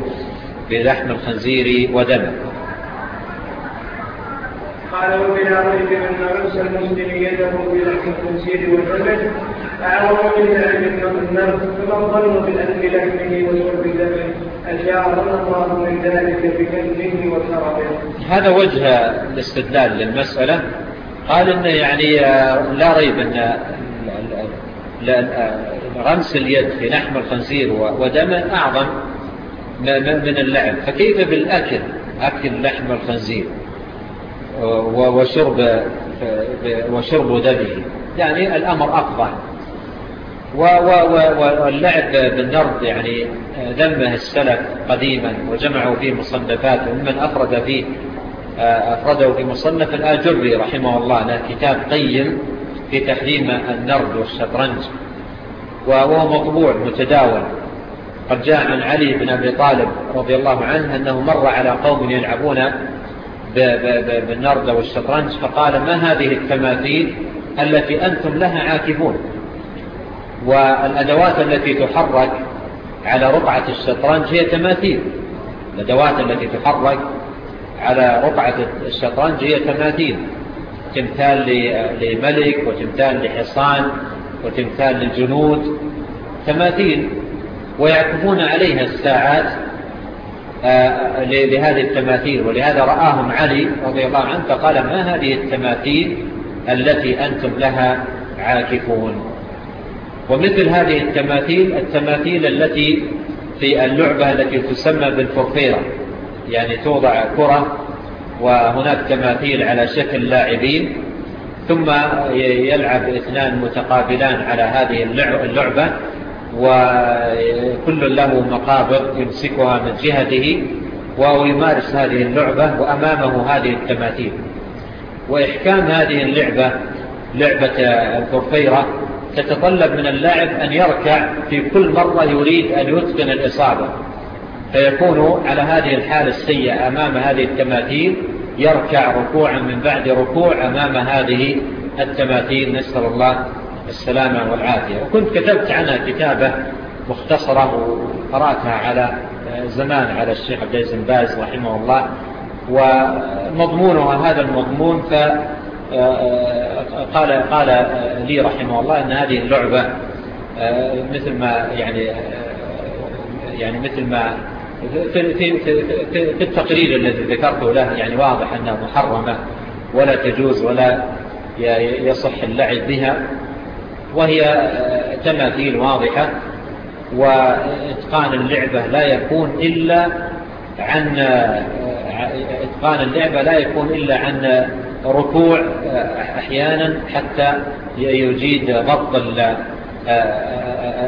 بلحم الخنزير ودمه. قال وبلا ريب أن رأس المسلم يده بلحم الخنزير ودمه. أعوام من ذلك النار فمن ظلم بالأكل لحمه وشرب دمه. أجعل الله من ذلك بكنه وشربه. هذا وجه الاستدلال للمسألة. قال إنه يعني لا ريب أن غمس آه، اليد في لحم الخنزير ودمه أعظم من اللعب فكيف بالأكل؟ أكل لحم الخنزير وشرب, وشرب دمه. يعني الأمر أقضى واللعب بالنرد يعني آه، ذمه السلف قديما وجمعوا فيه مصنفات ومن أفرد فيه آه، أفرده في مصنف الآجري رحمه الله له كتاب قيم في تحريم النرد والشطرنج وهو مطبوع متداول. قد جاء عن علي بن أبي طالب رضي الله عنه أنه مر على قوم يلعبون بالنرد والشطرنج فقال ما هذه التماثيل التي أنتم لها عاكفون؟ والأدوات التي تحرك على رقعة الشطرنج هي تماثيل. الأدوات التي تحرك على رقعة الشطرنج هي تماثيل. تمثال لملك وتمثال لحصان وتمثال للجنود. تماثيل ويعكفون عليها الساعات آه، لهذه التماثيل ولهذا رآهم علي رضي الله عنه فقال ما هذه التماثيل التي أنتم لها عاكفون؟ ومثل هذه التماثيل التماثيل التي في اللعبة التي تسمى بالفرفيرة يعني توضع كرة وهناك تماثيل على شكل لاعبين ثم يلعب اثنان متقابلان على هذه اللعبة وكل له مقابر يمسكها من جهته وهو يمارس هذه اللعبة وأمامه هذه التماثيل وإحكام هذه اللعبة لعبة الفرفيرة تتطلب من اللاعب أن يركع في كل مرة يريد أن يتقن الإصابة. فيكون على هذه الحالة السيئة أمام هذه التماثيل يركع ركوعا من بعد ركوع أمام هذه التماثيل. نسأل الله السلامة والعافية. وكنت كتبت عنها كتابة مختصرة وقرأتها على زمان على الشيخ عبد العزيز باز رحمه الله ومضمونها هذا المضمون. فقال قال لي رحمه الله أن هذه اللعبة آه، مثل ما يعني آه، يعني مثل ما في, في, في, في التقرير الذي ذكرته له يعني واضح أنها محرمة ولا تجوز ولا يصح اللعب بها وهي آه، تماثيل واضحة وإتقان اللعبة لا يكون إلا عن آه، إتقان اللعبة لا يكون إلا عن ركوع آه، أحيانا حتى يجيد ضبط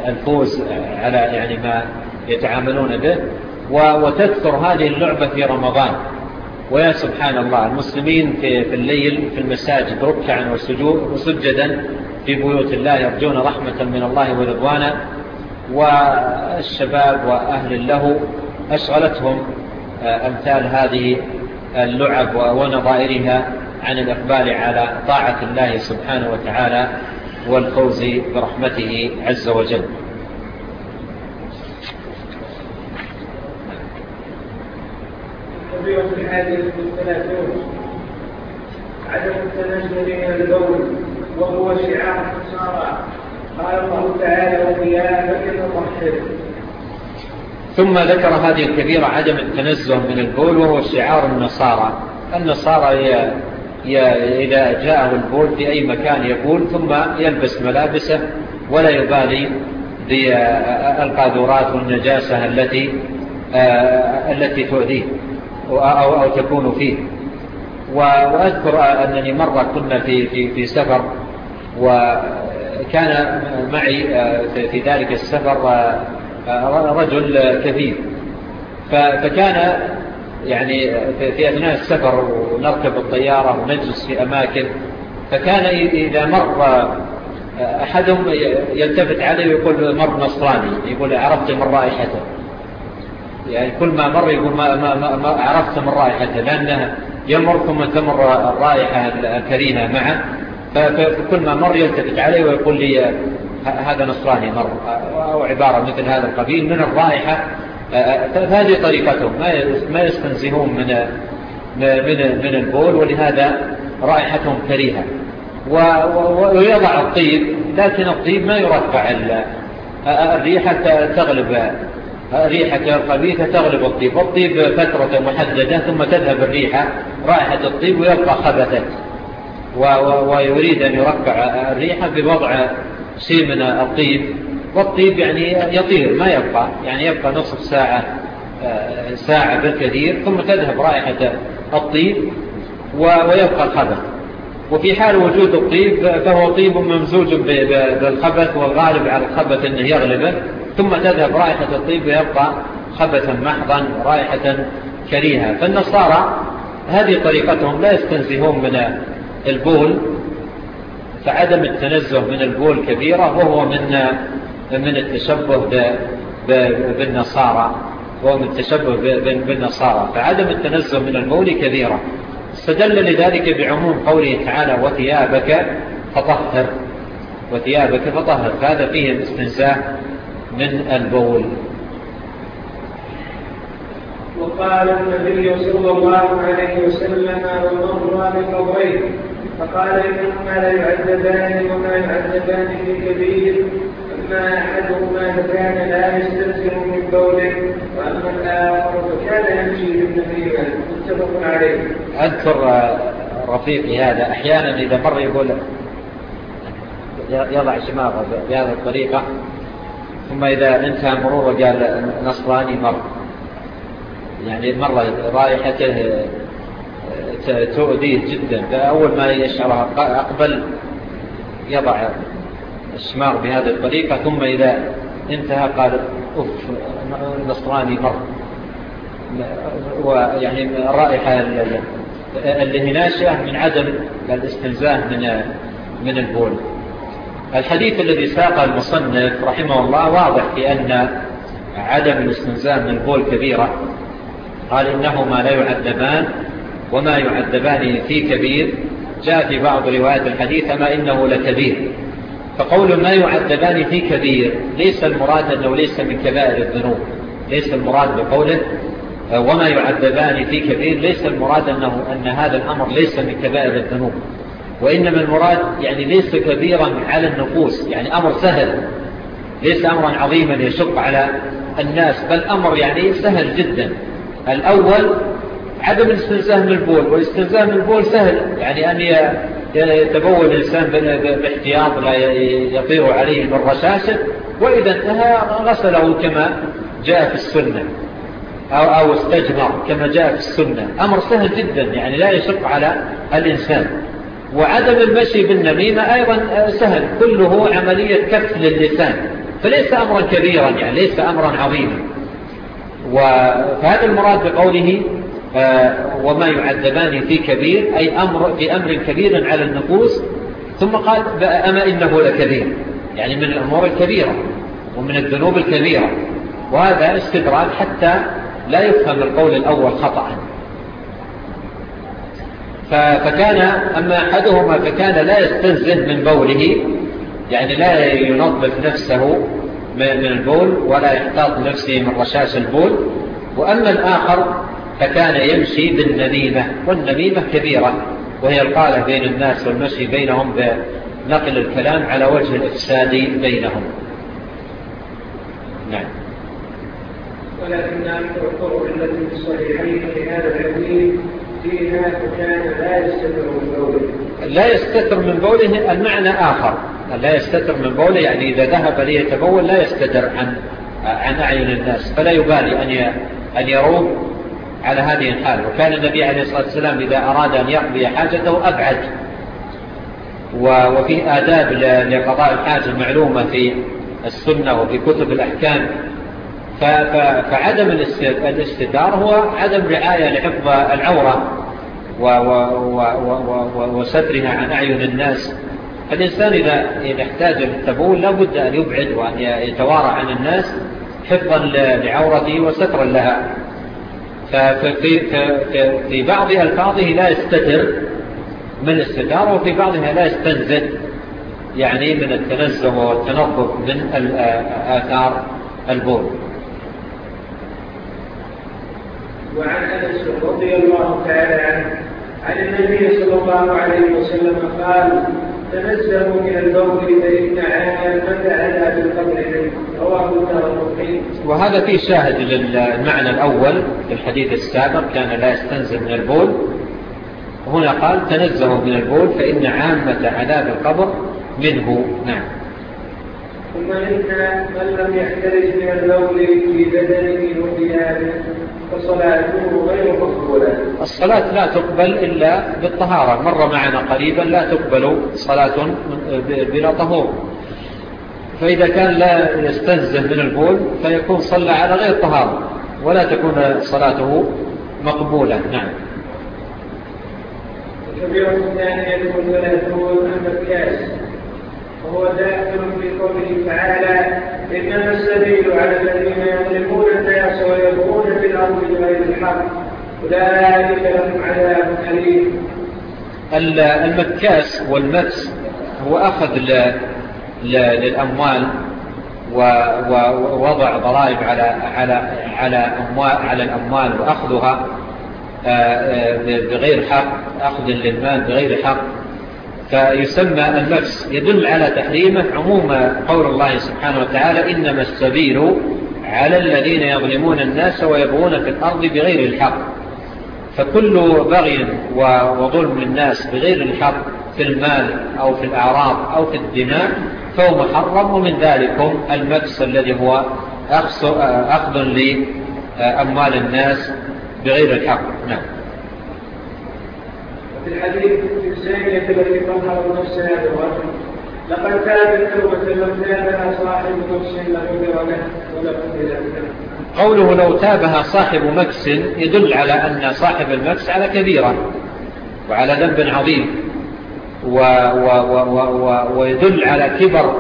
الفوز على يعني ما يتعاملون به. وتكثر هذه اللعبة في رمضان. ويا سبحان الله المسلمين في, في الليل في المساجد ركعا وسجدا في بيوت الله يرجون رحمة من الله ورضوانا. والشباب وأهل الله أشغلتهم آه، أمثال هذه اللعب ونظائرها عن الأقبال على طاعة الله سبحانه وتعالى والفوز برحمته عز وجل. تطبيع في هذه المثلاثون عدم التنزل من البول وهو شعار النصارى قال الله تعالى وثيابك فطهر ثم ذكر هذه الكبيرة عدم التنزه من البول وهو شعار النصارى. النصارى ي... ي... إذا جاءه البول في أي مكان يقول ثم يلبس ملابسه ولا يبالي بالقادرات والنجاسة التي آه، التي تؤذيه. أو, أو تكون فيه. وأذكر أنني مرة كنا في, في, في سفر وكان معي آه، في ذلك السفر آه، رجل كثير فكان يعني في أثناء السفر ونركب الطيارة ونجلس في أماكن. فكان إذا مر آه، أحدهم يلتفت عليه ويقول مر نصراني يقول عرفت من رائحته. يعني كل ما مر يقول ما, ما, ما, ما عرفت من رائحته لأنها يمر ثم تمر الرائحة الكريهة معه. فكل ما مر يلتفت عليه ويقول لي هذا نصراني مر أو عبارة مثل هذا القبيل من الرائحة. آه، آه، فهذه طريقتهم. ما يستنزهون من من من البول ولهذا رائحتهم كريهة. ويضع الطيب لكن الطيب ما يرفع آه، الريحة تغلب ريحة قبيثة تغلب الطيب والطيب فترة محددة ثم تذهب الريحة رائحة الطيب ويبقى خبثت ويريد أن يرفع الريحة بوضع سيمنا الطيب. والطيب يعني يطير ما يبقى يعني يبقى نصف ساعة ساعة بالكثير ثم تذهب رائحة الطيب ويبقى الخبث. وفي حال وجود الطيب فهو طيب ممزوج بالخبث والغالب على الخبث أنه يغلبه. ثم تذهب رائحة الطيب ويبقى خبثا محضا ورائحة كريهة. فالنصارى هذه طريقتهم لا يستنزهون من البول فعدم التنزه من البول كبيرة وهو من من التشبه بالنصارى وهو من التشبه بالنصارى. فعدم التنزه من البول كبيرة. استدل لذلك بعموم قوله تعالى وثيابك فطهر. وثيابك فطهر. فهذا فيه الاستنزاه من البول وقال النبي صلى الله عليه وسلم ومر بقبرين فقال إنهما لا يعذبان وما يعذبان في كبير أما أحدهما فكان لا يستسلم من بوله وأما الآخر فكان يمشي بالنبيه متفق عليه. أذكر رفيقي هذا أحيانا إذا مر يقول يضع شماغه بهذه الطريقة. ثم إذا أنت مرور قال نصراني مر. يعني مرة رائحته تؤذيه جدا. فأول ما يشعرها أقبل يضع الشمار بهذه الطريقة ثم إذا انتهى قال أف نصراني مر. ويعني الرائحة اللي هي ناشئة من عدم الاستنزاه من من البول. الحديث الذي ساقه المصنف رحمه الله واضح لأن عدم الاستنزام من بول كبيرة قال إنهما لا يعذبان وما يعذبان في كبير. جاء في بعض روايات الحديث أما إنه لكبير. فقول ما يعذبان في كبير ليس المراد أنه ليس من كبائر الذنوب ليس المراد بقوله وما يعذبان في كبير ليس المراد أنه أن هذا الأمر ليس من كبائر الذنوب. وإنما المراد يعني ليس كبيرا على النفوس يعني أمر سهل ليس أمرا عظيما يشق على الناس بل أمر يعني سهل جدا. الأول عدم الاستنزاه من البول والاستنزاه من البول سهل يعني أن يتبول الإنسان باحتياط لا يطير عليه من رشاشة وإذا انتهى غسله كما جاء في السنة أو, أو استجمر كما جاء في السنة. أمر سهل جدا يعني لا يشق على الإنسان. وعدم المشي بالنميمة أيضا آه، سهل. كله عملية كف للنسان فليس أمرا كبيرا يعني ليس أمرا عظيما. فهذا المراد بقوله آه، وما يعذبان في كبير أي أمر في أمر كبير على النفوس. ثم قال أما إنه لكبير. يعني من الأمور الكبيرة ومن الذنوب الكبيرة. وهذا استدراك حتى لا يفهم القول الأول خطأ فكان أما أحدهما فكان لا يستنزه من بوله يعني لا ينظف نفسه من البول ولا يحتاط نفسه من رشاش البول. وأما الآخر فكان يمشي بالنميمة والنميمة كبيرة وهي القالة بين الناس والمشي بينهم بنقل الكلام على وجه الإفساد بينهم. نعم. ولكن أكثر القرب التي في الصحيحين في هذا الحديث لا يستتر من بوله المعنى آخر. لا يستتر من بوله يعني إذا ذهب ليتبول لا يستتر عن, عن أعين الناس فلا يبالي أن, أن يروه على هذه الحال. وكان النبي عليه الصلاة والسلام إذا أراد أن يقضي حاجته أبعد. وفي آداب لقضاء الحاجة المعلومة في السنة وفي كتب الأحكام. فعدم الاستدار هو عدم رعاية لحفظ العورة وسترها عن أعين الناس. فالإنسان إذا احتاج للتبول لابد أن يبعد وأن يتوارى عن الناس حفظا لعورته وسترا لها. ففي بعض ألفاظه لا يستتر من الاستدار وفي بعضها لا يستنزل يعني من التنزه والتنظف من آثار البول. وعن أنس رضي الله تعالى عنه عن النبي صلى الله عليه وسلم قال تنزهوا من البول فان عامه على بالقبر منه رواه الدارقطني وهذا فيه شاهد للمعنى الأول للحديث السابق كان لا يستنزه من البول. هنا قال تنزهوا من البول فإن عامة عذاب القبر منه. نعم. ثم إن من لم يحترز من البول في بدنه وثيابه فصلاته غير مقبولة الصلاة لا تقبل إلا بالطهارة. مر معنا قريبا لا تقبل صلاة بلا طهور. فإذا كان لا يستنزه من البول فيكون صلى على غير طهارة ولا تكون صلاته مقبولة. نعم. الكبير الثاني يدخل تقول أم الكاس وهو داخل في قوله تعالى إنما السبيل على الذين يظلمون الناس ويبغون في الأرض بغير الحق أولئك لهم عذاب أليم. المكاس والمكس هو أخذ للأموال ووضع ضرائب على على على اموال على الأموال وأخذها آه، آه، بغير حق أخذ للمال بغير حق. فيسمى النفس يدل على تحريمه عموم قول الله سبحانه وتعالى إنما السبيل على الذين يظلمون الناس ويبغون في الأرض بغير الحق. فكل بغي وظلم للناس بغير الحق في المال أو في الأعراض أو في الدماء فهو محرم ومن ذلكم المكس الذي هو أخذ لأموال الناس بغير الحق. نعم. في الحديث الإنسان يعتبر بطهر نفسها بالرجل لقد كان النبي لو تابها صاحب نفس لم يدر له ولم يدر قوله لو تابها صاحب مكس يدل على أن صاحب المكس على كبيرة وعلى ذنب عظيم و و و و و ويدل على كبر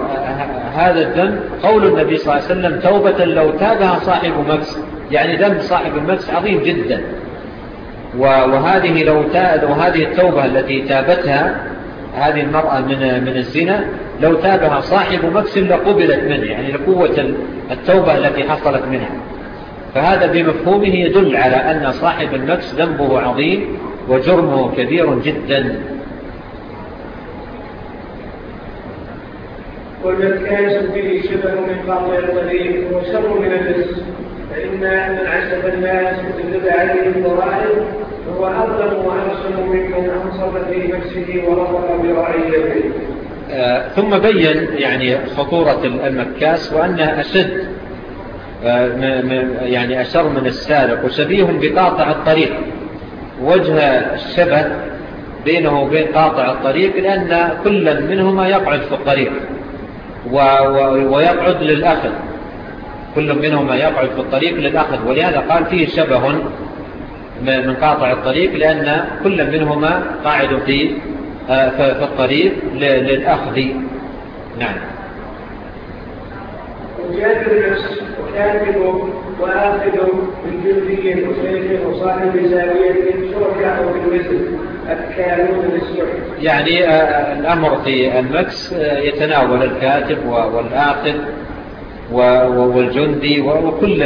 هذا الذنب. قول النبي صلى الله عليه وسلم توبة لو تابها صاحب مكس يعني ذنب صاحب المكس عظيم جدا. وهذه لو تاب وهذه التوبة التي تابتها هذه المرأة من من الزنا لو تابها صاحب مكس لقبلت منه يعني لقوة التوبة التي حصلت منها. فهذا بمفهومه يدل على أن صاحب المكس ذنبه عظيم وجرمه كبير جدا. والمكاس به شبه من بعض الغليل وشر من النسل فإن العشق الناس وتجد هذه الضرائب هو أظلم وأنصم ممن أنصف في نفسه ورفق برعيته آه، ثم بين يعني خطورة المكاس وأنها أشد آه، يعني أشر من السارق وشبيه بقاطع الطريق. وجه الشبه بينه وبين قاطع الطريق لأن كل منهما يقعد في الطريق ويقعد للأخذ كل منهما يقعد في الطريق للأخذ. ولهذا قال فيه شبه من قاطع الطريق لأن كل منهما قاعد في آه، في الطريق للأخذ. نعم. وكاتب وآخذ من وصاحب زاوية يعني آه، الأمر في المكس آه، يتناول الكاتب والآخذ. والجندي وكل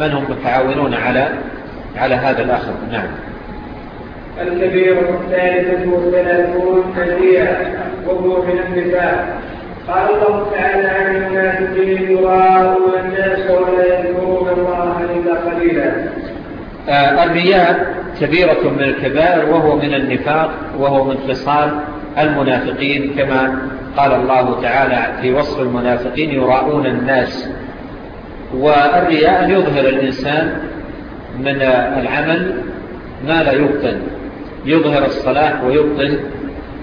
من هم متعاونون على على هذا الأخذ نعم. الكبير الثالثة والثلاثون تشريع وهو من النساء. قال الله تعالى عن المنافقين يراءون الناس ولا يذكرون الله إلا قليلا. آه، الرياء كبيرة من الكبائر وهو من النفاق وهو من خصال المنافقين كما قال الله تعالى في وصف المنافقين يراؤون الناس. والرياء أن يظهر الإنسان من العمل ما لا يبطل يظهر الصلاح ويبطل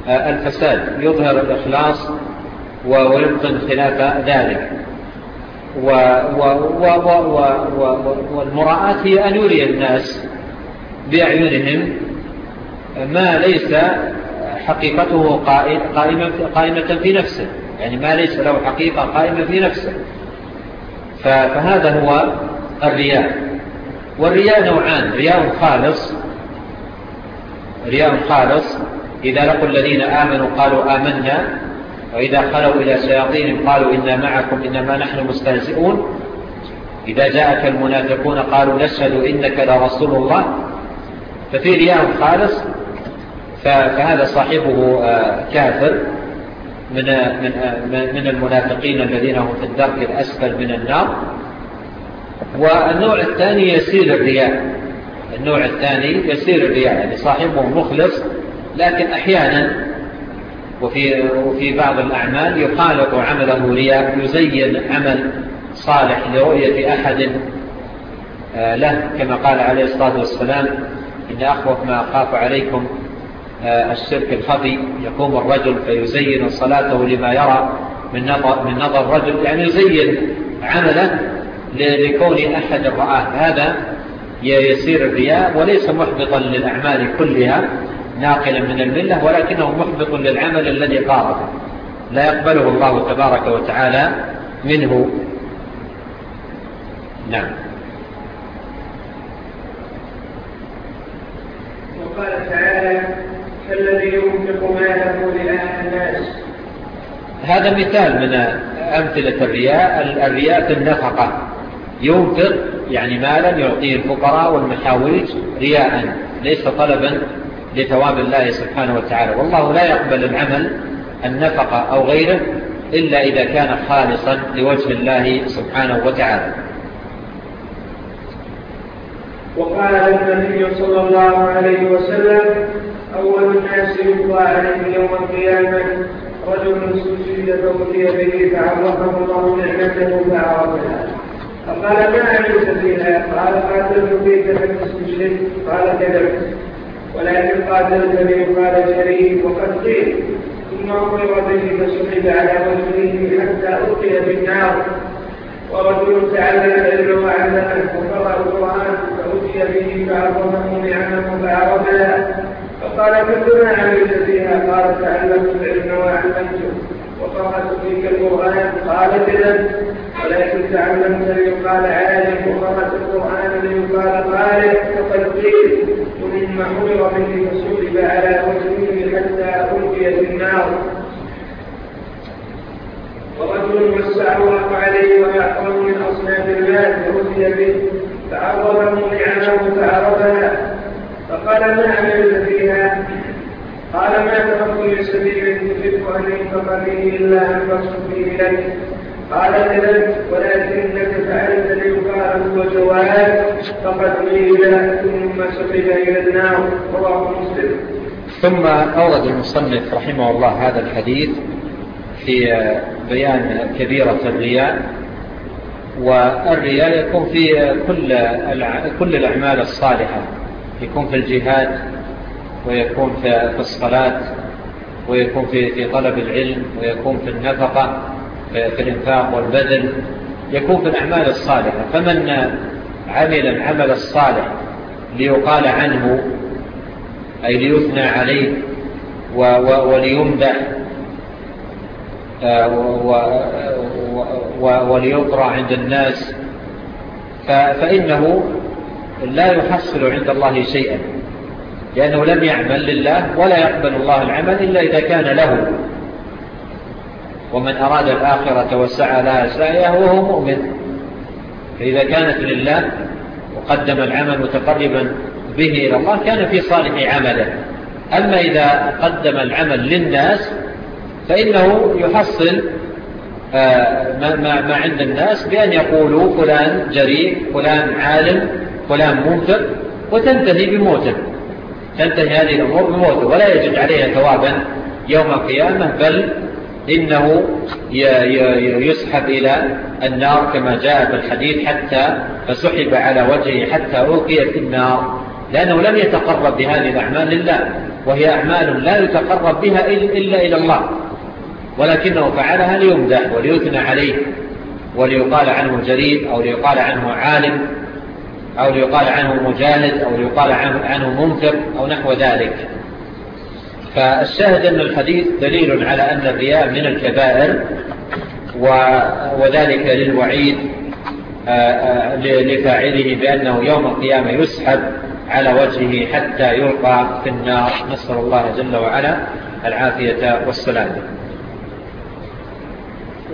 الفساد يظهر الإخلاص ويبطل خلاف ذلك. والمراءات هي أن يري الناس بأعينهم ما ليس حقيقته قائمة, قائمة في نفسه. يعني ما ليس له حقيقة قائمة في نفسه. فهذا هو الرياء. والرياء نوعان. رياء خالص. رياء خالص. إذا لقوا الذين آمنوا قالوا آمنا. وإذا خلوا إلى سياطين قالوا إنا معكم إنما نحن مستهزئون. إذا جاءك المنافقون قالوا نشهد إنك لرسول الله. ففي رياء خالص. فهذا صاحبه آه، كافر آه، آه، من من المنافقين الذين هم في الدرك الأسفل من النار. والنوع الثاني يسير الرياء. النوع الثاني يسير الرياء يعني صاحبه مخلص لكن أحيانا وفي, وفي بعض الأعمال يخالط عمله رياء يزين عمل صالح لرؤية أحد له. كما قال عليه الصلاة والسلام إن أخوف ما أخاف عليكم آه، الشرك الخفي يقوم الرجل فيزين صلاته لما يرى من نظر, من نظر الرجل يعني يزين عمله لكون أحد رآه هذا يسير الرياء وليس محبطا للأعمال كلها ناقلا من الملة ولكنه محبط للعمل الذي قارب لا يقبله الله تبارك وتعالى منه. نعم. الذي ينفق ماله الناس. هذا مثال من أمثلة الرياء. الرياء في النفقة. ينفق يعني مالا يعطيه الفقراء والمحاويج رياء ليس طلبا لثواب الله سبحانه وتعالى. والله لا يقبل العمل النفقة أو غيره إلا إذا كان خالصا لوجه الله سبحانه وتعالى. وقال النبي صلى الله عليه وسلم أول الناس يطلع عليه يوم القيامة رجل سجد فأتي به فعرفه الله نعمته فعرفها فقال ما عملت فيها؟ قال قاتلت فيك فاستشهد قال كذبت. ولكن قاتلت به قال شريف. وقد قيل ثم أمر به فسحب على وجهه حتى ألقي في النار ورجل تعلم العلم وعلمه وقرأ القرآن فأتي به فعرفه نعمه فعرفها قال كلنا عن الذين قال تعلمت العلم وعلمته. وقرأت فيك القرآن. قال بلد ولكن تعلمت ليقال عالم. وقرأت القرآن ليقال قارئ وقد قيل ومما أمر به فصلب على وجهه حتى ألقي في النار. ورجل مستعرق عليه ويحرم من أصناف الناس. فأتي به تعرض منعنا وتعرض له قال من عمل فيها قال ما تركت لسبيل تحب ان ينفق به إلا أن تصفي إليك. قال كذبت ولكنك فعلت ليقال هو جواد فقد ميل ثم سقط إلى النار. رواه مسلم. ثم أورد المصنف رحمه الله هذا الحديث في بيان كبيرة الرياء. والرياء يكون في كل الأعمال الصالحة. يكون في الجهاد ويكون في الصلاة ويكون في طلب العلم ويكون في النفقة في الإنفاق والبذل يكون في الأعمال الصالحة. فمن عمل العمل الصالح ليقال عنه أي ليثنى عليه وليمدح آه، وليطرى عند الناس فإنه لا يحصل عند الله شيئا لأنه لم يعمل لله ولا يقبل الله العمل إلا إذا كان له. ومن أراد الآخرة وسعى لها سعيها وهو مؤمن. فإذا كانت لله وقدم العمل متقربا به إلى الله كان في صالح عمله. أما إذا قدم العمل للناس فإنه يحصل آه، ما عند الناس بأن يقولوا فلان جريء فلان عالم فلان موتر وتنتهي بموته تنتهي هذه الأمور بموته ولا يجد عليها ثوابا يوم القيامة بل إنه يسحب إلى النار كما جاء في الحديث حتى فسحب على وجهه حتى ألقي في النار لأنه لم يتقرب بهذه الأعمال لله وهي أعمال لا يتقرب بها إلا إلى الله ولكنه فعلها ليمدح وليثنى عليه وليقال عنه جريب أو ليقال عنه عالم. أو يقال عنه مجالد أو يقال عنه منكر أو نحو ذلك. فالشاهد أن الحديث دليل على أن الرياء من الكبائر وذلك للوعيد آه، آه، لفاعله بأنه يوم القيامة يسحب على وجهه حتى يلقى في النار. نسأل الله جل وعلا العافية والسلام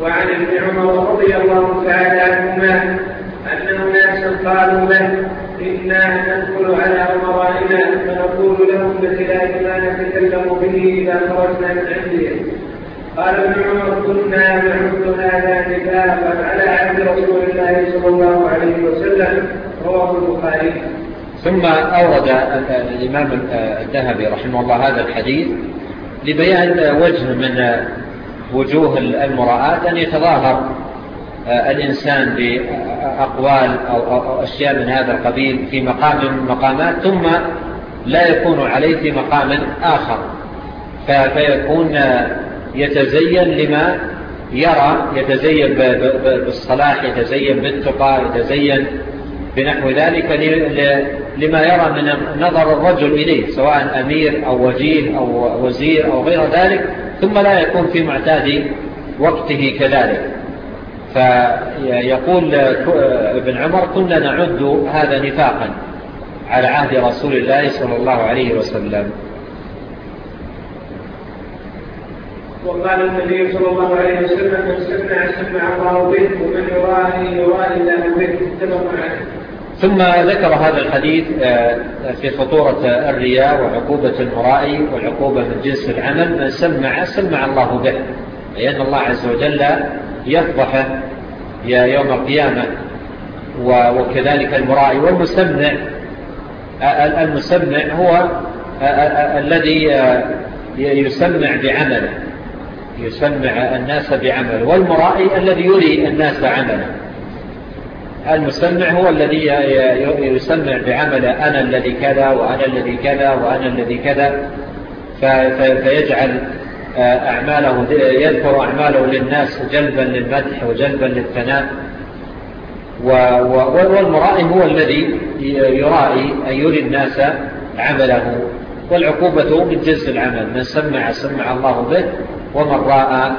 وعن ابن عمر رضي الله تعالى عنه أن أناسا قالوا له إنا ندخل على أمرائنا فنقول لهم بخلاف ما نتكلم به إذا خرجنا من عندهم قال ابن عمر كنا نعد هذا نفاقا على عهد رسول الله صلى الله عليه وسلم رواه البخاري. ثم أورد الإمام الذهبي رحمه الله هذا الحديث لبيان وجه من وجوه المراءات أن يتظاهر آه، الإنسان بأقوال أو أشياء من هذا القبيل في مقام من المقامات ثم لا يكون عليه في مقام آخر. فيكون يتزين لما يرى يتزين بالصلاح يتزين بالتقى يتزين بنحو ذلك لما يرى من نظر الرجل إليه سواء أمير أو وجيه أو وزير أو غير ذلك ثم لا يكون في معتاد وقته كذلك. فيقول ابن عمر كنا نعد هذا نفاقا على عهد رسول الله صلى الله عليه وسلم. وقال النبي صلى الله عليه وسلم من سمع سمع الله به ومن يراني يراني الله به. اتفق عليه. ثم ذكر هذا الحديث آه، في خطورة الرياء وعقوبة المرائي والعقوبة من جنس العمل من سمع سمع الله به لأن الله عز وجل يذبح يوم القيامة وكذلك المرأي والمسمع المسمع هو الذي يسمع بعمله يسمع الناس بعمله والمرائي الذي يري الناس عمله المسمع هو الذي يسمع بعمله أنا الذي كذا وأنا الذي كذا وأنا الذي كذا. فيجعل آه، أعماله يذكر أعماله للناس جلبا للمدح وجلبا للثناء. والمرائي هو الذي يرائي أن يري الناس عمله. والعقوبة من جز العمل من سمع سمع الله به ومن رأى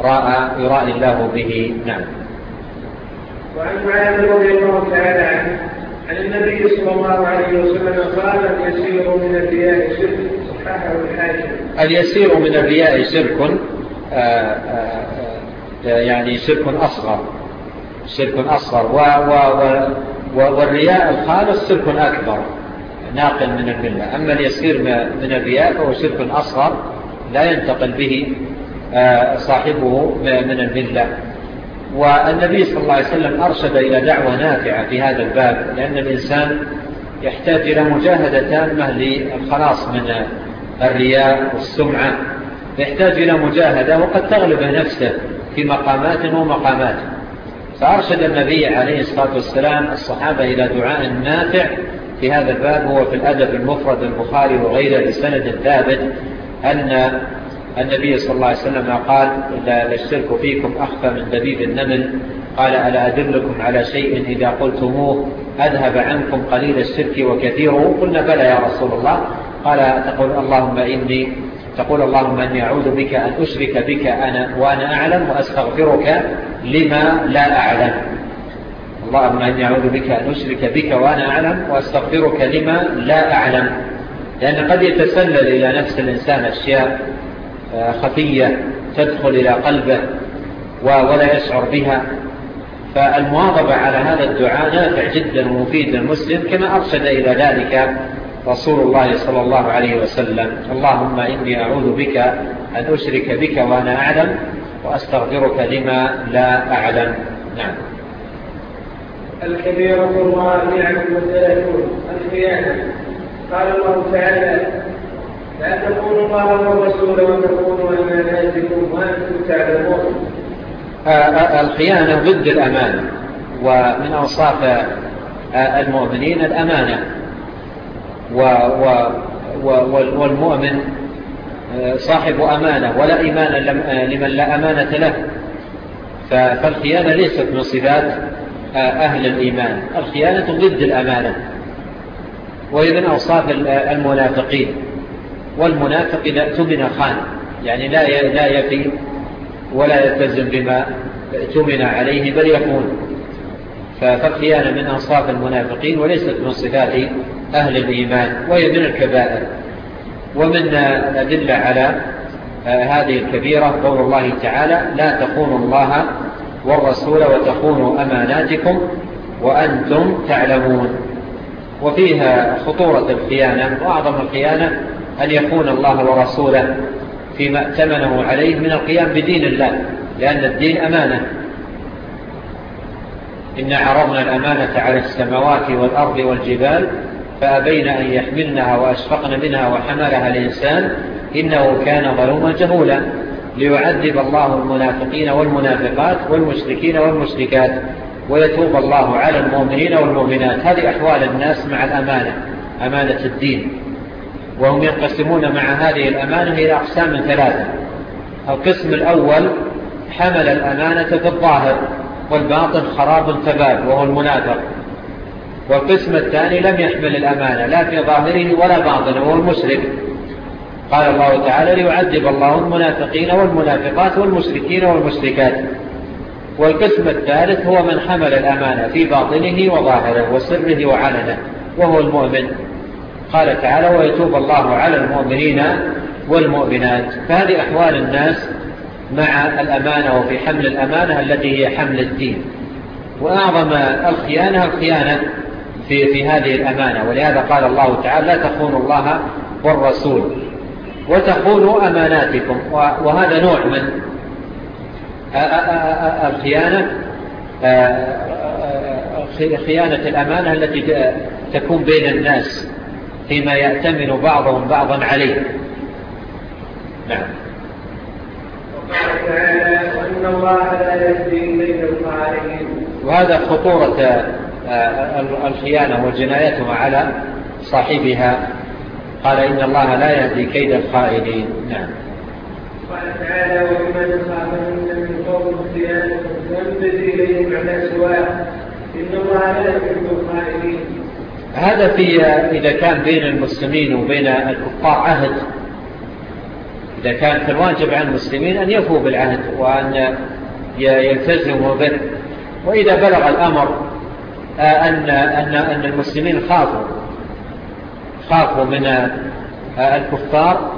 رأى يرائي الله به. نعم. وعن معاذ رضي الله تعالى عنه عن النبي صلى الله عليه وسلم قال يسير من الديان شرك. اليسير من الرياء شرك آه، آه، آه، يعني شرك أصغر شرك أصغر و و و والرياء الخالص شرك أكبر ناقل من الملة أما اليسير من الرياء فهو شرك أصغر لا ينتقل به صاحبه من الملة والنبي صلى الله عليه وسلم أرشد إلى دعوة نافعة في هذا الباب لأن الإنسان يحتاج إلى مجاهدة تامة للخلاص من الرياء والسمعة. يحتاج إلى مجاهدة وقد تغلب نفسه في مقامات ومقامات فأرشد النبي عليه الصلاة والسلام الصحابة إلى دعاء نافع في هذا الباب هو في الأدب المفرد البخاري وغيره بسند ثابت أن النبي صلى الله عليه وسلم قال إذا الشرك فيكم أخفى من دبيب النمل. قال ألا أدلكم على شيء إذا قلتموه؟ أذهب عنكم قليل الشرك وكثيره. قلنا بلى يا رسول الله. قال تقول اللهم إني تقول اللهم أني أعوذ بك أن أشرك بك أنا وأنا أعلم وأستغفرك لما لا أعلم. اللهم أني أعوذ بك أن أشرك بك وأنا أعلم وأستغفرك لما لا أعلم. لأن قد يتسلل إلى نفس الإنسان أشياء آه، خفية تدخل إلى قلبه ولا يشعر بها. فالمواظبة على هذا الدعاء نافع جدا ومفيد للمسلم كما أرشد إلى ذلك رسول الله صلى الله عليه وسلم اللهم إني أعوذ بك أن أشرك بك وأنا أعلم وأستغفرك لما لا أعلم نعم الكبيرة الرابعة والثلاثون الخيانة. قال الله تعالى لا تقولوا الله والرسول وتقولوا أماناتكم وأنتم تعلمون. الخيانة ضد الأمانة ومن أوصاف المؤمنين الأمانة. والمؤمن آه، صاحب أمانة ولا إيمان آه، لمن لا أمانة له. فالخيانة ليست من صفات آه، أهل الإيمان. الخيانة ضد الأمانة. وهي من أوصاف المنافقين. والمنافق إذا اؤتمن خان يعني لا لا يفي ولا يلتزم بما تمن عليه بل يكون فالخيانة من أنصاف المنافقين وليست من صفات أهل الإيمان وهي من الكبائر. ومن أدلة على هذه الكبيرة قول الله تعالى لا تخونوا الله والرسول وتخونوا أماناتكم وأنتم تعلمون. وفيها خطورة الخيانة وأعظم الخيانة أن يكون الله ورسوله فيما اتمنه عليه من القيام بدين الله لأن الدين أمانة. إن عرضنا الأمانة على السماوات والأرض والجبال فأبين أن يحملنها وأشفقن منها وحملها الإنسان إنه كان ظلوما جهولا. ليعذب الله المنافقين والمنافقات والمشركين والمشركات ويتوب الله على المؤمنين والمؤمنات. هذه أحوال الناس مع الأمانة أمانة الدين. وهم ينقسمون مع هذه الأمانة إلى أقسام ثلاثة. القسم الأول حمل الأمانة في الظاهر. والباطن خراب ثبات وهو المنافق. والقسم الثاني لم يحمل الأمانة لا في ظاهره ولا باطنه وهو المسرك قال الله تعالى ليعذب الله المنافقين والمنافقات والمشركين والمشركات. والقسم الثالث هو من حمل الأمانة في باطنه وظاهره وسره وعلنه وهو المؤمن. قال تعالى ويتوب الله على المؤمنين والمؤمنات. فهذه أحوال الناس مع الأمانة وفي حمل الأمانة التي هي حمل الدين. وأعظم الخيانة الخيانة في, في هذه الأمانة. ولهذا قال الله تعالى لا تخونوا الله والرسول وتخونوا أماناتكم. وهذا نوع من الخيانة خيانة الأمانة التي تكون بين الناس فيما يأتمن بعضهم بعضا عليه. نعم. وإن الله لا يهدي بينهم عليهم وهذا خطورة آه، الخيانة وجنايتها على صاحبها. قال إن الله لا يهدي كيد الخائنين. نعم. قال تعالى ومن خافهن من قوم خيانة فانبذ إليهم على سواء إن الله لا يهدي الخائنين هذا في آه، إذا كان بين المسلمين وبين الكفار عهد إذا كان الواجب عن المسلمين أن يفوا بالعهد وأن يلتزموا به. وإذا بلغ الأمر آه، أن, أن, أن المسلمين خافوا خافوا من آه، الكفار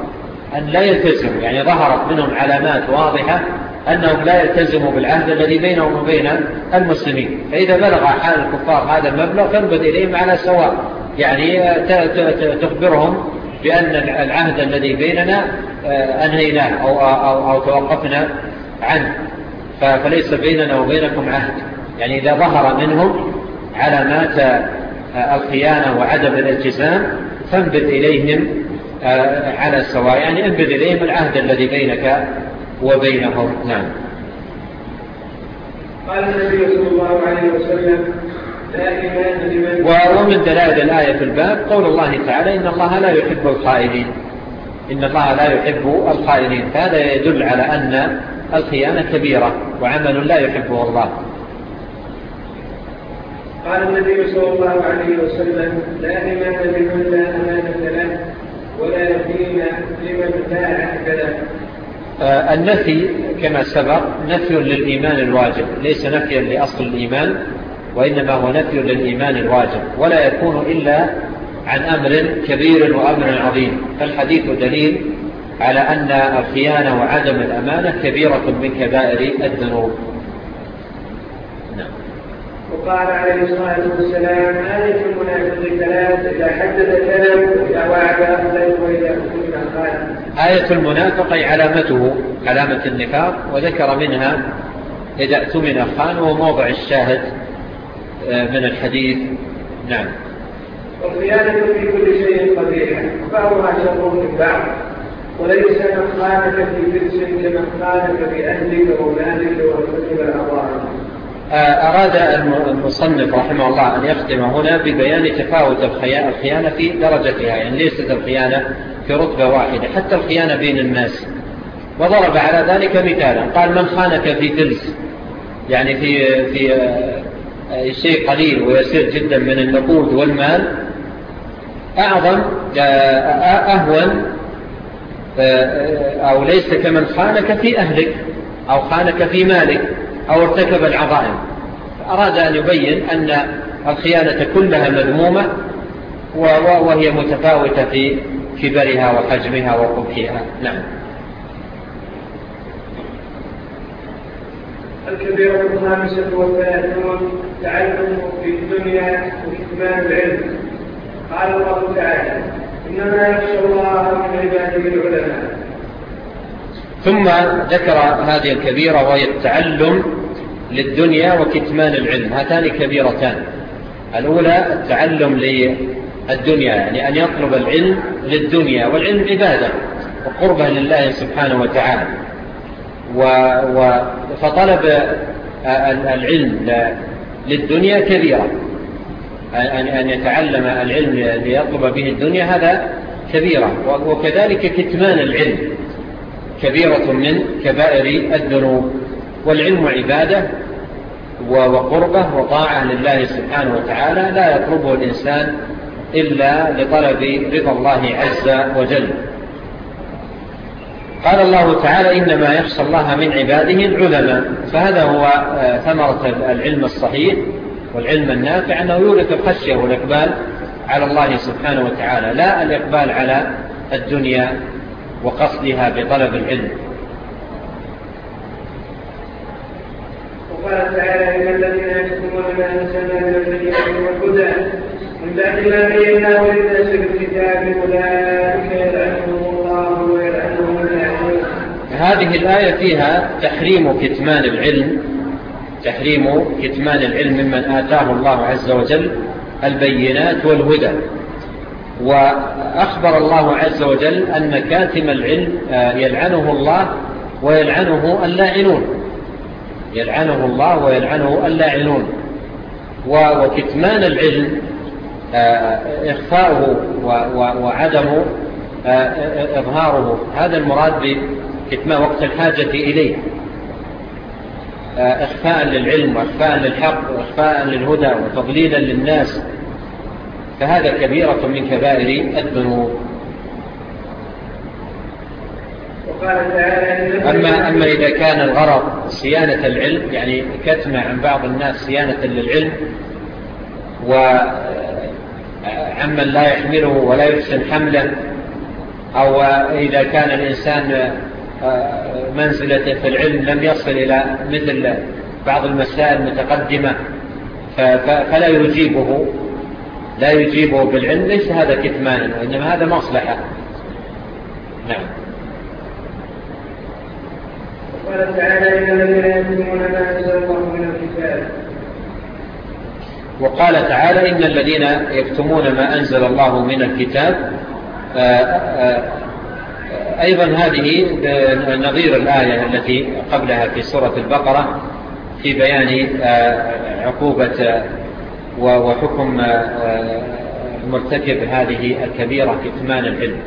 أن لا يلتزموا. يعني ظهرت منهم علامات واضحة أنهم لا يلتزموا بالعهد الذي بينهم وبين المسلمين. فإذا بلغ حال الكفار هذا المبلغ فانبد إليهم على سواء. يعني آه، تخبرهم بأن العهد الذي بيننا آه، أنهيناه أو, آه، أو, أو توقفنا عنه. فليس بيننا وبينكم عهد. يعني إذا ظهر منهم علامات آه، الخيانة وعدم الالتزام فانبذ إليهم على السواء. يعني انبذ إليهم العهد الذي بينك وبينهم. نعم. قال النبي صلى الله عليه وسلم ومن دلائل الآية في الباب قول الله تعالى إن الله لا يحب الخائنين. إن الله لا يحب الخائنين. فهذا يدل على أن الخيانة كبيرة وعمل لا يحبه الله. قال النبي صلى الله عليه وسلم لا إيمان لمن لا أمانة له ولا دين لمن لا عهد له. آه، النفي كما سبق نفي للإيمان الواجب ليس نفيا لأصل الإيمان. وإنما هو نفي للإيمان الواجب ولا يكون إلا عن أمر كبير وأمر عظيم. فالحديث دليل على أن الخيانة وعدم الأمانة كبيرة من كبائر الذنوب. نعم. وقال عليه الصلاة والسلام آية المنافق ثلاث إذا حدث كلام وإذا وعد أخلف وإذا كنت قال آية المنافق علامته علامة النفاق وذكر منها إذا أتمن خان وموضع الشاهد. آه، من الحديث. نعم. والقيادة في كل شيء قبيحة بعضها شر من بعض وليس من خانك في فرس كمن خانك بأهلك ومالك وأهلك الأضاعف أراد المصنف رحمه الله أن يختم هنا ببيان تفاوت الخيانة في درجتها يعني ليست الخيانة في رتبة واحدة حتى الخيانة بين الناس. وضرب على ذلك مثالا قال من خانك في تلس يعني في, في آه، شيء قليل ويسير جدا من النقود والمال. أعظم آه، أهون آه، أو ليس كمن خانك في أهلك أو خانك في مالك أو ارتكب العظائم. أراد أن يبين أن الخيانة كلها مذمومة وهي متفاوتة في كبرها وحجمها وقبحها. نعم. الكبيرة الخامسة والثلاثون تعلم في الدنيا وإكمال العلم. قال الله تعالى إنما يخشى الله من عباده العلماء. ثم ذكر هذه الكبيرة وهي التعلم للدنيا وكتمان العلم. هاتان كبيرتان. الأولى التعلم للدنيا يعني أن يطلب العلم للدنيا والعلم عبادة وقربة لله سبحانه وتعالى. فطلب العلم للدنيا كبيرة. أن يتعلم العلم ليطلب به الدنيا هذا كبيرة. وكذلك كتمان العلم كبيرة من كبائر الذنوب. والعلم عبادة وقربة وطاعة لله سبحانه وتعالى لا يطلبه الإنسان إلا لطلب رضا الله عز وجل. قال الله تعالى إنما يخشى الله من عباده العلماء فهذا هو آه، ثمرة العلم الصحيح والعلم النافع أنه يورث الخشية والإقبال على الله سبحانه وتعالى لا الإقبال على الدنيا وقصدها بطلب العلم. وقال تعالى إن الذين يسمون ما أنزلنا من البينات والهدى من بعد ما بيناه للناس الكتاب أولئك يدعون هذه الآية فيها تحريم كتمان العلم تحريم كتمان العلم ممن آتاه الله عز وجل البينات والهدى. وأخبر الله عز وجل أن كاتم العلم آه، يلعنه الله ويلعنه اللاعنون يلعنه الله ويلعنه اللاعنون وكتمان العلم آه، إخفاؤه وعدم آه، إظهاره. هذا المراد كتمان وقت الحاجة إليه. آه، إخفاء للعلم وإخفاء للحق وإخفاء للهدى وتضليلا للناس. فهذا كبيرة من كبائر الذنوب. أما, أما إذا كان الغرض صيانة العلم يعني كتمة عن بعض الناس صيانة للعلم وعمن آه، لا يحمله ولا يحسن حمله أو إذا كان الإنسان منزلته في العلم لم يصل إلى مثل بعض المسائل المتقدمة فلا يجيبه لا يجيبه بالعلم ليس هذا كتمان وإنما هذا مصلحة. نعم. وقال تعالى إن الذين يكتمون ما أنزل الله من الكتاب. وقال تعالى إن الذين يكتمون ما أنزل الله من الكتاب آه، آه، أيضا هذه نظير الآية التي قبلها في سورة البقرة في بيان آه، عقوبة وحكم آه، مرتكب هذه الكبيرة في إثمان العلم.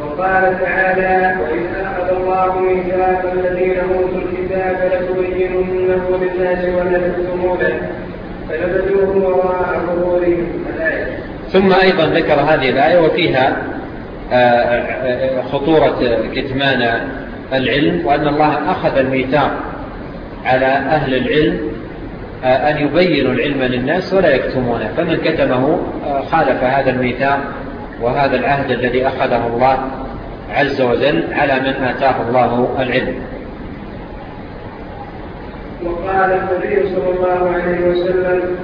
وقال تعالى وإن أخذ الله ميثاق الذين أوتوا الكتاب لتبيننه للناس ولا تكتمونه فنبذوه وراء ظهورهم. ثم أيضا ذكر هذه الآية وفيها آه، آه، آه، خطورة كتمان العلم وأن الله أخذ الميثاق على أهل العلم أن يبينوا العلم للناس ولا يكتمونه. فمن كتمه خالف هذا الميثاق وهذا العهد الذي أخذه الله عز وجل على من آتاه الله العلم. وقال النبي صلى الله عليه وسلم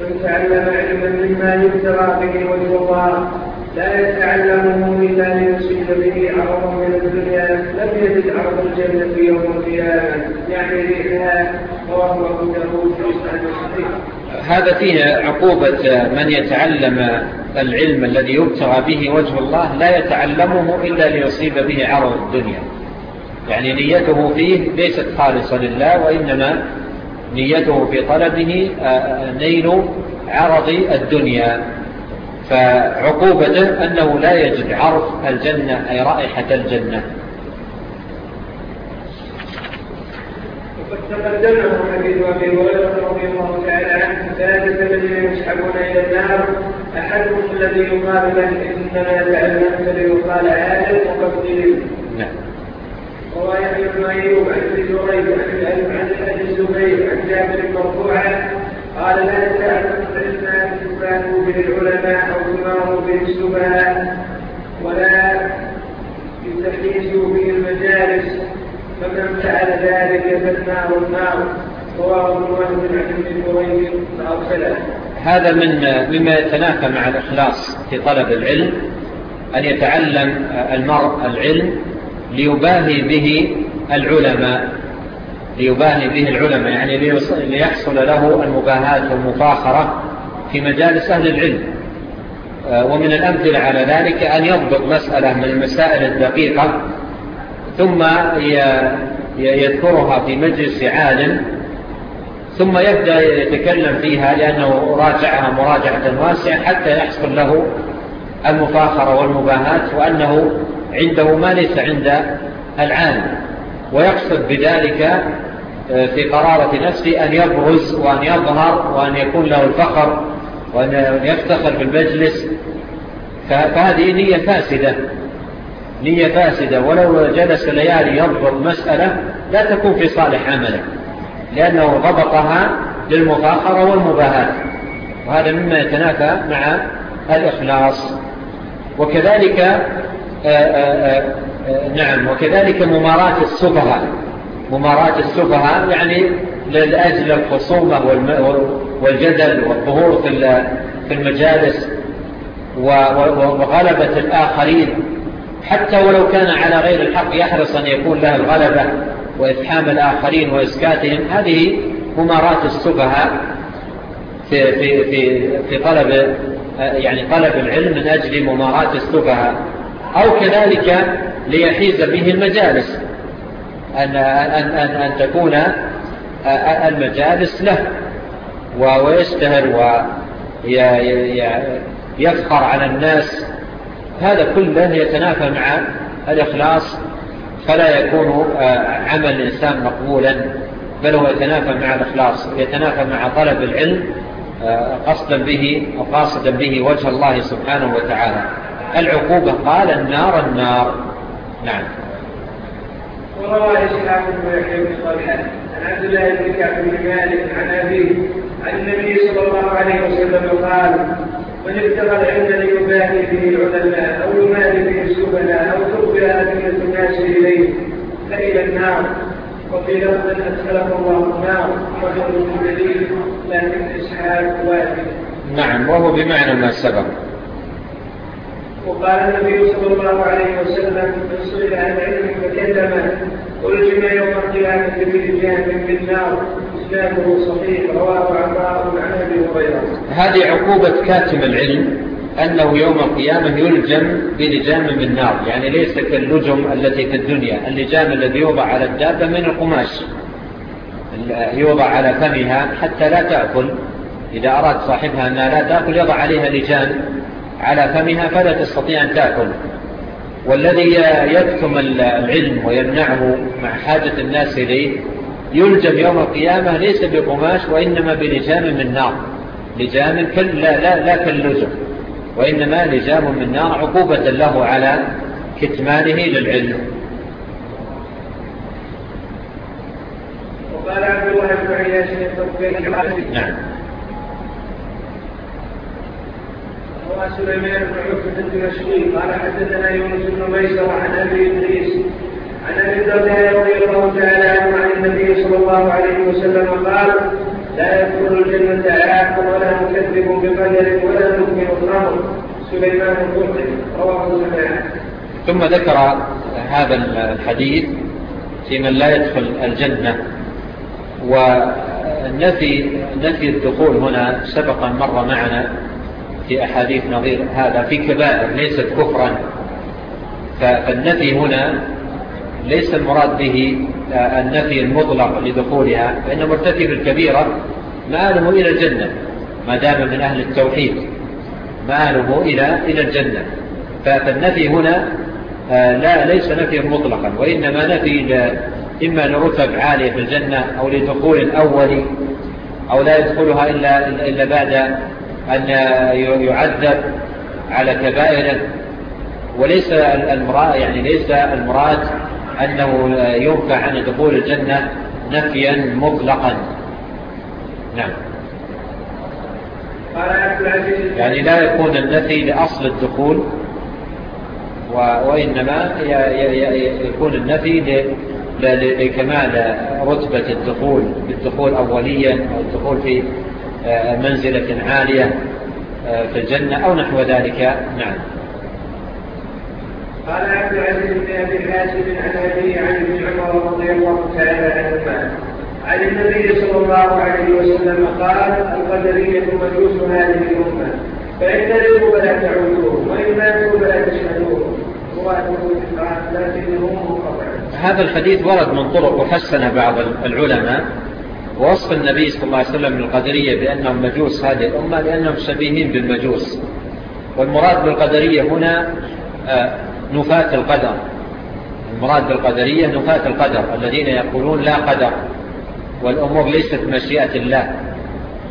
من تعلم علما مما يبتغى به وجه الله لا يتعلمه الا ليصيب به عرض من الدنيا لم يجد عرض الجنه يوم القيامه يعني ريحها رواه ابو داود في صحيح هذا فيه عقوبة من يتعلم العلم الذي يبتغى به وجه الله لا يتعلمه إلا ليصيب به عرض الدنيا. يعني نيته فيه ليست خالصة لله وإنما نيته في طلبه آه، آه، نيل عرض الدنيا. فعقوبته أنه لا يجد عرض الجنة أي رائحة الجنة. تقدمه حديث أبي هريرة رضي الله تعالى عنه ثلاثة الذين يسحبون إلى النار. أحدهم الذي يقال له إنما تعلمت ليقال عالم وقد نعم. ورايح ابن ايوب عن ابي زهير عن ابي عن ابي الزبير عن جابر مرفوعا. قال لا يسأل العلم استفادوا به العلماء أو ثماروا به الشبهات ولا يستحيزوا به المجالس. فمن فعل ذلك فالنار النار رواه ابن عن ابن زهير فارسله هذا من مما يتنافى مع الإخلاص في طلب العلم أن يتعلم المرء العلم ليباهي به العلماء. ليباهي به العلماء يعني ليحصل له المباهات والمفاخرة في مجالس أهل العلم. آه، ومن الأمثلة على ذلك أن يضبط مسألة من المسائل الدقيقة ثم يذكرها في مجلس عالم ثم يبدأ يتكلم فيها لأنه راجعها مراجعة واسعة حتى يحصل له المفاخرة والمباهات وأنه عنده ما ليس عند العالم ويقصد بذلك آه، في قرارة نفسه أن يبرز وأن يظهر وأن يكون له الفخر وأن يفتخر بالمجلس. فهذه نية فاسدة نية فاسدة. ولو جلس ليالي يضبط مسألة لا تكون في صالح عمله لأنه ضبطها للمفاخرة والمباهات وهذا مما يتنافى مع الإخلاص. وكذلك آه، آه، آه، نعم. وكذلك ممارات السفهاء. ممارات السفهاء يعني لأجل الخصومة والجدل والظهور في المجالس وغلبة الآخرين. حتى ولو كان على غير الحق يحرص أن يكون له الغلبة وإفحام الآخرين وإسكاتهم. هذه ممارات السفهاء في, في, في, في طلب يعني طلب العلم من أجل ممارات السفهاء. أو كذلك ليحيز به المجالس. أن, أن, أن, أن تكون المجالس له ويشتهر ويفخر على الناس. هذا كله يتنافى مع الإخلاص فلا يكون آه، عمل الإنسان مقبولا بل هو يتنافى مع الإخلاص يتنافى مع طلب العلم آه، قصدا به وقاصدا به وجه الله سبحانه وتعالى. العقوبة. قال النار النار. نعم. وروى الإسلام بن يحيى بن صالح عن عبد الله بن كعب بن مالك عن أبيه عن النبي صلى الله عليه وسلم قال من ابتغى العلم ليباهي به العلماء أو يمالي به السبلاء أو تقبل أدنة الناس إليه فإلى النار. وقيل من أدخله الله النار رجل جليل لكن إسحاق واحد. نعم وهو بمعنى ما سبق. وقال النبي صلى الله عليه وسلم من سئل عن علم فكتمه ألجم يوم القيامة بلجام من النار. إسناده صحيح رواه عطاء عن أبي هريرة هذه عقوبة كاتم العلم أنه يوم القيامة يلجم بلجام من نار. يعني ليس كاللجم التي في الدنيا. اللجام الذي يوضع على الدابة من القماش. يوضع على فمها حتى لا تأكل. إذا أراد صاحبها أنها لا تأكل يضع عليها لجام على فمها فلا تستطيع أن تأكل. والذي يكتم العلم ويمنعه مع حاجة الناس إليه يلجم يوم القيامة ليس بقماش وإنما بلجام من نار. لجام كل لا, لا, لا كاللجم وإنما لجام من نار عقوبة له على كتمانه للعلم. وقال عبد الله بن عياش نعم. وقال سليمان بن عبد الدمشقي قال حدثنا يونس بن ميسر عن أبي إدريس. عن أبي الدرداء رضي الله تعالى عنه عن النبي صلى الله عليه وسلم قال لا يدخل الجنة عاق ولا مكذب بقدر ولا مؤمن الرمل سليمان بن رواه سليمان ثم ذكر هذا الحديث في من لا يدخل الجنة. ونفي نفي الدخول هنا سبقا مر معنا. في أحاديث نظير. هذا في كبائر ليست كفرا. فالنفي هنا ليس المراد به النفي المطلق لدخولها فإن مرتكب الكبيرة. مآله إلى الجنة ما دام من أهل التوحيد. مآله إلى, إلى الجنة. فالنفي هنا آه، لا ليس نفيا مطلقا وإنما نفي إما لرتب عالية في الجنة أو لدخول الأول أو لا يدخلها إلا, إلا بعد أن يعذب على كبائره وليس المراد يعني ليس المراد أنه ينفع عن دخول الجنة نفيا مطلقا. نعم. يعني لا يكون النفي لأصل الدخول وإنما يكون النفي لكمال رتبة الدخول بالدخول أوليا أو الدخول في آه، منزلة عالية آه، في الجنة أو نحو ذلك. نعم. قال عبد العزيز بن أبي الحاسب عن أبي عن ابن عمر رضي الله تعالى عن النبي صلى الله عليه وسلم قال القدرية مجوس هذه الأمة فإن تلقوا فلا تعودوهم وإن ماتوا فلا تشهدوهم. هذا الحديث ورد من طرق وحسن بعض العلماء. ووصف النبي صلى الله عليه وسلم القدرية بأنهم مجوس هذه الأمة لأنهم شبيهين بالمجوس. والمراد بالقدرية هنا آه، نفاة القدر. المراد بالقدرية نفاة القدر الذين يقولون لا قدر والأمور ليست مشيئة الله.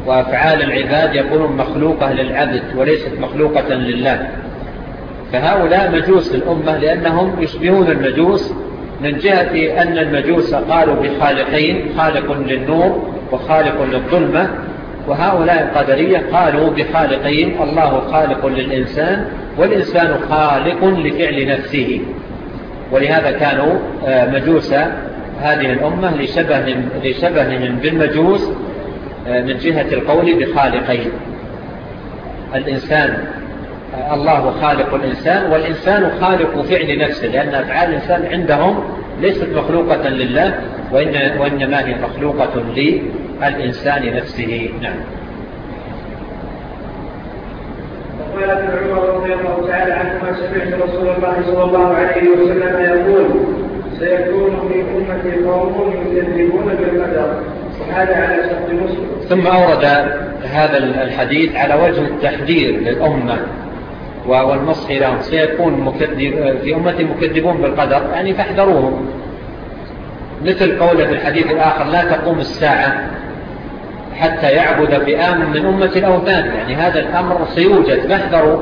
وأفعال العباد يقولون مخلوقة للعبد وليست مخلوقة لله. فهؤلاء مجوس الأمة لأنهم يشبهون المجوس من جهة أن المجوس قالوا بخالقين خالق للنور وخالق للظلمة وهؤلاء القدرية قالوا بخالقين الله خالق للإنسان والإنسان خالق لفعل نفسه. ولهذا كانوا آه، مجوس هذه الأمة لشبه لشبههم بالمجوس آه، من جهة القول بخالقين. الإنسان الله خالق الإنسان والإنسان خالق فعل نفسه لأن أفعال الإنسان عندهم ليست مخلوقة لله وإن وإنما هي مخلوقة للإنسان نفسه. نعم. وقال ابن عمر رضي الله تعالى عنه ما سمعت رسول الله صلى الله عليه وسلم يقول سيكون في أمتي قوم يكذبون بالقدر وهذا على شرط مسلم. ثم أورد هذا الحديث على وجه التحذير للأمة. والنصح لهم سيكون في أمتي مكذبون بالقدر يعني فاحذروهم. مثل قولة في الحديث الآخر لا تقوم الساعة حتى يعبد بآم من أمة الأوثان يعني هذا الأمر سيوجد فاحذروا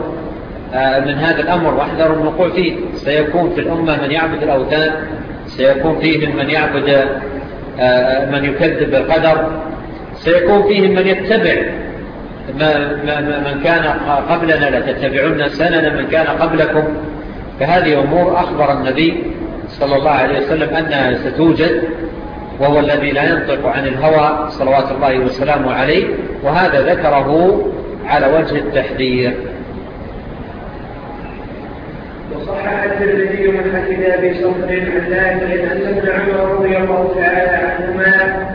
آه، من هذا الأمر واحذروا الوقوع فيه. سيكون في الأمة من يعبد الأوثان سيكون فيهم من يعبد آه، آه، من يكذب بالقدر سيكون فيهم من يتبع من كان قبلنا لتتبعون سننا من كان قبلكم. فهذه أمور أخبر النبي صلى الله عليه وسلم أنها ستوجد وهو الذي لا ينطق عن الهوى صلوات الله وسلامه عليه وهذا ذكره على وجه التحذير. وصحى عن من حكي أبي صفر عن ذلك عمر رضي الله تعالى عنهما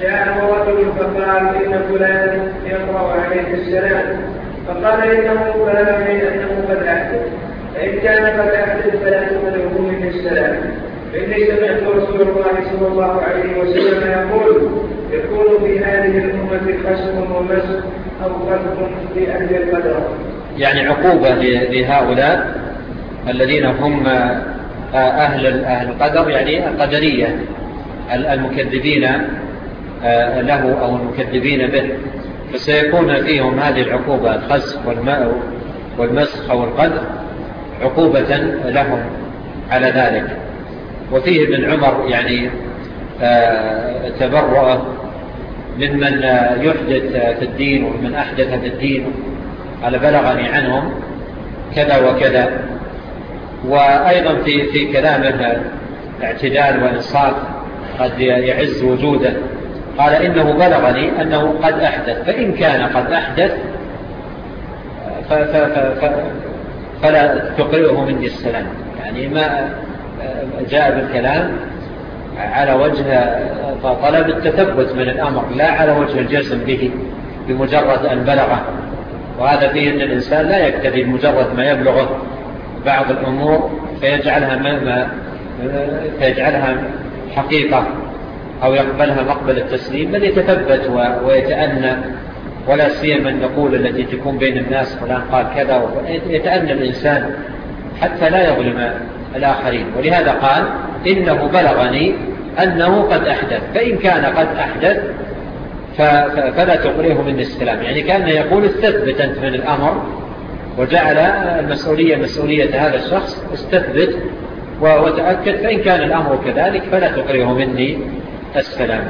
جاء رجل فقال إن فلان يقرأ عليه السلام. فقال إنه بلغني من أنه قد أحدث. فإن كان قد أحدث فلازم له من السلام. فاني سمعت رسول الله صلى الله عليه وسلم يقول يكون في هذه الأمة خشم ومسخ أو خلق أهل القدر. يعني عقوبة لهؤلاء الذين هم آه، أهل القدر يعني القدرية المكذبين آه، له أو المكذبين به. فسيكون فيهم هذه العقوبة الخسف والماء والمسخ والقذف عقوبة لهم على ذلك. وفيه ابن عمر يعني آه، تبرأ ممن يحدث في الدين ومن أحدث في الدين قال بلغني عنهم كذا وكذا. وأيضا في, في كلامه اعتدال وإنصاف قد يعز وجوده. قال إنه بلغني أنه قد أحدث فإن كان قد أحدث فلا تقرئه مني السلام. يعني ما جاء بالكلام على وجه طلب التثبت من الأمر لا على وجه الجسم به بمجرد أن بلغه. وهذا فيه أن الإنسان لا يكتفي بمجرد ما يبلغه بعض الأمور فيجعلها, فيجعلها حقيقة. أو يقبلها مقبل التسليم بل يتثبت ويتأنى ولا سيما النقول التي تكون بين الناس فلان قال كذا يتأنى الإنسان حتى لا يظلم الآخرين. ولهذا قال إنه بلغني أنه قد أحدث. فإن كان قد أحدث فلا تقريه من السلام يعني كان يقول استثبت أنت من الأمر وجعل المسؤولية مسؤولية هذا الشخص استثبت وتأكد فإن كان الأمر كذلك فلا تقريه مني. السلام.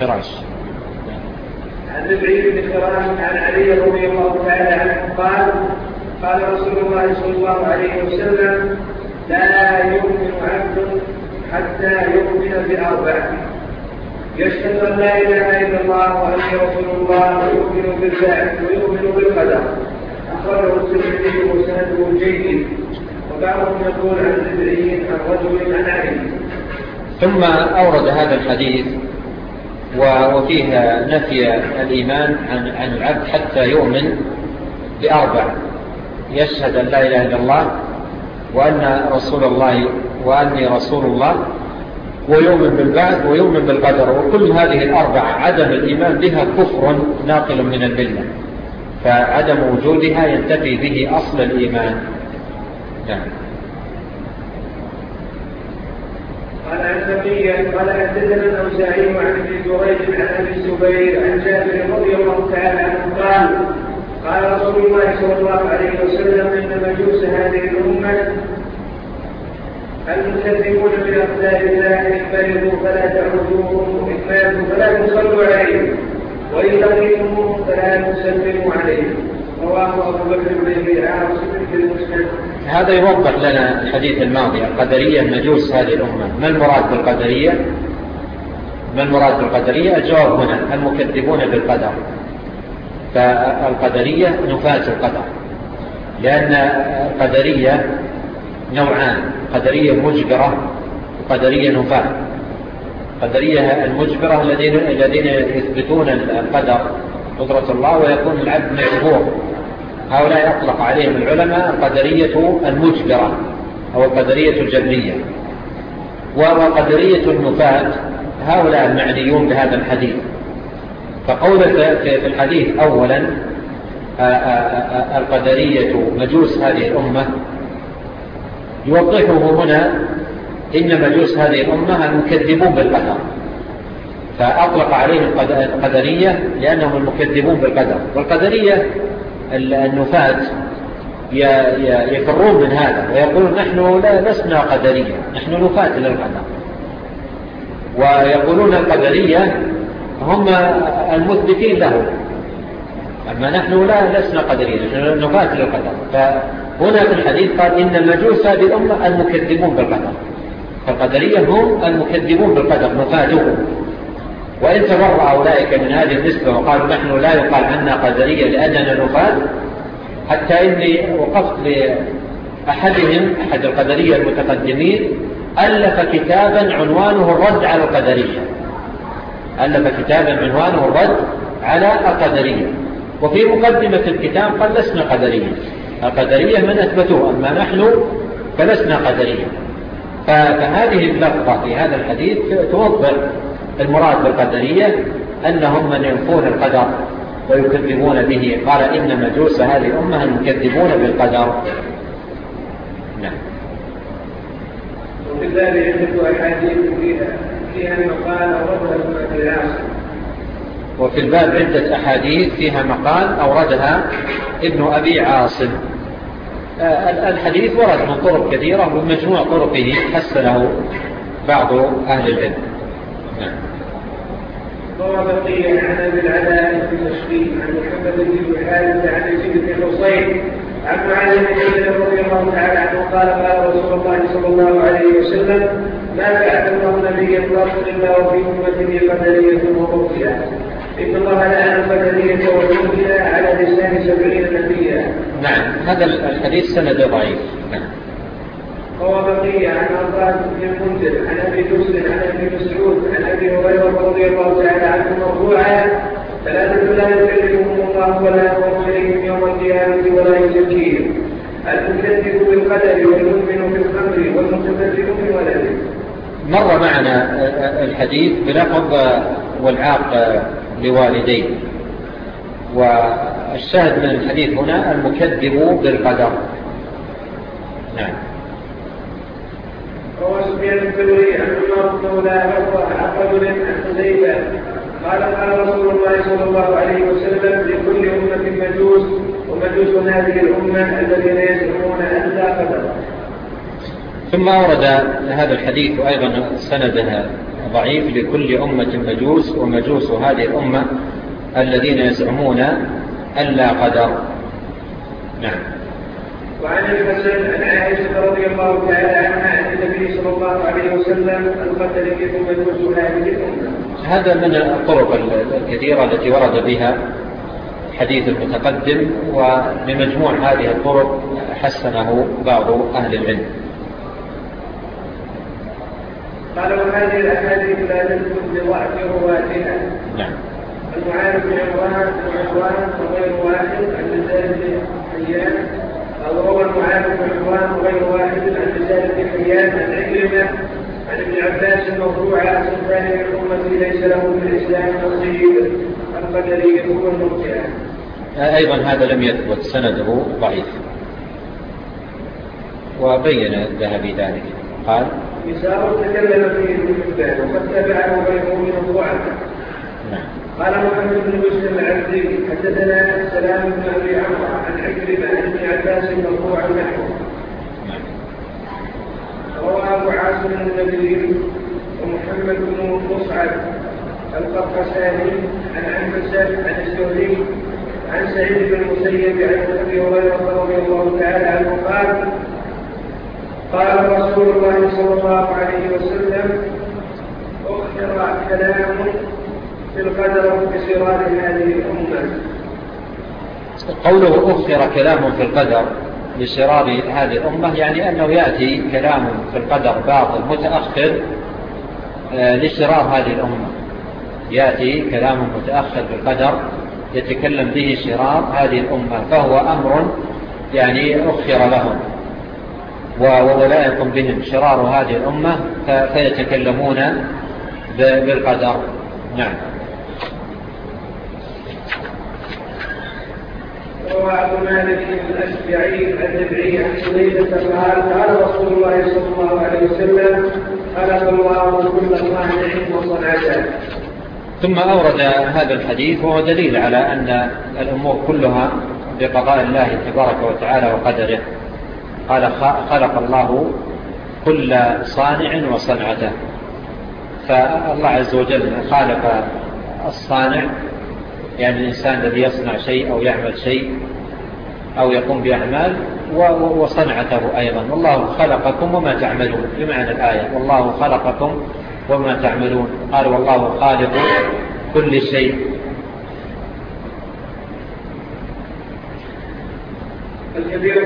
خراش عن البعيد بن فراش عن علي رضي الله تعالى عنه قال قال رسول الله صلى الله عليه وسلم لا يؤمن عبد حتى يؤمن بأربعة. يشهد أن لا إله إلا الله وأن رسول الله ويؤمن بالبعث ويؤمن بالقدر. أخرجه الترمذي وسنده جيد. وبعضهم يقول عن الجبريين عن رجل أناني ثم أورد هذا الحديث وفيه نفي الإيمان عن, عن العبد حتى يؤمن بأربع. يشهد أن لا إله إلا الله وأن رسول الله وأني رسول الله ويؤمن بالبعد ويؤمن بالقدر. وكل هذه الأربعة عدم الإيمان بها كفر ناقل من الملة فعدم وجودها ينتفي به أصل الإيمان. نعم. قال عن سفية قال حدثنا الأوزاعي عن ابن جريج عن أبي الزبير عن جابر رضي الله تعالى عنه قال قال رسول الله صلى الله عليه وسلم إن مجوس هذه الأمة الله احفظوا فلا فلا تصلوا عليهم. فلا تسلموا عليهم. رواه أبو بكر بن هذا يوضح لنا الحديث الماضي القدرية المجوس هذه الأمة. ما المراد بالقدرية؟ ما المراد بالقدرية؟ الجواب هنا المكذبون بالقدر. فالقدرية نفاة القدر. لأن القدرية نوعان قدرية مجبرة وقدرية نفاة قدرية المجبرة الذين, الذين يثبتون القدر قدرة الله ويكون العبد مجبور. هؤلاء يطلق عليهم العلماء قدرية المجبرة أو قدرية الجبرية. وقدرية النفاة هؤلاء المعنيون بهذا الحديث. فقول في الحديث أولا آه، آه، آه، القدرية مجوس هذه الأمة يوضحه هنا إن مجوس هذه الأمة المكذبون بالقدر. فأطلق عليهم القدرية لأنهم المكذبون بالقدر. والقدرية النفاة يفرون من هذا ويقولون نحن لا لسنا قدرية نحن نفاة للقدر. ويقولون القدرية هم المثبتين له أما نحن لا لسنا قدرية نحن نفاة للقدر. هنا في الحديث قال إن المجوس هذه الأمة المكذبون بالقدر. فالقدرية هم المكذبون بالقدر مفادهم. وإن تبرع أولئك من هذه النسبة وقالوا نحن لا يقال عنا قدرية لأننا نفاد حتى إني وقفت لأحدهم أحد القدرية المتقدمين ألف كتابا عنوانه الرد على القدرية. ألف كتابا عنوانه الرد على القدرية. وفي مقدمة الكتاب قال لسنا قدرية. القدرية من أثبتوه أما نحن فلسنا قدرية. فهذه اللفظة في هذا الحديث توضح المراد بالقدرية أنهم من ينفون القدر ويكذبون به. قال إن مجوس هذه الأمة يكذبون بالقدر. نعم. وبالله يجب أحاديث فيها فيها مقال ربنا في وفي الباب عدة أحاديث فيها مقال أوردها ابن أبي عاصم. آه، الحديث ورد من طرق كثيرة ومجموع طرقه حسنه بعض أهل العلم. نعم. روى بقية عن أبي العلاء بن تشفي عن محمد بن حارثة عن يزيد بن حصين عن معاذ بن جبل رضي الله تعالى عنه قال قال رسول الله صلى الله عليه وسلم ما بعث الله نبيا رسول الله في أمة قدريه ومرسله إن الله لا أنفى كثيرا وجودا على لسان سبعين نبيا نعم هذا الحديث سند ضعيف. نعم. هو بقية عن أربعة بن منزل عن أبي مسلم عن أبي مسعود عن أبي هريرة رضي الله تعالى عنه مرفوعا ثلاثة لا يكلمهم الله ولا يقوم إليهم يوم القيامة ولا يزكيهم المكذب بالقدر والمؤمن بالخمر والمتفرد بولده مر معنا آه، آه، الحديث بلقب والعاق آه، لوالديه. والشاهد من الحديث هنا المكذب بالقدر. نعم. وسفيان الثوري عن عمر بن مولاه وعقد عن حذيفة قال قال رسول الله صلى الله عليه وسلم لكل أمة مجوس ومجوس هذه الأمة الذين يزعمون ان لا قدر ثم أورد هذا الحديث وأيضا سندها. ضعيف لكل أمة مجوس ومجوس هذه الأمة الذين يزعمون ألا قدر. نعم. وعن الحسن العائشة عائشة رضي الله تعالى عنها عن النبي صلى الله عليه وسلم القتل في أمة هذه الأمة. هذا من الطرق الكثيرة التي ورد بها حديث المتقدم ولمجموع هذه الطرق حسنه بعض أهل العلم. قالوا هذه الأحاديث لا تثبت لضعف رواتها نعم. المعارف بن عمران بن عمران وغير واحد عن رسالة حيان. أو روى المعارف بن عمران وغير واحد عن رسالة حيان. عن عكرمة عن ابن عباس الموضوع أصل ثاني من أمتي ليس له في الإسلام نصيب. القدري هو المرجئة أيضا هذا لم يثبت سنده ضعيف. وبين الذهبي ذلك. قال تكلم وقد تبعه غيره من قال محمد بن مسلم العبدي حدثنا سلام بن أبي عمرو عن عكرمة عن ابن عباس مرفوعا نحوه. روى أبو عاصم النبي ومحمد بن مصعب القرقساني عن عنبسه عن الزهري عن سعيد بن المسيب عن أبي هريرة رضي الله تعالى عنه قال قال رسول الله صلى الله عليه وسلم اخر كلام في القدر بصرار هذه الأمة. قوله أخر كلام في القدر لشرار هذه الأمة يعني أنه يأتي كلام في القدر باطل متأخر آه، لشرار هذه الأمة. يأتي كلام متأخر في القدر يتكلم به شرار هذه الأمة فهو أمر يعني أخر لهم. وولايكم بهم. شرار هذه الأمة فيتكلمون بالقدر. نعم. عن قال قال رسول الله صلى الله عليه وسلم خلق الله كل ثم أورد هذا الحديث وهو دليل على أن الأمور كلها بقضاء الله تبارك وتعالى وقدره. قال خلق الله كل صانع وصنعته. فالله عز وجل خالق الصانع يعني الإنسان الذي يصنع شيء أو يعمل شيء أو يقوم بأعمال وصنعته أيضا. والله خلقكم وما تعملون بمعنى الآية. والله خلقكم وما تعملون. قال والله خالق كل شيء. الكبير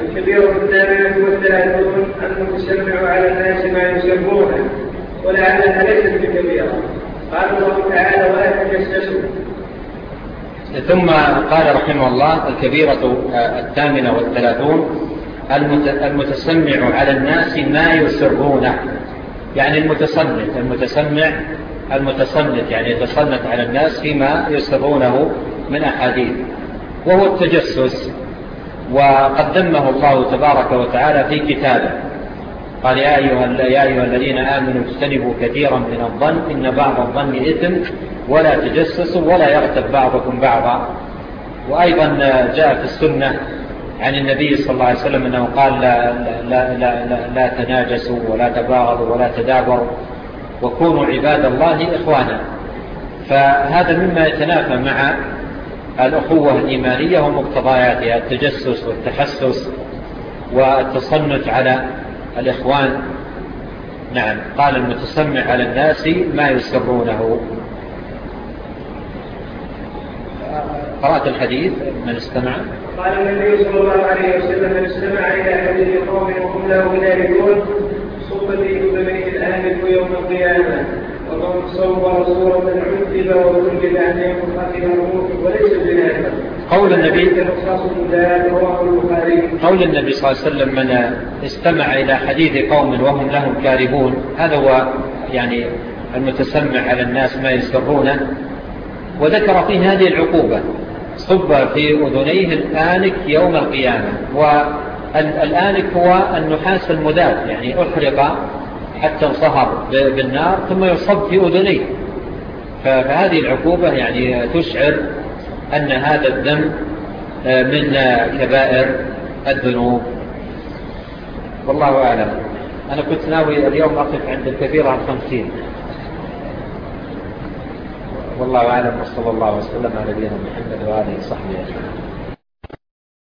الكبير الثامن والثلاثون أن تسمع على الناس ما يسمونه ولعلها ليست بكبيرة قال الله تعالى ولا تجسسوا. ثم قال رحمه الله الكبيرة آه، الثامنة والثلاثون المتسمع على الناس ما يسرونه. يعني المتصنت المتسمع المتصنت يعني يتصنت على الناس فيما يسرونه من أحاديث. وهو التجسس وقدمه الله تبارك وتعالى في كتابه. قال يا أيها, يا أيها الذين آمنوا اجتنبوا كثيرا من الظن إن بعض الظن إثم ولا تجسسوا ولا يغتب بعضكم بعضا. وأيضا جاء في السنة عن النبي صلى الله عليه وسلم أنه قال لا, لا, لا, لا, لا تناجسوا ولا تباغضوا ولا تدابروا وكونوا عباد الله إخوانا. فهذا مما يتنافى مع الأخوة الإيمانية ومقتضياتها التجسس والتحسس والتصنت على الإخوان. نعم قال المتسمع على الناس ما يسرونه. قرأت الحديث من استمع؟ قال النبي صلى الله عليه وسلم من استمع إلى حديث قوم وهم له لا يكون صفته الأهل في يوم القيامة. ومن صور صورة عذب وذل أن يكون قتل وليس بذلك. قول النبي قول النبي صلى الله عليه وسلم من استمع إلى حديث قوم وهم لهم كاربون هذا هو يعني المتسمع على الناس ما يسرونه. وذكر فيه هذه العقوبة. صب في أذنيه الآنك يوم القيامة. والآنك هو النحاس المذاب. يعني أحرق حتى انصهر بالنار ثم يصب في أذنيه فهذه العقوبة يعني تشعر أن هذا الذنب آه، من آه، كبائر الذنوب. والله أعلم. أنا كنت ناوي اليوم أقف عند الكبيرة الخمسين والله أعلم وصلى الله وسلم على نبينا محمد وآله وصحبه أجمعين.